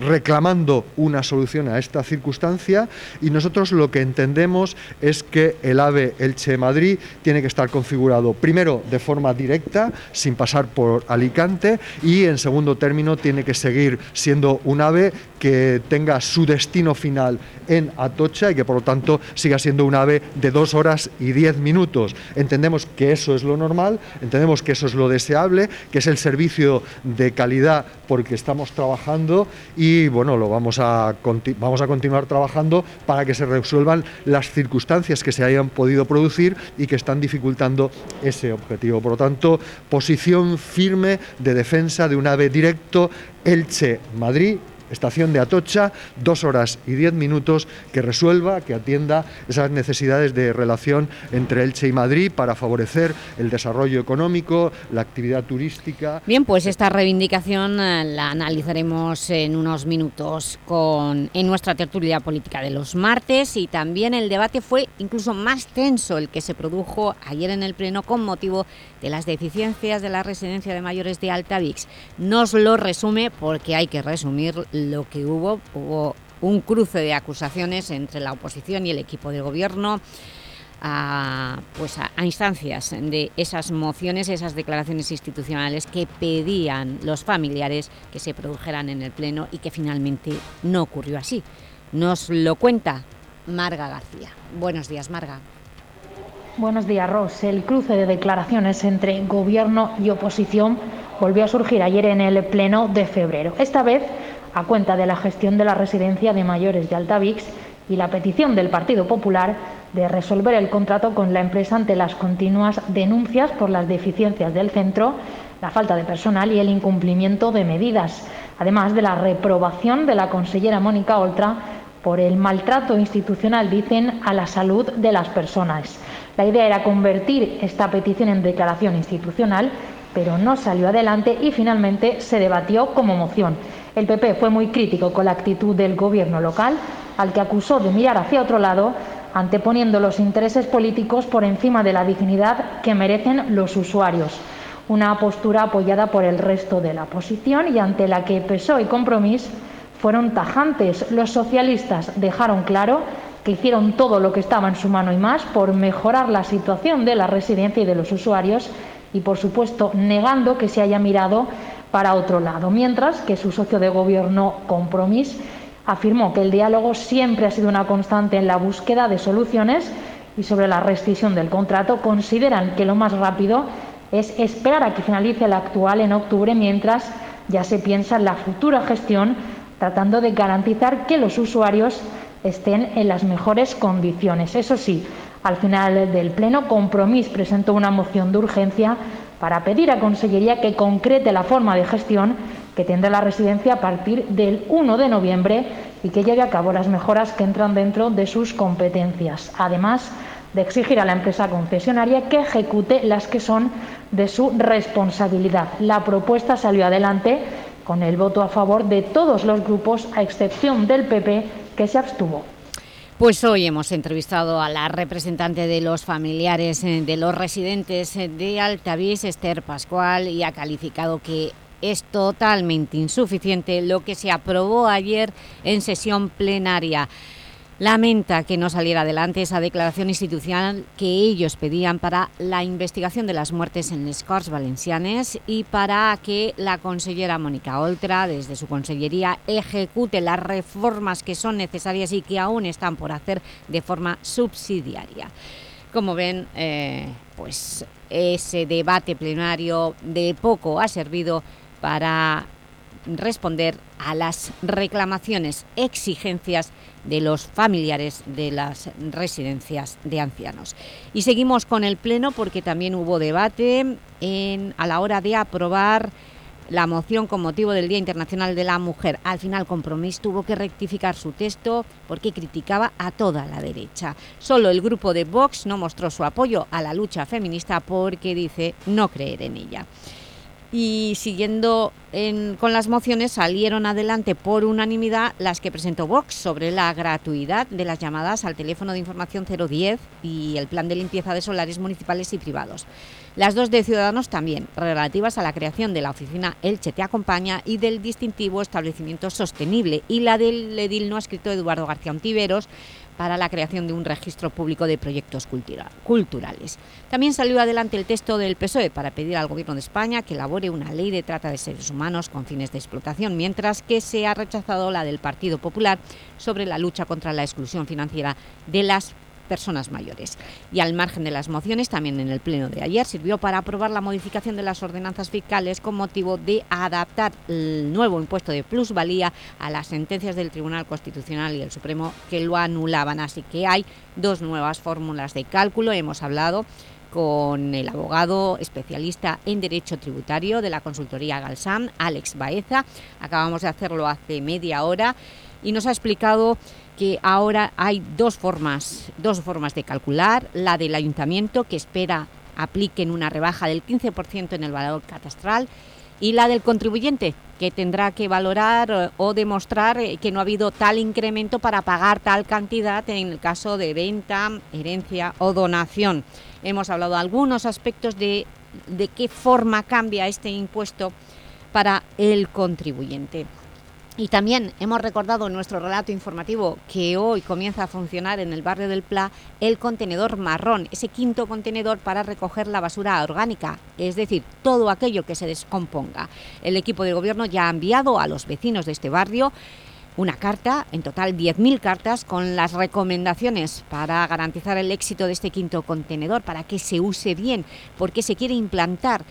reclamando una solución a esta circunstancia y nosotros lo que entendemos es que el AVE Elche-Madrid tiene que estar configurado primero de forma directa, sin pasar por Alicante y en segundo término tiene que seguir siendo un ave que tenga su destino final en Atocha y que por lo tanto siga siendo un ave de dos horas y diez minutos. Entendemos que eso es lo normal, entendemos que eso es lo deseable, que es el servicio de calidad porque estamos trabajando y bueno, lo vamos a, vamos a continuar trabajando para que se resuelvan las circunstancias que se hayan podido producir y que están dificultando ese objetivo. Por lo tanto, posición firme de defensa de un ave directo Elche-Madrid estación de Atocha, dos horas y diez minutos, que resuelva, que atienda esas necesidades de relación entre Elche y Madrid para favorecer el desarrollo económico, la actividad turística. Bien, pues esta reivindicación eh, la analizaremos en unos minutos con, en nuestra tertulia política de los martes y también el debate fue incluso más tenso el que se produjo ayer en el Pleno con motivo de las deficiencias de la residencia de mayores de Altavix. Nos lo resume porque hay que resumir lo que hubo. Hubo un cruce de acusaciones entre la oposición y el equipo de gobierno a, pues a, instancias de esas mociones, esas declaraciones institucionales que pedían los familiares que se produjeran en el Pleno y que finalmente no ocurrió así. Nos lo cuenta Marga García. Buenos días, Marga. Buenos días, Ros. El cruce de declaraciones entre Gobierno y oposición volvió a surgir ayer en el Pleno de febrero. Esta vez a cuenta de la gestión de la residencia de mayores de Altavix y la petición del Partido Popular de resolver el contrato con la empresa ante las continuas denuncias por las deficiencias del centro, la falta de personal y el incumplimiento de medidas, además de la reprobación de la consellera Mónica Oltra por el maltrato institucional, dicen, a la salud de las personas. La idea era convertir esta petición en declaración institucional, pero no salió adelante y finalmente se debatió como moción. El PP fue muy crítico con la actitud del gobierno local, al que acusó de mirar hacia otro lado, anteponiendo los intereses políticos por encima de la dignidad que merecen los usuarios. Una postura apoyada por el resto de la oposición y ante la que PSOE y Compromís fueron tajantes. Los socialistas dejaron claro que hicieron todo lo que estaba en su mano y más por mejorar la situación de la residencia y de los usuarios y, por supuesto, negando que se haya mirado para otro lado, mientras que su socio de gobierno, Compromís, afirmó que el diálogo siempre ha sido una constante en la búsqueda de soluciones y sobre la rescisión del contrato consideran que lo más rápido es esperar a que finalice el actual en octubre mientras ya se piensa en la futura gestión tratando de garantizar que los usuarios estén en las mejores condiciones. Eso sí, al final del Pleno, Compromís presentó una moción de urgencia para pedir a Consellería que concrete la forma de gestión que tendrá la residencia a partir del 1 de noviembre y que lleve a cabo las mejoras que entran dentro de sus competencias. Además de exigir a la empresa concesionaria que ejecute las que son de su responsabilidad. La propuesta salió adelante con el voto a favor de todos los grupos, a excepción del PP, que se abstuvo. Pues hoy hemos entrevistado a la representante de los familiares eh, de los residentes eh, de Altavís, Esther Pascual, y ha calificado que es totalmente insuficiente lo que se aprobó ayer en sesión plenaria. Lamenta que no saliera adelante esa declaración institucional que ellos pedían para la investigación de las muertes en les Valencianes y para que la consellera Mónica Oltra, desde su consellería, ejecute las reformas que son necesarias y que aún están por hacer de forma subsidiaria. Como ven, eh, pues ese debate plenario de poco ha servido para responder a las reclamaciones, exigencias de los familiares de las residencias de ancianos. Y seguimos con el Pleno porque también hubo debate a la hora de aprobar la moción con motivo del Día Internacional de la Mujer. Al final Compromís tuvo que rectificar su texto porque criticaba a toda la derecha. Solo el grupo de Vox no mostró su apoyo a la lucha feminista porque dice no creer en ella y siguiendo con las mociones salieron adelante por unanimidad las que presentó Vox sobre la gratuidad de las llamadas al teléfono de información 010 y el plan de limpieza de solares municipales y privados. Las dos de Ciudadanos también, relativas a la creación de la oficina Elche Te Acompaña y del distintivo establecimiento sostenible y la del edil no escrito Eduardo García Ontiveros para la creación de un registro público de proyectos culturales. También salió adelante el texto del PSOE para pedir al Gobierno de España que elabore una ley de trata de seres humanos con fines de explotación, mientras que se ha rechazado la del Partido Popular sobre la lucha contra la exclusión financiera de las personas mayores. Y al margen de las mociones, también en el pleno de ayer sirvió para aprobar la modificación de las ordenanzas fiscales con motivo de adaptar el nuevo impuesto de plusvalía a las sentencias del Tribunal Constitucional y el Supremo que lo anulaban. Así que hay dos nuevas fórmulas de cálculo. Hemos hablado con el abogado especialista en Derecho Tributario de la consultoría Galsam, Alex Baeza. Acabamos de hacerlo hace media hora y nos ha explicado que ahora hay dos formas, dos formas de calcular, la del ayuntamiento que espera apliquen una rebaja del 15% en el valor catastral y la del contribuyente que tendrá que valorar eh, o demostrar eh, que no ha habido tal incremento para pagar tal cantidad en el caso de venta, herencia o donación. Hemos hablado de algunos aspectos de, de qué forma cambia este impuesto para el contribuyente. Y también hemos recordado en nuestro relato informativo que hoy comienza a funcionar en el barrio del Pla el contenedor marrón, ese quinto contenedor para recoger la basura orgánica, es decir, todo aquello que se descomponga. El equipo de gobierno ya ha enviado a los vecinos de este barrio una carta, en total 10.000 cartas, con las recomendaciones para garantizar el éxito de este quinto contenedor, para que se use bien, porque se quiere implantar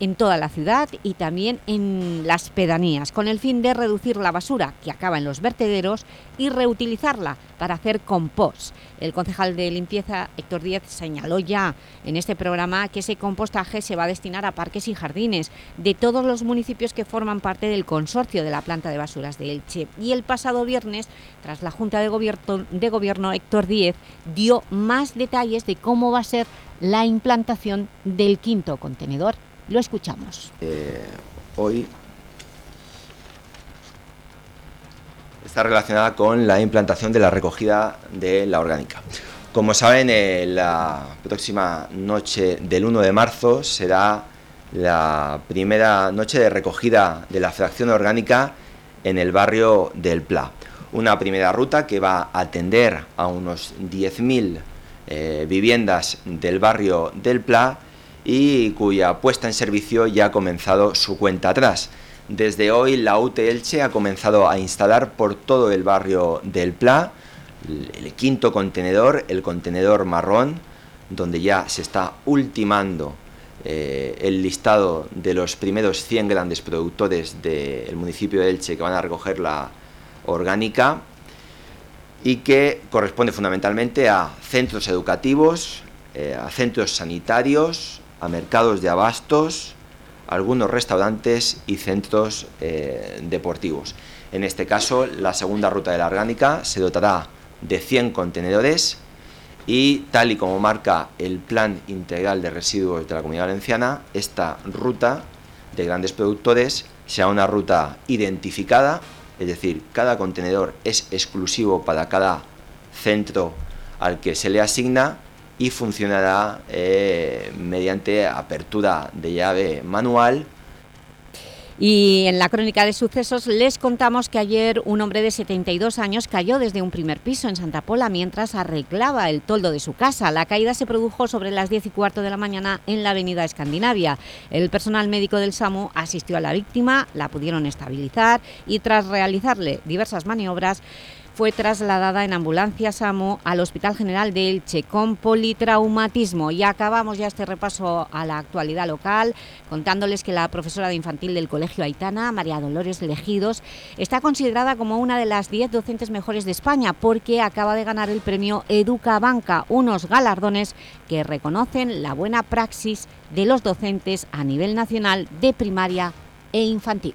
en toda la ciudad y también en las pedanías, con el fin de reducir la basura que acaba en los vertederos y reutilizarla para hacer compost. El concejal de limpieza, Héctor Díaz, señaló ya en este programa que ese compostaje se va a destinar a parques y jardines de todos los municipios que forman parte del consorcio de la planta de basuras de Elche. Y el pasado viernes, tras la Junta de Gobierno, de Gobierno Héctor Díez dio más detalles de cómo va a ser la implantación del quinto contenedor. Lo escuchamos. Eh, hoy está relacionada con la implantación de la recogida de la orgánica. Como saben, eh, la próxima noche del 1 de marzo será la primera noche de recogida de la fracción orgánica en el barrio del Pla. Una primera ruta que va a atender a unos 10.000 eh, viviendas del barrio del Pla y cuya puesta en servicio ya ha comenzado su cuenta atrás. Desde hoy la UT Elche ha comenzado a instalar por todo el barrio del Pla el quinto contenedor, el contenedor marrón, donde ya se está ultimando eh, el listado de los primeros 100 grandes productores del municipio de Elche que van a recoger la orgánica y que corresponde fundamentalmente a centros educativos, eh, a centros sanitarios, a mercados de abastos, algunos restaurantes y centros eh, deportivos. En este caso, la segunda ruta de la orgánica se dotará de 100 contenedores y, tal y como marca el Plan Integral de Residuos de la Comunidad Valenciana, esta ruta de grandes productores será una ruta identificada, es decir, cada contenedor es exclusivo para cada centro al que se le asigna y funcionará eh, mediante apertura de llave manual. Y en la crónica de sucesos les contamos que ayer un hombre de 72 años cayó desde un primer piso en Santa Pola mientras arreglaba el toldo de su casa. La caída se produjo sobre las 10 y cuarto de la mañana en la avenida Escandinavia. El personal médico del SAMU asistió a la víctima, la pudieron estabilizar y tras realizarle diversas maniobras fue trasladada en ambulancia SAMU al Hospital General de Elche con politraumatismo. Y acabamos ya este repaso a la actualidad local contándoles que la profesora de infantil del Colegio Aitana, María Dolores Legidos, está considerada como una de las 10 docentes mejores de España porque acaba de ganar el premio Educa Banca, unos galardones que reconocen la buena praxis de los docentes a nivel nacional de primaria e infantil.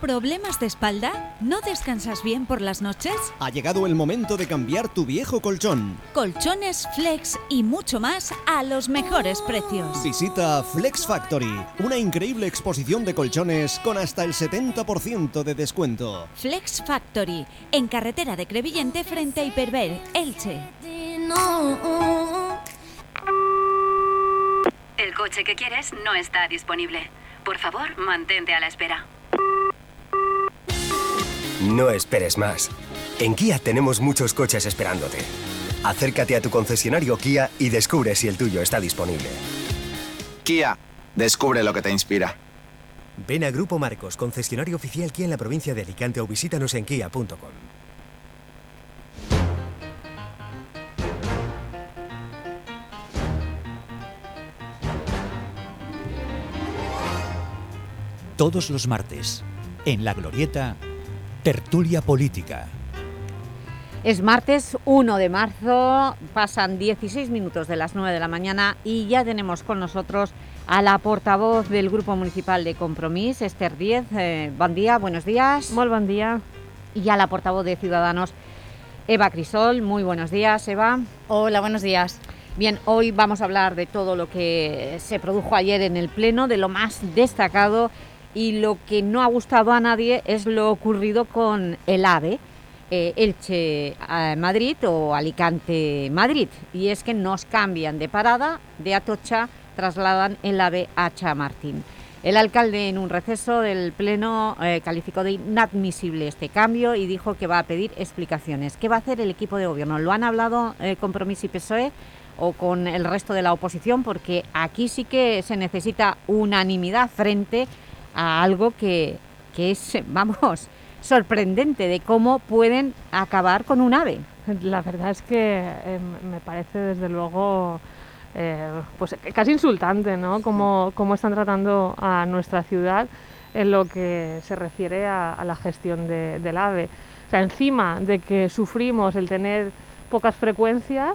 ¿Problemas de espalda? ¿No descansas bien por las noches? Ha llegado el momento de cambiar tu viejo colchón. Colchones, flex y mucho más a los mejores precios. Visita Flex Factory, una increíble exposición de colchones con hasta el 70% de descuento. Flex Factory, en carretera de Crevillente frente a Hiperver, Elche. El coche que quieres no está disponible. Por favor, mantente a la espera. No esperes más. En Kia tenemos muchos coches esperándote. Acércate a tu concesionario Kia y descubre si el tuyo está disponible. Kia, descubre lo que te inspira. Ven a Grupo Marcos, concesionario oficial Kia en la provincia de Alicante o visítanos en kia.com. Todos los martes, en La Glorieta, Tertulia Política. Es martes 1 de marzo, pasan 16 minutos de las 9 de la mañana y ya tenemos con nosotros a la portavoz del Grupo Municipal de Compromís, Esther Díez. Eh, buen día, buenos días. Muy buen día. Y a la portavoz de Ciudadanos, Eva Crisol. Muy buenos días, Eva. Hola, buenos días. Bien, hoy vamos a hablar de todo lo que se produjo ayer en el Pleno, de lo más destacado y lo que no ha gustado a nadie es lo ocurrido con el AVE, eh, Elche-Madrid o Alicante-Madrid, y es que nos cambian de parada, de Atocha trasladan el AVE a Chamartín. El alcalde en un receso del Pleno eh, calificó de inadmisible este cambio y dijo que va a pedir explicaciones. ¿Qué va a hacer el equipo de gobierno? ¿Lo han hablado eh, Compromiso y PSOE o con el resto de la oposición? Porque aquí sí que se necesita unanimidad frente algo que, que es, vamos, sorprendente de cómo pueden acabar con un ave. La verdad es que eh, me parece desde luego eh, pues casi insultante ¿no? Cómo, cómo, están tratando a nuestra ciudad en lo que se refiere a, a la gestión de, del AVE. O sea, encima de que sufrimos el tener pocas frecuencias,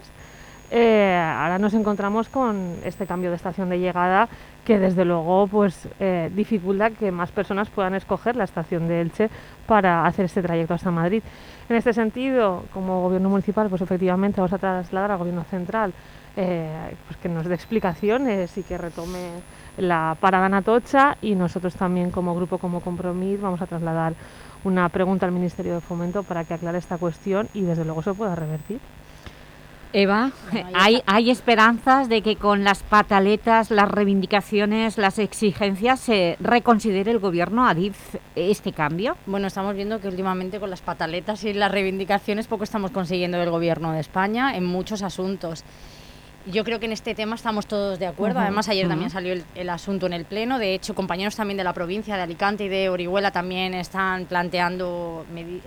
eh, ahora nos encontramos con este cambio de estación de llegada que desde luego pues eh, dificulta que más personas puedan escoger la estación de Elche para hacer este trayecto hasta Madrid. En este sentido, como gobierno municipal, pues efectivamente vamos a trasladar al gobierno central eh, pues que nos dé explicaciones y que retome la parada en Atocha y nosotros también como grupo, como compromiso, vamos a trasladar una pregunta al Ministerio de Fomento para que aclare esta cuestión y desde luego se pueda revertir. Eva, ¿hay, ¿hay esperanzas de que con las pataletas, las reivindicaciones, las exigencias se reconsidere el gobierno ADIF este cambio? Bueno, estamos viendo que últimamente con las pataletas y las reivindicaciones poco estamos consiguiendo del gobierno de España en muchos asuntos. Yo creo que en este tema estamos todos de acuerdo. Además, ayer también salió el, el asunto en el Pleno. De hecho, compañeros también de la provincia de Alicante y de Orihuela también están planteando eh,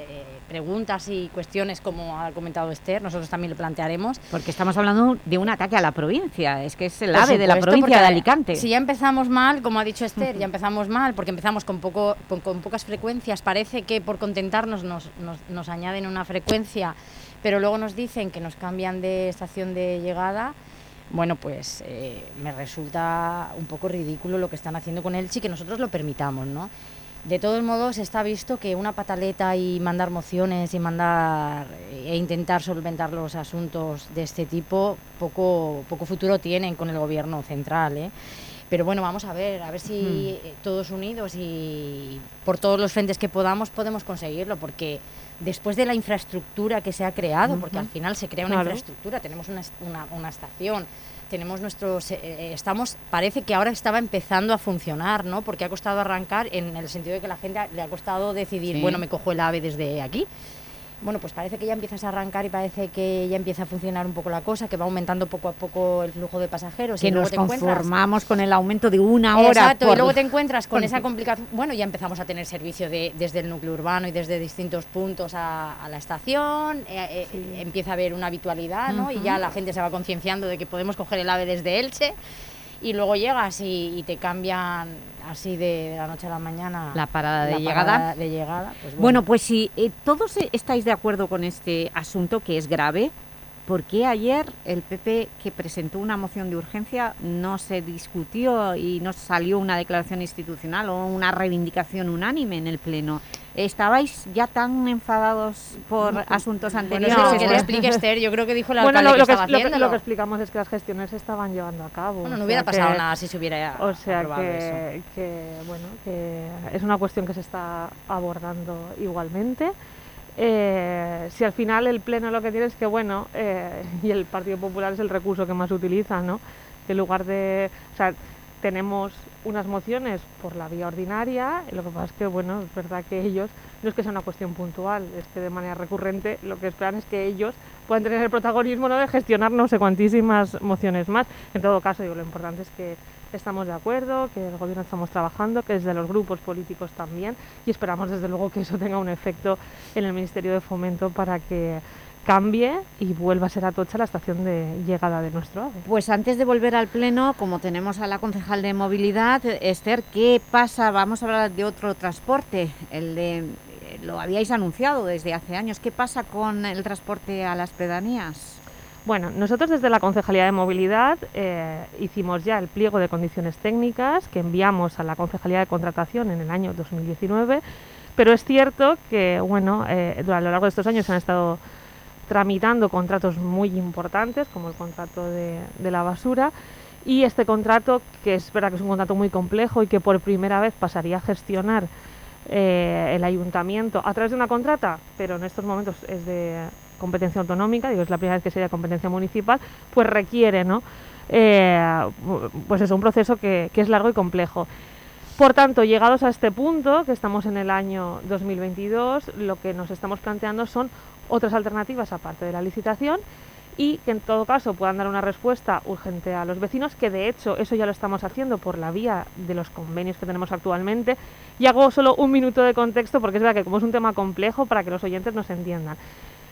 preguntas y cuestiones, como ha comentado Esther. Nosotros también lo plantearemos. Porque estamos hablando de un ataque a la provincia, es que es el ave de la provincia de Alicante. Si ya empezamos mal, como ha dicho Esther, ya empezamos mal, porque empezamos con, poco, con, con pocas frecuencias. Parece que por contentarnos nos, nos, nos añaden una frecuencia, pero luego nos dicen que nos cambian de estación de llegada. Bueno, pues eh, me resulta un poco ridículo lo que están haciendo con Elche y que nosotros lo permitamos, ¿no? De todos modos, está visto que una pataleta y mandar mociones y mandar e intentar solventar los asuntos de este tipo poco, poco futuro tienen con el gobierno central, ¿eh? Pero bueno, vamos a ver, a ver si Mm. eh, todos unidos y por todos los frentes que podamos podemos conseguirlo, porque después de la infraestructura que se ha creado, porque al final se crea una Claro. infraestructura, tenemos una, una, una estación, tenemos nuestros, eh, eh, estamos, parece que ahora estaba empezando a funcionar, ¿no? Porque ha costado arrancar en el sentido de que la gente ha- le ha costado decidir, Sí. bueno, me cojo el ave desde aquí. Bueno, pues parece que ya empiezas a arrancar y parece que ya empieza a funcionar un poco la cosa, que va aumentando poco a poco el flujo de pasajeros. que y luego nos te conformamos con el aumento de una hora Exacto, por- y luego te encuentras con esa complicación. Bueno, ya empezamos a tener servicio de, desde el núcleo urbano y desde distintos puntos a, a la estación. eh, eh, Empieza a haber una habitualidad, ¿no? Y ya la gente se va concienciando de que podemos coger el ave desde Elche. Y luego llegas y, y te cambian así de, la noche a la mañana La parada de la llegada. parada de llegada. Pues bueno. Bueno, pues si eh, todos eh, estáis de acuerdo con este asunto que es grave, ¿por qué ayer el PP que presentó una moción de urgencia no se discutió y no salió una declaración institucional o una reivindicación unánime en el Pleno? ¿Estabais ya tan enfadados por asuntos Bueno, anteriores? es lo que lo explique Esther. Yo creo que dijo el Bueno, alcalde lo, que, lo que, estaba lo que- lo que explicamos es que las gestiones se estaban llevando a cabo. Bueno, no hubiera pasado que- nada si se hubiera O sea que, que, bueno, que es una cuestión que se está abordando igualmente. Eh, si al final el Pleno lo que tiene es que, bueno, eh, y el Partido Popular es el recurso que más utiliza, ¿no? Que en lugar de... O sea, tenemos unas mociones por la vía ordinaria, lo que pasa es que, bueno, es verdad que ellos, no es que sea una cuestión puntual, es que de manera recurrente lo que esperan es que ellos puedan tener el protagonismo ¿no? de gestionar no sé cuantísimas mociones más. En todo caso, digo, lo importante es que estamos de acuerdo, que el gobierno estamos trabajando, que desde los grupos políticos también, y esperamos desde luego que eso tenga un efecto en el Ministerio de Fomento para que cambie y vuelva a ser Atocha la estación de llegada de nuestro AVE. Pues antes de volver al Pleno, como tenemos a la concejal de Movilidad, Esther, ¿qué pasa? Vamos a hablar de otro transporte, el de, lo habíais anunciado desde hace años, ¿qué pasa con el transporte a las pedanías? Bueno, nosotros desde la Concejalía de Movilidad eh, hicimos ya el pliego de condiciones técnicas que enviamos a la Concejalía de Contratación en el año 2019, pero es cierto que bueno, eh, a lo largo de estos años han estado tramitando contratos muy importantes, como el contrato de, la basura, y este contrato, que es verdad que es un contrato muy complejo y que por primera vez pasaría a gestionar eh, el ayuntamiento a través de una contrata, pero en estos momentos es de competencia autonómica, digo, es la primera vez que sería competencia municipal, pues requiere, ¿no? Eh, pues eso, un proceso que es largo y complejo. Por tanto, llegados a este punto, que estamos en el año 2022, lo que nos estamos planteando son otras alternativas aparte de la licitación y que en todo caso puedan dar una respuesta urgente a los vecinos, que de hecho eso ya lo estamos haciendo por la vía de los convenios que tenemos actualmente. Y hago solo un minuto de contexto porque es verdad que como es un tema complejo para que los oyentes nos entiendan.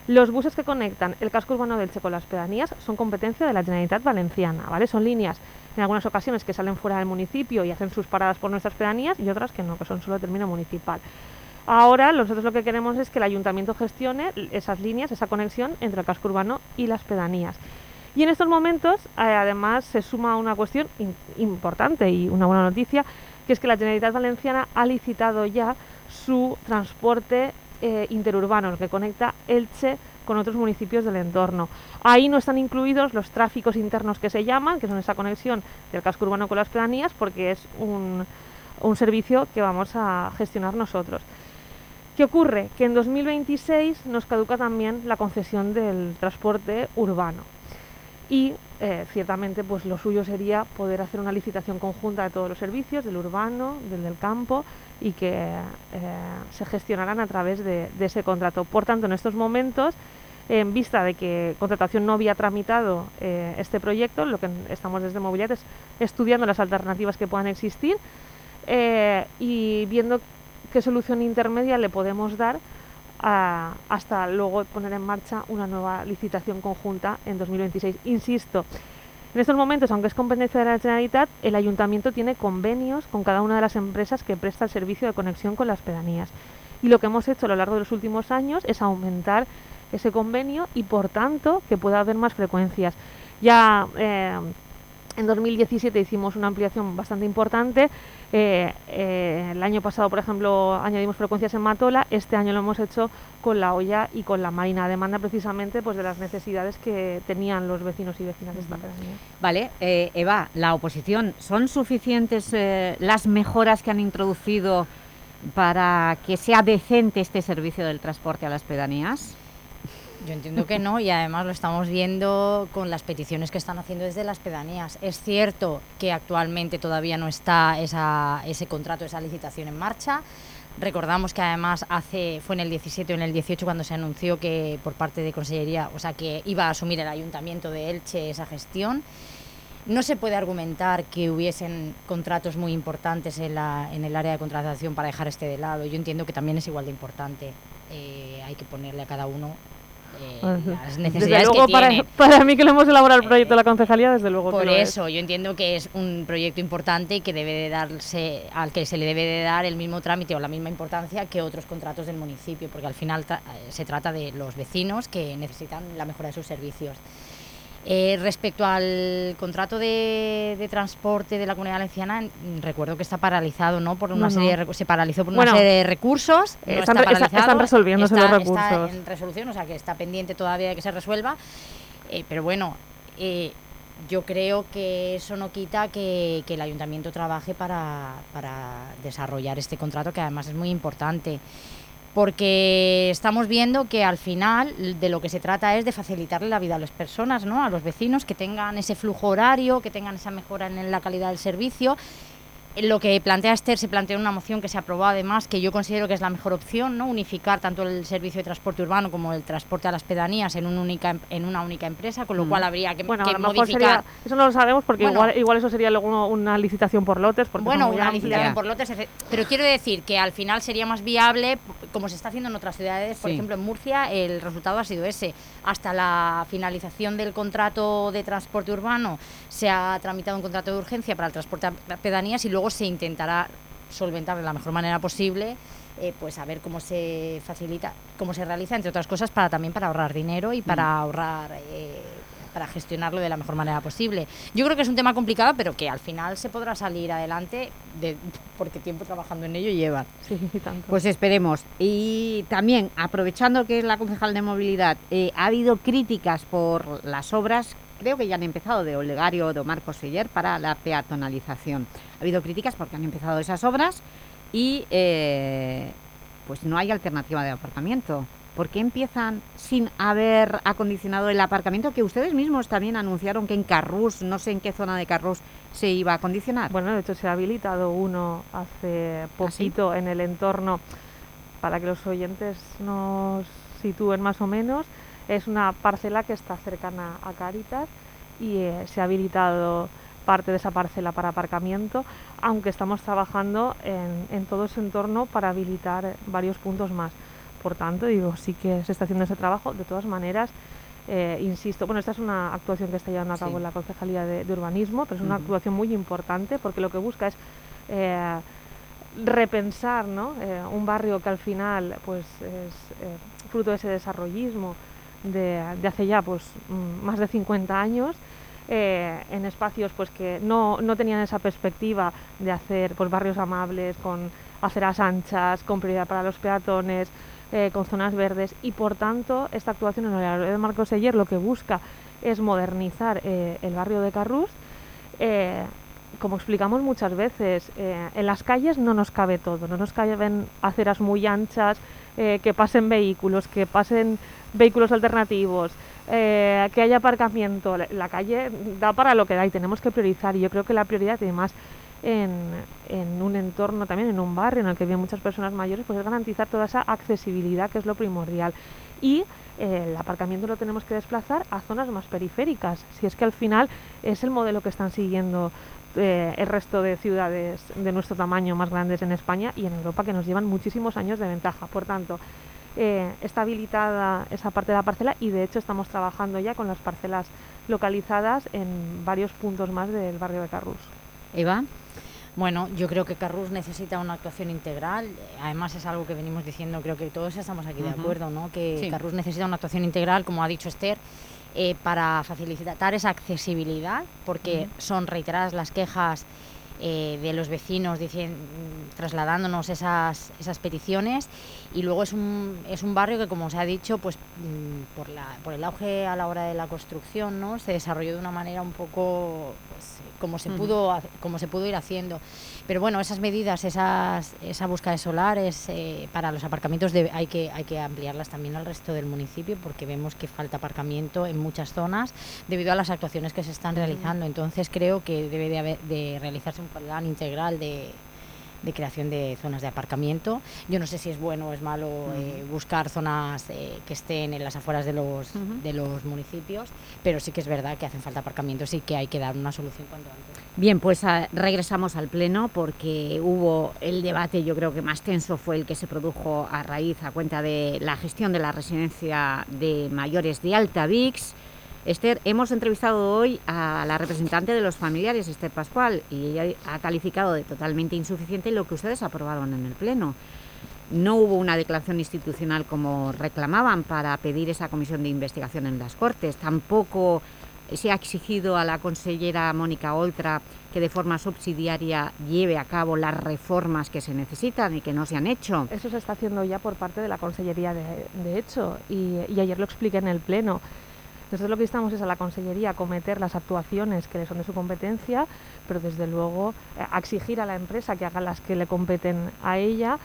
Los buses que conectan el casco urbano del Che con las pedanías son competencia de la Generalitat Valenciana, ¿vale? Son líneas en algunas ocasiones que salen fuera del municipio y hacen sus paradas por nuestras pedanías y otras que no, que son solo término municipal. Ahora nosotros lo que queremos es que el ayuntamiento gestione esas líneas, esa conexión entre el casco urbano y las pedanías. Y en estos momentos, eh, además, se suma una cuestión importante y una buena noticia, que es que la Generalitat Valenciana ha licitado ya su transporte eh, interurbano, el que conecta Elche con otros municipios del entorno. Ahí no están incluidos los tráficos internos que se llaman, que son esa conexión del casco urbano con las pedanías, porque es un servicio que vamos a gestionar nosotros. ¿Qué ocurre? Que en 2026 nos caduca también la concesión del transporte urbano. Y eh, ciertamente pues lo suyo sería poder hacer una licitación conjunta de todos los servicios, del urbano, del del campo, y que eh, se gestionarán a través de, ese contrato. Por tanto, en estos momentos, en vista de que Contratación no había tramitado eh, este proyecto, lo que estamos desde Movilidad es estudiando las alternativas que puedan existir y viendo qué solución intermedia le podemos dar hasta luego poner en marcha una nueva licitación conjunta en 2026. Insisto, en estos momentos, aunque es competencia de la Generalitat, el ayuntamiento tiene convenios con cada una de las empresas que presta el servicio de conexión con las pedanías. Y lo que hemos hecho a lo largo de los últimos años es aumentar ese convenio y, por tanto, que pueda haber más frecuencias. Ya eh, en 2017 hicimos una ampliación bastante importante. Eh, eh, el año pasado, por ejemplo, añadimos frecuencias en Matola. Este año lo hemos hecho con la olla y con la Marina. Demanda precisamente pues, de las necesidades que tenían los vecinos y vecinas de esta pedanía. Vale, eh, Eva, la oposición, ¿son suficientes eh, las mejoras que han introducido para que sea decente este servicio del transporte a las pedanías? Yo entiendo que no y además lo estamos viendo con las peticiones que están haciendo desde las pedanías. Es cierto que actualmente todavía no está esa, ese contrato, esa licitación en marcha. Recordamos que además hace fue en el 17 o en el 18 cuando se anunció que por parte de Consellería, o sea, que iba a asumir el Ayuntamiento de Elche esa gestión. No se puede argumentar que hubiesen contratos muy importantes en, la, en el área de contratación para dejar este de lado. Yo entiendo que también es igual de importante. Eh, hay que ponerle a cada uno eh, las Desde necesidades luego, que para, tiene. para mí que lo hemos elaborado el proyecto de la concejalía, desde luego que Por es. eso, yo entiendo que es un proyecto importante y que debe de darse, al que se le debe de dar el mismo trámite o la misma importancia que otros contratos del municipio, porque al final tra- eh, se trata de los vecinos que necesitan la mejora de sus servicios. Eh, respecto al contrato de, de transporte de la Comunidad Valenciana, recuerdo que está paralizado, ¿no? Por una No, serie de se paralizó por Bueno, una serie de recursos. no están está está- están resolviéndose los recursos. Está en resolución, o sea que está pendiente todavía de que se resuelva. Eh, pero bueno, eh, yo creo que eso no quita que, que el ayuntamiento trabaje para, para desarrollar este contrato, que además es muy importante. Porque estamos viendo que al final de lo que se trata es de facilitarle la vida a las personas, ¿no? a los vecinos, que tengan ese flujo horario, que tengan esa mejora en la calidad del servicio. Lo que plantea Esther se plantea en una moción que se aprobó además, que yo considero que es la mejor opción, ¿no? unificar tanto el servicio de transporte urbano como el transporte a las pedanías en, un única, em- en una única empresa, con lo Mm. cual habría que, Bueno, que a lo mejor modificar. sería, eso no lo sabemos porque Bueno. igual, igual eso sería luego una licitación por lotes. Porque Bueno, una licitación por lotes, pero quiero decir que al final sería más viable, como se está haciendo en otras ciudades, por Sí. ejemplo en Murcia, el resultado ha sido ese. Hasta la finalización del contrato de transporte urbano se ha tramitado un contrato de urgencia para el transporte a pedanías y luego se intentará solventar de la mejor manera posible. eh, pues a ver cómo se facilita, cómo se realiza, entre otras cosas, para también para ahorrar dinero y para Mm. ahorrar eh, para gestionarlo de la mejor manera posible. Yo creo que es un tema complicado, pero que al final se podrá salir adelante de, porque tiempo trabajando en ello lleva. Sí. Pues esperemos. Y también, aprovechando que es la concejal de movilidad, eh, ha habido críticas por las obras, creo que ya han empezado, de Olegario o de Marco Seller para la peatonalización. Ha habido críticas porque han empezado esas obras y eh, pues no hay alternativa de aparcamiento. ¿Por qué empiezan sin haber acondicionado el aparcamiento que ustedes mismos también anunciaron que en Carrús, no sé en qué zona de Carrús, se iba a acondicionar? Bueno, de hecho se ha habilitado uno hace poquito en el entorno, para que los oyentes nos sitúen más o menos. Es una parcela que está cercana a Cáritas y eh, se ha habilitado parte de esa parcela para aparcamiento, aunque estamos trabajando en, en todo ese entorno para habilitar varios puntos más. Por tanto, digo, sí que se está haciendo ese trabajo. De todas maneras, eh, insisto, bueno, esta es una actuación que está llevando a cabo Sí. en la Concejalía de, de Urbanismo, pero es una actuación muy importante porque lo que busca es eh, repensar ¿no? Eh, un barrio que al final pues, es fruto de ese desarrollismo de, hace ya pues, mm, más de 50 años. eh, en espacios pues que no, no tenían esa perspectiva de hacer pues barrios amables con aceras anchas, con prioridad para los peatones, eh, con zonas verdes y por tanto esta actuación en el área de Marcos Seller lo que busca es modernizar eh, el barrio de Carrús. como explicamos muchas veces, en las calles no nos cabe todo, no nos caben aceras muy anchas, eh, que pasen vehículos, que pasen vehículos alternativos, eh, que haya aparcamiento. La, calle da para lo que da y tenemos que priorizar. Y yo creo que la prioridad, además, en, en un entorno, también en un barrio en el que viven muchas personas mayores, pues es garantizar toda esa accesibilidad que es lo primordial. Y eh, el aparcamiento lo tenemos que desplazar a zonas más periféricas, si es que al final es el modelo que están siguiendo eh, el resto de ciudades de nuestro tamaño más grandes en España y en Europa que nos llevan muchísimos años de ventaja. Por tanto, eh, está habilitada esa parte de la parcela y de hecho estamos trabajando ya con las parcelas localizadas en varios puntos más del barrio de Carrús. Eva. Bueno, yo creo que Carrús necesita una actuación integral. Además es algo que venimos diciendo, creo que todos estamos aquí de acuerdo, ¿no? Que Sí. Carrús necesita una actuación integral, como ha dicho Esther, eh, para facilitar esa accesibilidad, porque son reiteradas las quejas eh, de los vecinos dicien- trasladándonos esas, esas peticiones. Y luego es un, es un barrio que como se ha dicho pues mm, por, la, por el auge a la hora de la construcción ¿no? se desarrolló de una manera un poco pues, como se pudo como se pudo ir haciendo. Pero bueno esas medidas esas esa búsqueda de solares eh, para los aparcamientos hay que hay que ampliarlas también al resto del municipio porque vemos que falta aparcamiento en muchas zonas debido a las actuaciones que se están realizando. Entonces creo que debe de, haber- de realizarse un plan integral de de creación de zonas de aparcamiento. Yo no sé si es bueno o es malo eh, buscar zonas eh, que estén en las afueras de los, de los municipios, pero sí que es verdad que hacen falta aparcamientos y que hay que dar una solución cuanto antes. Bien, pues ah, regresamos al Pleno porque hubo el debate, yo creo que más tenso fue el que se produjo a raíz, a cuenta de la gestión de la residencia de mayores de Altavix. Esther, hemos entrevistado hoy a la representante de los familiares, Esther Pascual, y ella ha calificado de totalmente insuficiente lo que ustedes aprobaron en el Pleno. No hubo una declaración institucional como reclamaban para pedir esa comisión de investigación en las Cortes. Tampoco se ha exigido a la consellera Mónica Oltra que de forma subsidiaria lleve a cabo las reformas que se necesitan y que no se han hecho. Eso se está haciendo ya por parte de la Consellería, de, hecho, y, y ayer lo expliqué en el Pleno. Nosotros lo que estamos es a la Consellería a acometer las actuaciones que le son de su competencia, pero desde luego eh, a exigir a la empresa que haga las que le competen a ella,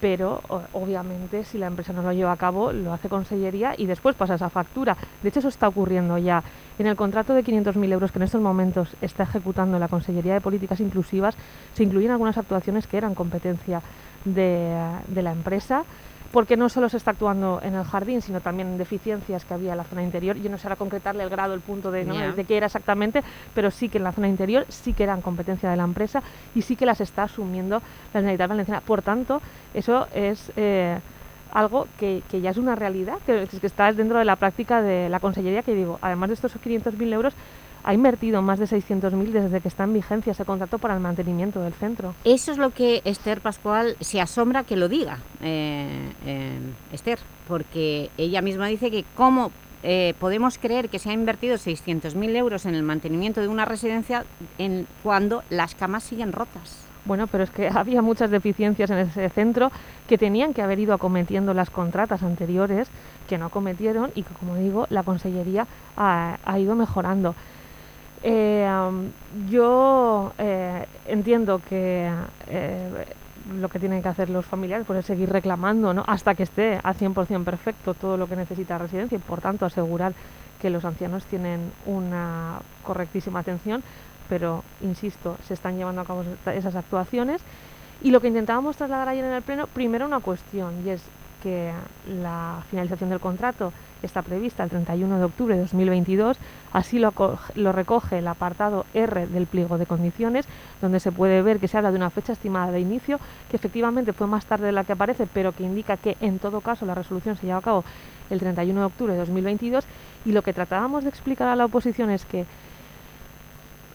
pero obviamente si la empresa no lo lleva a cabo, lo hace Consellería y después pasa esa factura. De hecho, eso está ocurriendo ya. En el contrato de 500.000 euros que en estos momentos está ejecutando la Consellería de Políticas Inclusivas, se incluyen algunas actuaciones que eran competencia de la empresa porque no solo se está actuando en el jardín, sino también en deficiencias que había en la zona interior. Yo no sé ahora concretarle el grado, el punto de, ¿no? Ya. de qué era exactamente, pero sí que en la zona interior sí que eran competencia de la empresa y sí que las está asumiendo la Generalitat Valenciana. Por tanto, eso es eh, algo que, que ya es una realidad, que, que está dentro de la práctica de la Consellería, que digo, además de estos 500.000 euros, ha invertido más de 600.000 desde que está en vigencia ese contrato para el mantenimiento del centro. Eso es lo que Esther Pascual se asombra que lo diga, eh, eh, Esther, porque ella misma dice que cómo eh, podemos creer que se ha invertido 600.000 euros en el mantenimiento de una residencia en, cuando las camas siguen rotas. Bueno, pero es que había muchas deficiencias en ese centro que tenían que haber ido acometiendo las contratas anteriores, que no acometieron y que, como digo, la Consellería ha, ha ido mejorando. Eh, yo eh, entiendo que eh, lo que tienen que hacer los familiares pues, es seguir reclamando ¿no? hasta que esté al 100% perfecto todo lo que necesita residencia y, por tanto, asegurar que los ancianos tienen una correctísima atención, pero, insisto, se están llevando a cabo esas actuaciones. Y lo que intentábamos trasladar ayer en el Pleno, primero una cuestión, y es que la finalización del contrato está prevista el 31 de octubre de 2022, así lo, recoge el apartado R del pliego de condiciones, donde se puede ver que se habla de una fecha estimada de inicio, que efectivamente fue más tarde de la que aparece, pero que indica que en todo caso la resolución se lleva a cabo el 31 de octubre de 2022, y lo que tratábamos de explicar a la oposición es que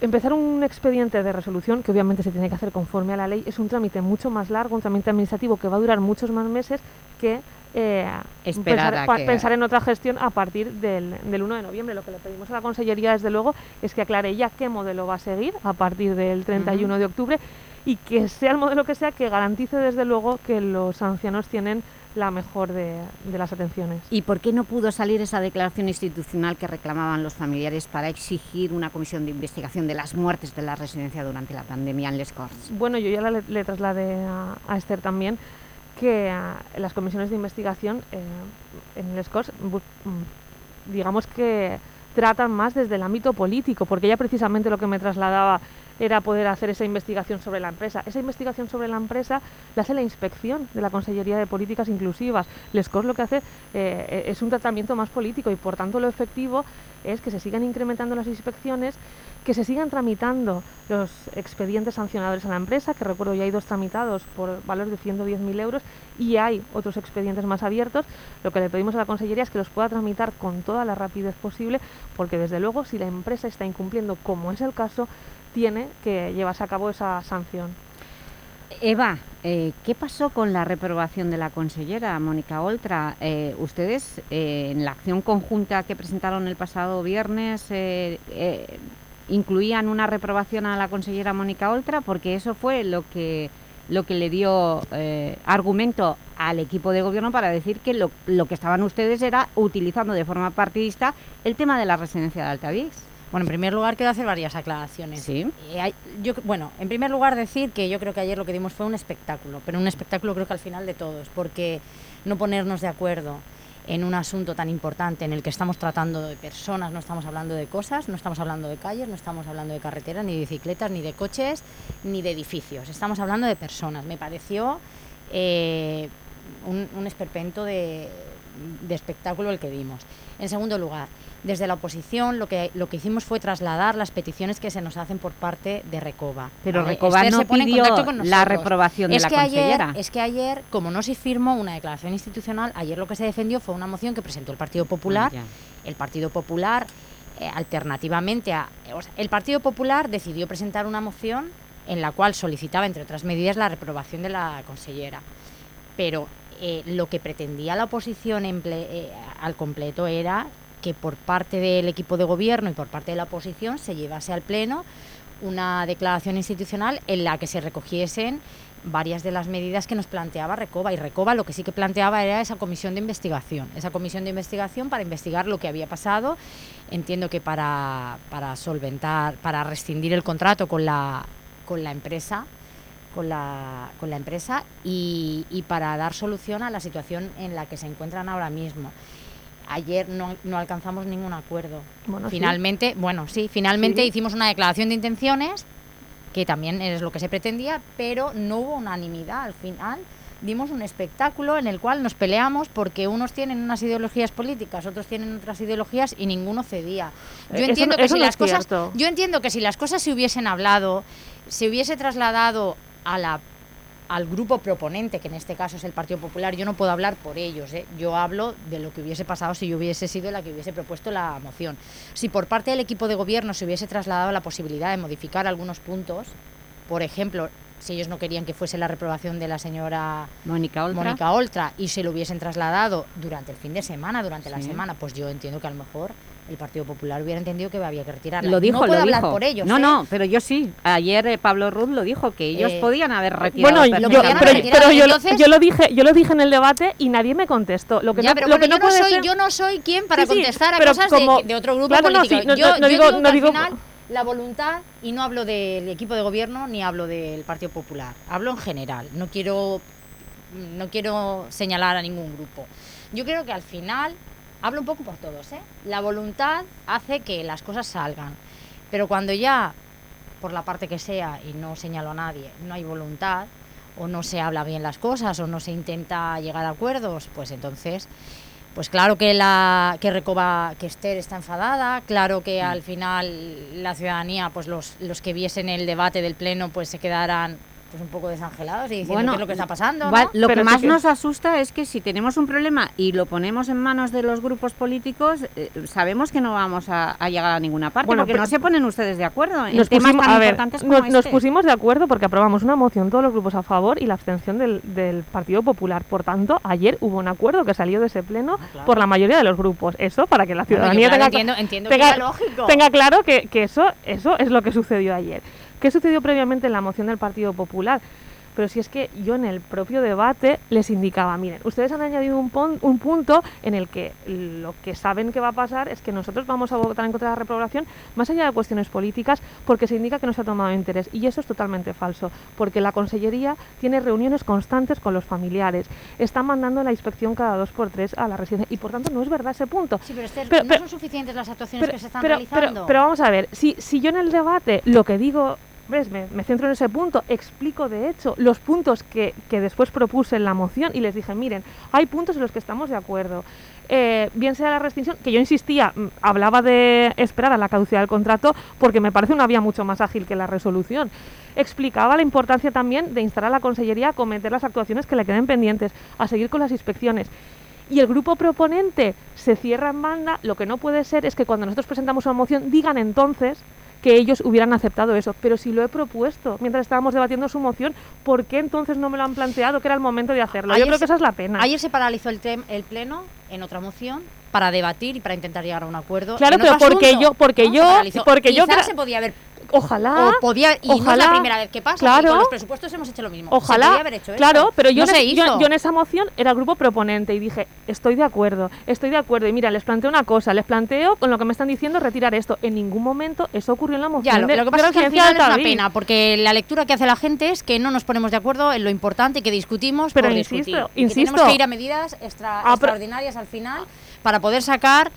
empezar un expediente de resolución, que obviamente se tiene que hacer conforme a la ley, es un trámite mucho más largo, un trámite administrativo que va a durar muchos más meses que eh, pensar, que- pensar en otra gestión a partir del, del 1 de noviembre. Lo que le pedimos a la Consellería, desde luego, es que aclare ya qué modelo va a seguir a partir del 31 de octubre y que sea el modelo que sea, que garantice, desde luego, que los ancianos tienen la mejor de, de las atenciones. ¿Y por qué no pudo salir esa declaración institucional que reclamaban los familiares para exigir una comisión de investigación de las muertes de la residencia durante la pandemia en Les Corts? Bueno, yo ya le, le trasladé a, a Esther también que ah, las comisiones de investigación eh, en Les Corts, mm, digamos que tratan más desde el ámbito político, porque ella precisamente lo que me trasladaba era poder hacer esa investigación sobre la empresa. Esa investigación sobre la empresa la hace la inspección de la Consellería de Políticas Inclusivas. Les Corts lo que hace eh, es un tratamiento más político y por tanto lo efectivo es que se sigan incrementando las inspecciones, que se sigan tramitando los expedientes sancionadores a la empresa, que recuerdo ya hay dos tramitados por valores de 110.000 euros y hay otros expedientes más abiertos. Lo que le pedimos a la Consellería es que los pueda tramitar con toda la rapidez posible, porque desde luego si la empresa está incumpliendo, como es el caso, tiene que llevarse a cabo esa sanción. Eva, eh, ¿qué pasó con la reprobación de la consellera Mónica Oltra? Eh, ¿Ustedes eh, en la acción conjunta que presentaron el pasado viernes incluían una reprobación a la consellera Mónica Oltra? Porque eso fue lo que, lo que le dio argumento al equipo de gobierno para decir que lo, lo que estaban ustedes era utilizando de forma partidista el tema de la residencia de Altavix. Bueno, en primer lugar quiero hacer varias aclaraciones. Sí. Eh, yo, bueno, en primer lugar decir que yo creo que ayer lo que dimos fue un espectáculo, pero un espectáculo creo que al final de todos, porque no ponernos de acuerdo en un asunto tan importante en el que estamos tratando de personas, no estamos hablando de cosas, no estamos hablando de calles, no estamos hablando de carreteras, ni de bicicletas, ni de coches, ni de edificios, estamos hablando de personas. Me pareció eh, un, un esperpento de, de espectáculo el que dimos. En segundo lugar, desde la oposición lo que, lo que hicimos fue trasladar las peticiones que se nos hacen por parte de Recoba. Pero ¿vale? Recoba Esther no se pone en pidió con la reprobación de la ayer- consellera. es que ayer, como no se firmó una declaración institucional, ayer lo que se defendió fue una moción que presentó el Partido Popular. Ah, el Partido Popular, eh, alternativamente a... o sea, el Partido Popular decidió presentar una moción en la cual solicitaba, entre otras medidas, la reprobación de la consellera. Pero eh, lo que pretendía la oposición emple- eh, al completo era que por parte del equipo de gobierno y por parte de la oposición se llevase al Pleno una declaración institucional en la que se recogiesen varias de las medidas que nos planteaba Recoba. Y Recoba lo que sí que planteaba era esa comisión de investigación. Esa comisión de investigación para investigar lo que había pasado. Entiendo que para, solventar, para rescindir el contrato con la, con la empresa con la, con la empresa y, y para dar solución a la situación en la que se encuentran ahora mismo. Ayer no, no alcanzamos ningún acuerdo. Bueno, sí. finalmente, bueno, sí, finalmente Sí. hicimos una declaración de intenciones, que también es lo que se pretendía, pero no hubo unanimidad al final. Dimos un espectáculo en el cual nos peleamos porque unos tienen unas ideologías políticas, otros tienen otras ideologías y ninguno cedía. Yo Eh, entiendo no- que si no las cosas, yo entiendo que si las cosas se hubiesen hablado, se hubiese trasladado a la al grupo proponente, que en este caso es el Partido Popular, yo no puedo hablar por ellos, ¿eh? yo hablo de lo que hubiese pasado si yo hubiese sido la que hubiese propuesto la moción. Si por parte del equipo de gobierno se hubiese trasladado la posibilidad de modificar algunos puntos, por ejemplo, si ellos no querían que fuese la reprobación de la señora Mónica Oltra. Mónica Oltra y se lo hubiesen trasladado durante el fin de semana, durante la semana, pues yo entiendo que a lo mejor el Partido Popular hubiera entendido que había que retirarla. Lo dijo, no puedo lo hablar dijo. por ellos. no, ¿eh? no, pero yo sí. Ayer eh, Pablo Ruz lo dijo, que ellos Eh, podían haber retirado. Bueno, yo, pero, yo, lo- entonces- yo lo dije, yo lo dije en el debate y nadie me contestó. Lo que Ya, no, pero lo bueno, que no yo, puede soy, ser- yo no soy quien para Sí, sí, contestar a pero cosas de- como- de, otro grupo Claro, no, político. sí, no- yo, no- no yo digo- digo que al digo- final la voluntad, y no hablo del equipo de gobierno ni hablo del Partido Popular, hablo en general. No quiero, no quiero señalar a ningún grupo. Yo creo que al final, hablo un poco por todos, ¿eh? la voluntad hace que las cosas salgan. Pero cuando ya, por la parte que sea, y no señalo a nadie, no hay voluntad, o no se habla bien las cosas, o no se intenta llegar a acuerdos, pues entonces, pues claro que la que Recoba, que Esther está enfadada, claro que al final la ciudadanía, pues los, los que viesen el debate del pleno, pues se quedarán pues un poco desangelados y diciendo Bueno, qué es lo que está pasando. va- ¿no? Lo Pero que más que- nos asusta es que si tenemos un problema y lo ponemos en manos de los grupos políticos, eh, sabemos que no vamos a, a llegar a ninguna parte, Bueno, porque pero- no se ponen ustedes de acuerdo en Nos temas pusimos, tan a ver, importantes como nos, nos este. pusimos de acuerdo porque aprobamos una moción todos los grupos a favor y la abstención del, del Partido Popular. Por tanto, ayer hubo un acuerdo que salió de ese pleno por la mayoría de los grupos. Eso para que la Bueno, ciudadanía claro, tenga, entiendo- entiendo lógico. tenga claro que, que eso, eso es lo que sucedió ayer. ¿Qué sucedió previamente en la moción del Partido Popular? Pero si es que yo en el propio debate les indicaba, miren, ustedes han añadido un, pon- un punto en el que lo que saben que va a pasar es que nosotros vamos a votar en contra de la reprobación más allá de cuestiones políticas porque se indica que no se ha tomado interés. Y eso es totalmente falso, porque la Consellería tiene reuniones constantes con los familiares, está mandando la inspección cada dos por tres a la residencia y por tanto no es verdad ese punto. Sí, pero, Esther, Pero- ¿no pero- son suficientes las actuaciones pero, que se están realizando? pero- pero vamos a ver, si, si yo en el debate lo que digo, me centro en ese punto, explico de hecho los puntos que, que después propuse en la moción y les dije, miren, hay puntos en los que estamos de acuerdo. Eh, bien sea la restricción, que yo insistía, mm, hablaba de esperar a la caducidad del contrato porque me parece una vía mucho más ágil que la resolución. Explicaba la importancia también de instar a la Consellería a cometer las actuaciones que le queden pendientes, a seguir con las inspecciones. Y el grupo proponente se cierra en banda, lo que no puede ser es que cuando nosotros presentamos una moción digan entonces que ellos hubieran aceptado eso. Pero si lo he propuesto mientras estábamos debatiendo su moción, ¿por qué entonces no me lo han planteado que era el momento de hacerlo? Yo Ayer creo que esa es la pena. Ayer se paralizó el, el pleno en otra moción para debatir y para intentar llegar a un acuerdo. Claro, pero porque asunto, yo- porque ¿no? yo- porque yo Quizás cra- se podía haber Ojalá. o podía y no es ojalá, la primera vez que pasa. claro. con los presupuestos hemos hecho lo mismo. se Ojalá, podía haber hecho claro, esto. pero yo, no en, se yo- yo en esa moción era el grupo proponente y dije, estoy de acuerdo, estoy de acuerdo. Y mira, les planteo una cosa, les planteo con lo que me están diciendo retirar esto. En ningún momento eso ocurrió en la moción. Ya, lo, de- lo que de pasa es que al final es una pena, porque la lectura que hace la gente es que no nos ponemos de acuerdo en lo importante que discutimos Pero por insisto, discutir. Y que insisto. tenemos que ir a medidas extra- Ah, extraordinarias al final para poder sacar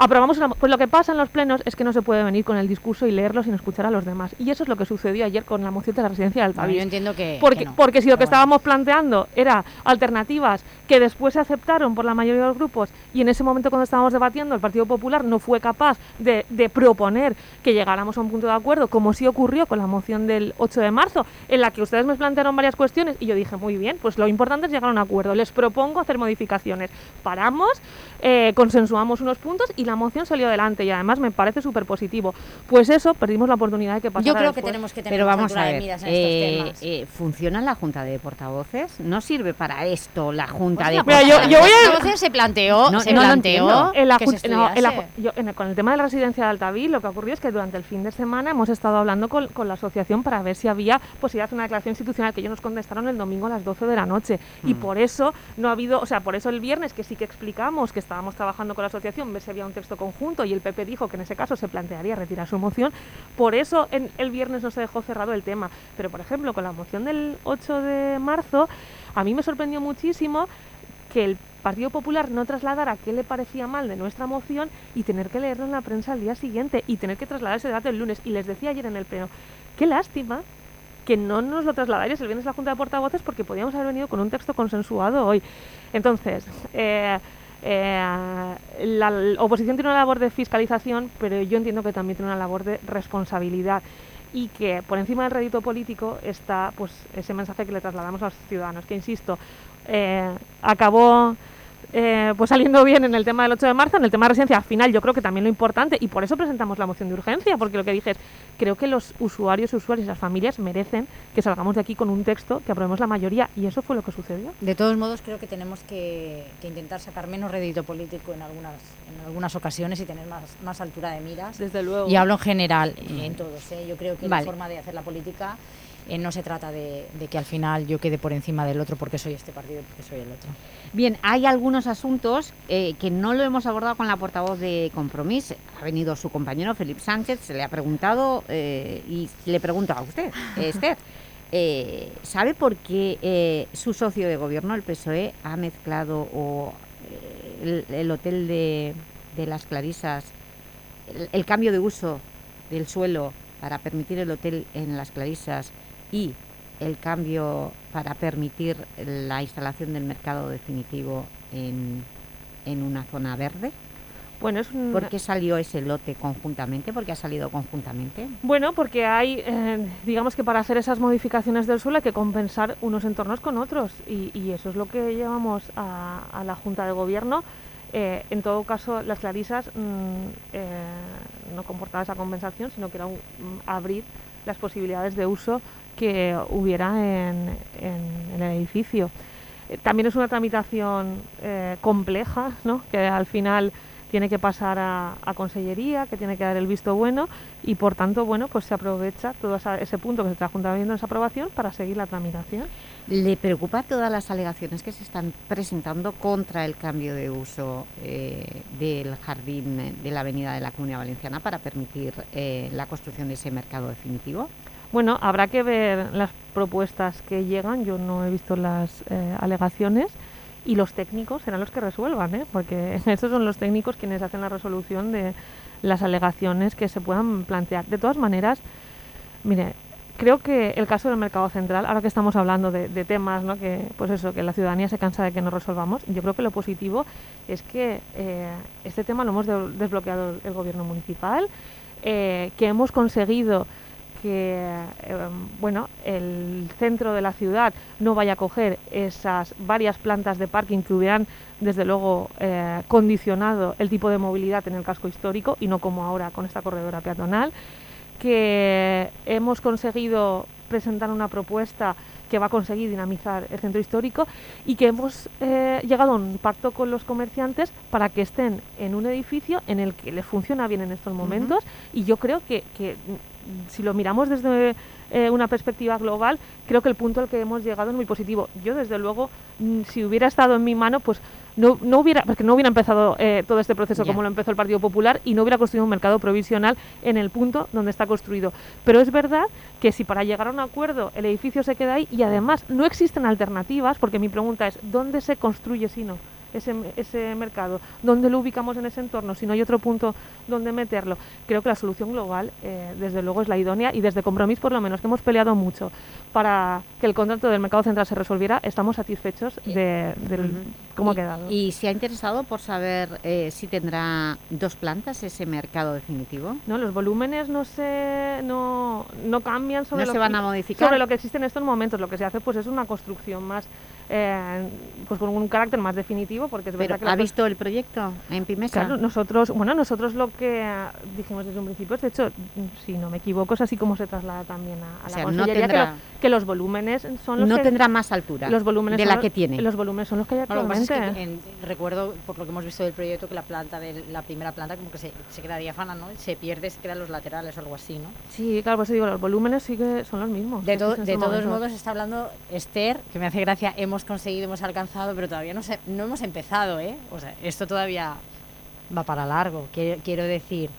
Aprobamos una, pues lo que pasa en los plenos es que no se puede venir con el discurso y leerlo sin escuchar a los demás. Y eso es lo que sucedió ayer con la moción de la residencia del país. yo entiendo que- porque, que no, porque si lo que bueno. estábamos planteando era alternativas que después se aceptaron por la mayoría de los grupos y en ese momento cuando estábamos debatiendo el Partido Popular no fue capaz de, de proponer que llegáramos a un punto de acuerdo, como sí ocurrió con la moción del 8 de marzo, en la que ustedes me plantearon varias cuestiones y yo dije, muy bien, pues lo importante es llegar a un acuerdo. Les propongo hacer modificaciones. Paramos, eh, consensuamos unos puntos y la moción salió adelante y además me parece súper positivo. Pues eso, perdimos la oportunidad de que pasara Yo creo que tenemos que tener Pero más vamos a de ver, miras en eh, estos temas. eh, ¿funciona la Junta de Portavoces? ¿No sirve para esto la Junta Pues de la Mira, yo- Portavoces? yo voy a- Entonces se planteó, No, se no planteó entiendo. En la que jun- se no, en la estudiase. ju- yo- en el- con el tema de la residencia de Altavix, lo que ocurrió es que durante el fin de semana hemos estado hablando con, con la asociación para ver si había posibilidad de hacer una declaración institucional, que ellos nos contestaron el domingo a las 12 de la noche. Y Mm. por eso no ha habido, o sea, por eso el viernes, que sí que explicamos que estábamos trabajando con la asociación, ver si había un texto conjunto y el PP dijo que en ese caso se plantearía retirar su moción, por eso en, el viernes no se dejó cerrado el tema. Pero, por ejemplo, con la moción del 8 de marzo, a mí me sorprendió muchísimo que el Partido Popular no trasladara qué le parecía mal de nuestra moción y tener que leerlo en la prensa al día siguiente y tener que trasladar ese debate el lunes. Y les decía ayer en el pleno, qué lástima que no nos lo trasladarais el viernes a la Junta de Portavoces porque podíamos haber venido con un texto consensuado hoy. Entonces, eh, eh, la oposición tiene una labor de fiscalización, pero yo entiendo que también tiene una labor de responsabilidad y que por encima del rédito político está pues ese mensaje que le trasladamos a los ciudadanos, que insisto, eh, acabó eh, pues saliendo bien en el tema del 8 de marzo, en el tema de residencia, al final yo creo que también lo importante, y por eso presentamos la moción de urgencia, porque lo que dije es, creo que los usuarios, usuarios y las familias merecen que salgamos de aquí con un texto que aprobemos la mayoría, y eso fue lo que sucedió. De todos modos, creo que tenemos que, que intentar sacar menos rédito político en algunas, en algunas ocasiones y tener más, más altura de miras. Desde luego. Y hablo en general, eh, en todos. ¿eh? Yo creo que Vale. la forma de hacer la política eh, no se trata de, de que al final yo quede por encima del otro porque soy este partido y porque soy el otro. Bien, hay algunos asuntos eh, que no lo hemos abordado con la portavoz de Compromís. Ha venido su compañero Felipe Sánchez, se le ha preguntado eh, y le pregunto a usted, Esther. ¿Sabe por qué su socio de gobierno, el PSOE, ha mezclado o, el, el hotel de, de las Clarisas, el, el cambio de uso del suelo para permitir el hotel en las Clarisas y el cambio para permitir la instalación del mercado definitivo en, en una zona verde? Bueno, es un... ¿Por qué salió ese lote conjuntamente? ¿Por qué ha salido conjuntamente? Bueno, porque hay, eh, digamos que para hacer esas modificaciones del suelo hay que compensar unos entornos con otros y, y eso es lo que llevamos a, a la Junta de Gobierno. Eh, en todo caso, las clarisas mm, eh, no comportaba esa compensación, sino que era un, mm, abrir las posibilidades de uso que hubiera en, en- en el edificio. Eh, También es una tramitación eh, compleja, ¿no? que al final tiene que pasar a, a Consellería, que tiene que dar el visto bueno y por tanto bueno pues se aprovecha todo ese punto que se está juntando en esa aprobación para seguir la tramitación. ¿Le preocupa todas las alegaciones que se están presentando contra el cambio de uso eh, del jardín eh, de la Avenida de la Comunidad Valenciana para permitir eh, la construcción de ese mercado definitivo? Bueno, habrá que ver las propuestas que llegan, yo no he visto las eh, alegaciones y los técnicos serán los que resuelvan, ¿eh? porque estos son los técnicos quienes hacen la resolución de las alegaciones que se puedan plantear. De todas maneras, mire, creo que el caso del mercado central, ahora que estamos hablando de, de temas, ¿no? que pues eso, que la ciudadanía se cansa de que no resolvamos, yo creo que lo positivo es que eh, este tema lo hemos de- desbloqueado el gobierno municipal, eh, que hemos conseguido que eh, bueno el centro de la ciudad no vaya a coger esas varias plantas de parking que hubieran desde luego eh, condicionado el tipo de movilidad en el casco histórico y no como ahora con esta corredora peatonal que hemos conseguido presentar una propuesta que va a conseguir dinamizar el centro histórico y que hemos eh, llegado a un pacto con los comerciantes para que estén en un edificio en el que les funciona bien en estos momentos y yo creo que, que, si lo miramos desde eh, una perspectiva global, creo que el punto al que hemos llegado es muy positivo. Yo desde luego, mm, si hubiera estado en mi mano, pues no, no hubiera, porque no hubiera empezado eh, todo este proceso como lo empezó el Partido Popular y no hubiera construido un mercado provisional en el punto donde está construido. Pero es verdad que si para llegar a un acuerdo el edificio se queda ahí y además no existen alternativas, porque mi pregunta es, ¿dónde se construye si no? Ese, ese mercado, ¿dónde lo ubicamos en ese entorno? Si no hay otro punto donde meterlo. Creo que la solución global, eh, desde luego, es la idónea y desde Compromís, por lo menos, que hemos peleado mucho para que el contrato del mercado central se resolviera, estamos satisfechos de, del cómo ha quedado. ¿Y se ha interesado por saber eh, si tendrá dos plantas ese mercado definitivo? No, los volúmenes no se no, no cambian sobre No lo se van que, a modificar. sobre lo que existe en estos momentos. Lo que se hace pues es una construcción más eh, pues con un carácter más definitivo, porque es Pero, verdad que la ¿Ha visto el proyecto en Pimesa? Claro, nosotros, bueno, nosotros lo que dijimos desde un principio, es, de hecho, si no me equivoco, es así como se traslada también a, a O la no Consellería, que, lo- que los volúmenes son los No que... tendrá más altura los volúmenes de la que tiene. Los volúmenes son los que hay lo que actualmente. es que en- recuerdo, por lo que hemos visto del proyecto, que la planta de la primera planta como que se, se queda diáfana, ¿no? Se pierde, se quedan los laterales o algo así, ¿no? Sí, claro, por eso digo, los volúmenes sí que son los mismos. De, to- de todos modos está hablando Esther, que me hace gracia, hemos conseguido, hemos alcanzado, pero todavía no, se- no hemos empezado, ¿eh? O sea, esto todavía va para largo. Quiero, quiero decir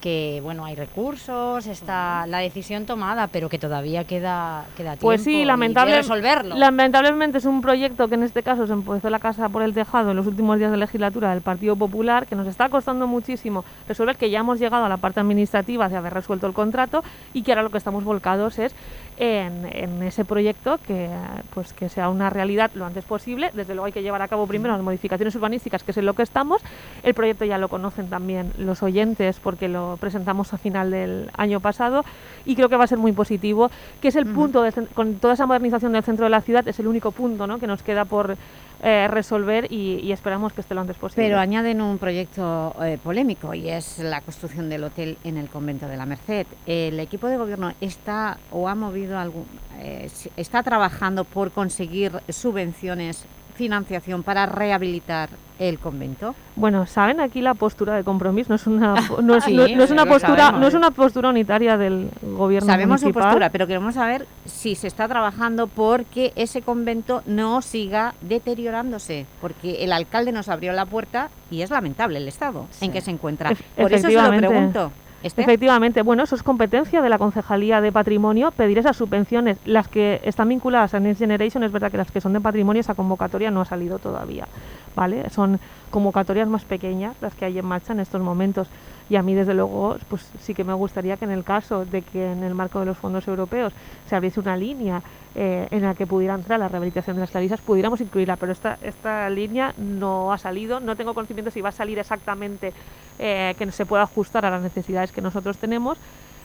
que, bueno, hay recursos, está la decisión tomada, pero que todavía queda, queda tiempo Pues sí, lamentable, de resolverlo. lamentablemente es un proyecto que en este caso se empezó la casa por el tejado en los últimos días de legislatura del Partido Popular, que nos está costando muchísimo resolver, que ya hemos llegado a la parte administrativa de haber resuelto el contrato y que ahora lo que estamos volcados es en, en ese proyecto que pues que sea una realidad lo antes posible. Desde luego hay que llevar a cabo primero las modificaciones urbanísticas, que es en lo que estamos. El proyecto ya lo conocen también los oyentes porque lo presentamos a final del año pasado y creo que va a ser muy positivo, que es el punto, cen- con toda esa modernización del centro de la ciudad, es el único punto ¿no? que nos queda por eh, resolver y, y esperamos que esté lo antes posible. Pero añaden un proyecto eh, polémico y es la construcción del hotel en el convento de la Merced. ¿El equipo de gobierno está o ha movido algún, eh, está trabajando por conseguir subvenciones, financiación para rehabilitar el convento? Bueno, saben aquí la postura de compromiso, no es una no es, Sí, no- no es una postura sabemos. no es una postura unitaria del gobierno Sabemos su municipal. postura, pero queremos saber si se está trabajando porque ese convento no siga deteriorándose, porque el alcalde nos abrió la puerta y es lamentable el estado en que se encuentra. Por eso se lo pregunto. Esther. Efectivamente, bueno, eso es competencia de la Concejalía de Patrimonio, pedir esas subvenciones. Las que están vinculadas a Next Generation, es verdad que las que son de patrimonio, esa convocatoria no ha salido todavía, ¿vale? Son convocatorias más pequeñas las que hay en marcha en estos momentos. Y a mí, desde luego, pues sí que me gustaría que en el caso de que en el marco de los fondos europeos se abriese una línea eh, en la que pudiera entrar la rehabilitación de las clarisas, pudiéramos incluirla, pero esta, esta línea no ha salido, no tengo conocimiento si va a salir exactamente eh, que se pueda ajustar a las necesidades que nosotros tenemos,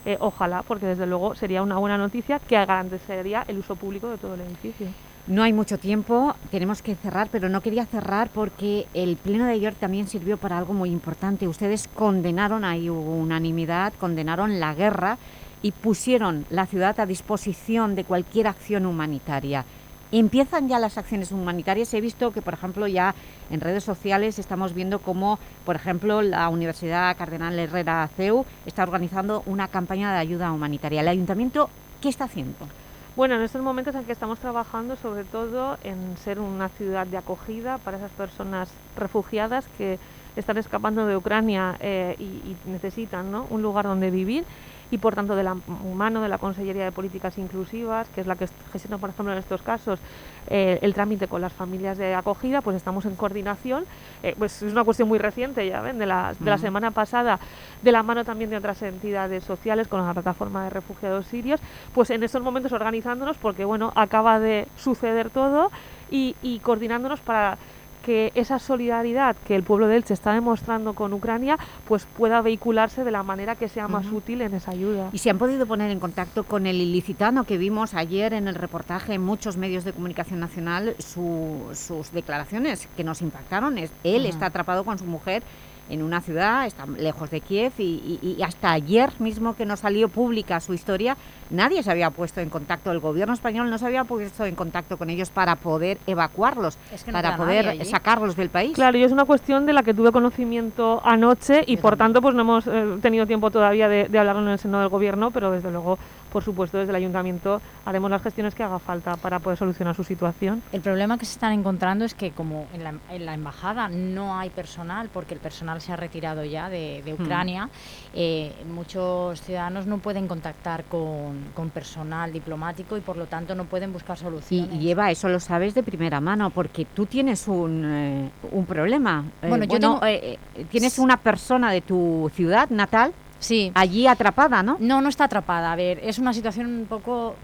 eh, ojalá, porque desde luego sería una buena noticia que garantizaría el uso público de todo el edificio. No hay mucho tiempo, tenemos que cerrar, pero no quería cerrar porque el pleno de ayer también sirvió para algo muy importante. Ustedes condenaron, hubo unanimidad, condenaron la guerra y pusieron la ciudad a disposición de cualquier acción humanitaria. Empiezan ya las acciones humanitarias. He visto que, por ejemplo, ya en redes sociales estamos viendo cómo, por ejemplo, la Universidad Cardenal Herrera CEU está organizando una campaña de ayuda humanitaria. ¿El Ayuntamiento qué está haciendo? Bueno, en estos momentos en que estamos trabajando sobre todo en ser una ciudad de acogida para esas personas refugiadas que están escapando de Ucrania eh, y, y, necesitan ¿no? un lugar donde vivir y por tanto de la mano de la Consellería de Políticas Inclusivas, que es la que gestiona, por ejemplo, en estos casos eh, el trámite con las familias de acogida, pues estamos en coordinación. Eh, pues es una cuestión muy reciente, ya ven, de la, de la semana pasada, de la mano también de otras entidades sociales con la plataforma de refugiados sirios, pues en estos momentos organizándonos porque, bueno, acaba de suceder todo y, y coordinándonos para que esa solidaridad que el pueblo de Elche está demostrando con Ucrania pues pueda vehicularse de la manera que sea más útil en esa ayuda. ¿Y se han podido poner en contacto con el ilicitano que vimos ayer en el reportaje en muchos medios de comunicación nacional su- sus declaraciones que nos impactaron? Él está atrapado con su mujer en una ciudad, está lejos de Kiev y, y- y hasta ayer mismo que no salió pública su historia, nadie se había puesto en contacto, el gobierno español no se había puesto en contacto con ellos para poder evacuarlos, Es que no para poder sacarlos del país. Claro, y es una cuestión de la que tuve conocimiento anoche y por tanto pues no hemos eh, tenido tiempo todavía de, de hablarlo en el seno del gobierno, pero desde luego, por supuesto, desde el ayuntamiento haremos las gestiones que haga falta para poder solucionar su situación. El problema que se están encontrando es que como en la, en la embajada no hay personal, porque el personal se ha retirado ya de, de Hmm. Ucrania, eh, muchos ciudadanos no pueden contactar con, con personal diplomático y por lo tanto no pueden buscar Y, soluciones. y Eva, eso lo sabes de primera mano, porque tú tienes un, eh, un problema. Eh, Bueno, yo tengo- eh, tienes una persona de tu ciudad natal sí. allí atrapada, ¿no? No, no está atrapada. A ver, es una situación un poco...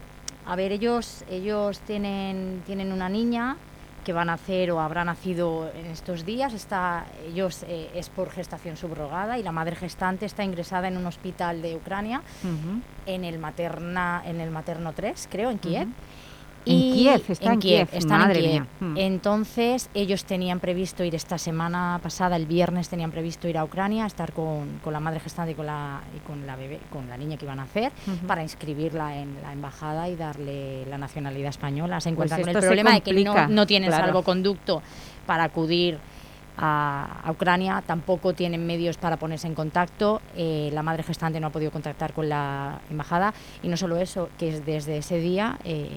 A ver, ellos, ellos tienen, tienen una niña que van a nacer o habrá nacido en estos días. Está, ellos eh, es por gestación subrogada y la madre gestante está ingresada en un hospital de Ucrania, en el, materna, en el materno 3, creo, en Kiev. En Kiev, está en Kiev, están madre en Kiev. mía. Mm. Entonces, ellos tenían previsto ir esta semana pasada, el viernes, tenían previsto ir a Ucrania, estar con, con la madre gestante y con la, y con la bebé, con la niña que iban a hacer, para inscribirla en la embajada y darle la nacionalidad española. Se Pues encuentran con el problema de que no, tienen claro. salvoconducto para acudir a, a Ucrania, tampoco tienen medios para ponerse en contacto, eh, la madre gestante no ha podido contactar con la embajada y no solo eso, que es desde ese día, eh,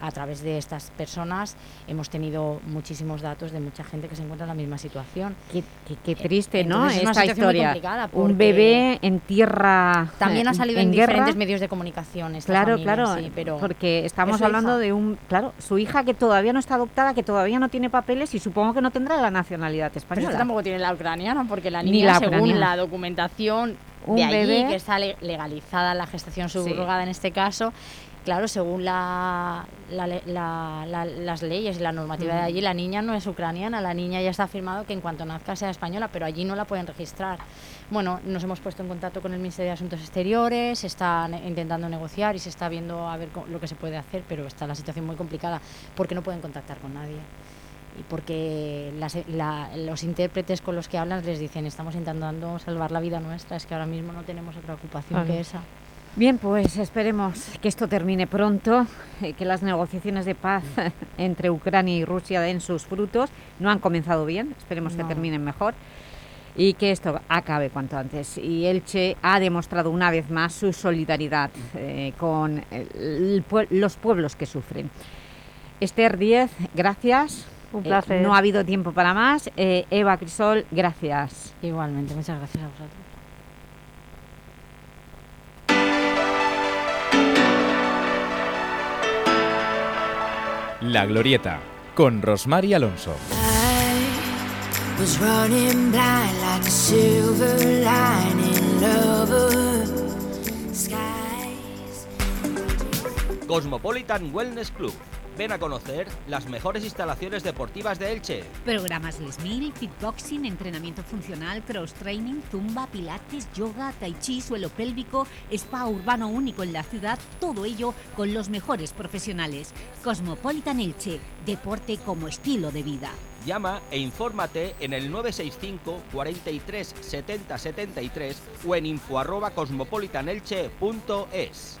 a través de estas personas, hemos tenido muchísimos datos de mucha gente que se encuentra en la misma situación. Qué, qué- qué triste, ¿no? Es una Esta historia. complicada Un bebé en tierra También eh, ha salido en, diferentes medios de comunicación. esta Claro, familia, claro, sí, pero porque estamos hablando hija. de un, claro, su hija que todavía no está adoptada, que todavía no tiene papeles y supongo que no tendrá la nacionalidad Pero española. esta tampoco tiene la ucraniana, porque la Ni niña, la según la documentación Un de allí, bebé. que está le- legalizada la gestación subrogada en este caso, claro, según la, la la- la- las leyes y la normativa de allí, la niña no es ucraniana, la niña ya está afirmado que en cuanto nazca sea española, pero allí no la pueden registrar. Bueno, nos hemos puesto en contacto con el Ministerio de Asuntos Exteriores, se está intentando negociar y se está viendo a ver lo que se puede hacer, pero está la situación muy complicada porque no pueden contactar con nadie y porque las- la- los intérpretes con los que hablan les dicen estamos intentando salvar la vida nuestra, es que ahora mismo no tenemos otra ocupación que esa. Bien, pues esperemos que esto termine pronto, eh, que las negociaciones de paz entre Ucrania y Rusia den sus frutos. No han comenzado bien, esperemos que terminen mejor y que esto acabe cuanto antes. Y Elche ha demostrado una vez más su solidaridad eh, con el- el pue- los pueblos que sufren. Esther Díez, gracias. Un Eh, placer. no ha habido tiempo para más. Eh, Eva Crisol, gracias. Igualmente, muchas gracias a vosotros. La Glorieta, con Rosmar y Alonso. Cosmopolitan Wellness Club. Ven a conocer las mejores instalaciones deportivas de Elche. Programas Les Mil, Fitboxing, entrenamiento funcional, cross-training, zumba, pilates, yoga, tai chi, suelo pélvico, spa urbano único en la ciudad, todo ello con los mejores profesionales. Cosmopolitan Elche, deporte como estilo de vida. Llama e infórmate en el 965 43 70 73 o en info arroba cosmopolitanelche.es.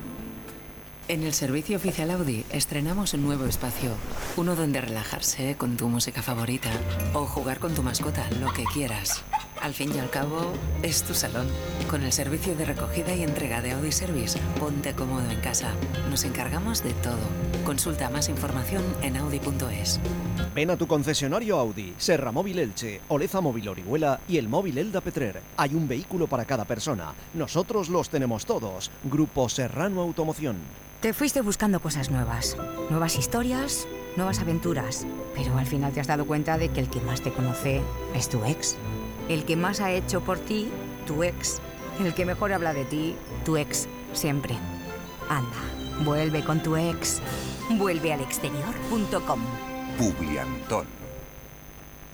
En el servicio oficial Audi estrenamos un nuevo espacio. Uno donde relajarse con tu música favorita o jugar con tu mascota, lo que quieras. Al fin y al cabo, es tu salón. Con el servicio de recogida y entrega de Audi Service, ponte cómodo en casa. Nos encargamos de todo. Consulta más información en audi.es. Ven a tu concesionario Audi, Serra Móvil Elche, Oleza Móvil Orihuela y el Móvil Elda Petrer. Hay un vehículo para cada persona. Nosotros los tenemos todos. Grupo Serrano Automoción. Te fuiste buscando cosas nuevas, nuevas historias, nuevas aventuras, pero al final te has dado cuenta de que el que más te conoce es tu ex. El que más ha hecho por ti, tu ex. El que mejor habla de ti, tu ex, siempre. Anda, vuelve con tu ex. Vuelve al exterior.com. Publiantón.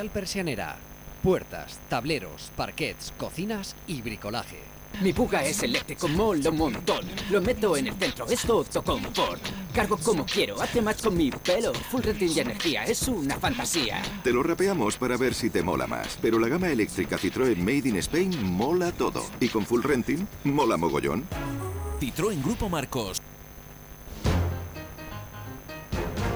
Comercial Persianera. Puertas, tableros, parquets, cocinas y bricolaje. Mi puga es eléctrico, mola un montón. Lo meto en el centro, es todo confort. Cargo como quiero, hace match con mi pelo. Full rating de energía, es una fantasía. Te lo rapeamos para ver si te mola más. Pero la gama eléctrica Citroën Made in Spain mola todo. Y con full renting, mola mogollón. Citroën Grupo Marcos.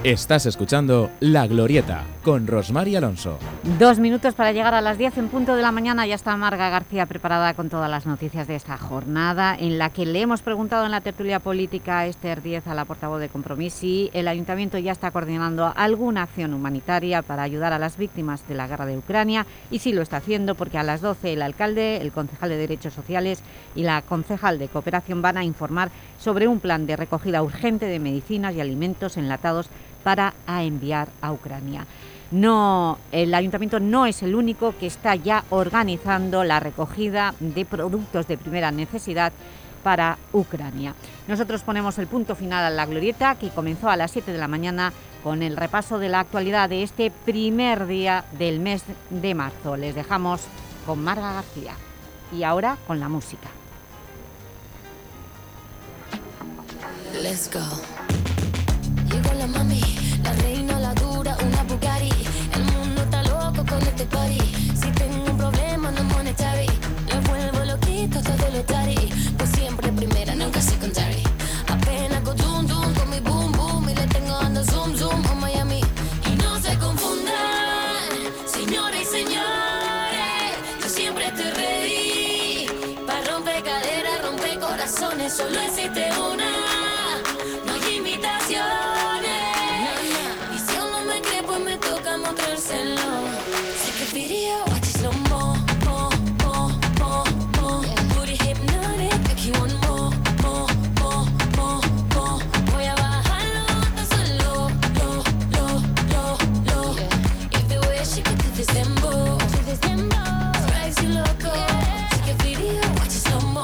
Estás escuchando La Glorieta con Rosmar y Alonso. Dos minutos para llegar a las 10 en punto de la mañana. Ya está Marga García preparada con todas las noticias de esta jornada en la que le hemos preguntado en la tertulia política Esther 10 a la portavoz de Compromís si el Ayuntamiento ya está coordinando alguna acción humanitaria para ayudar a las víctimas de la guerra de Ucrania y si lo está haciendo porque a las 12 el alcalde, el concejal de Derechos Sociales y la concejal de Cooperación van a informar sobre un plan de recogida urgente de medicinas y alimentos enlatados para a enviar a Ucrania. No, el Ayuntamiento no es el único que está ya organizando la recogida de productos de primera necesidad para Ucrania. Nosotros ponemos el punto final a la glorieta que comenzó a las 7 de la mañana con el repaso de la actualidad de este primer día del mes de marzo. Les dejamos con Marga García y ahora con la música. Let's go. Llegó la mami, solo existe.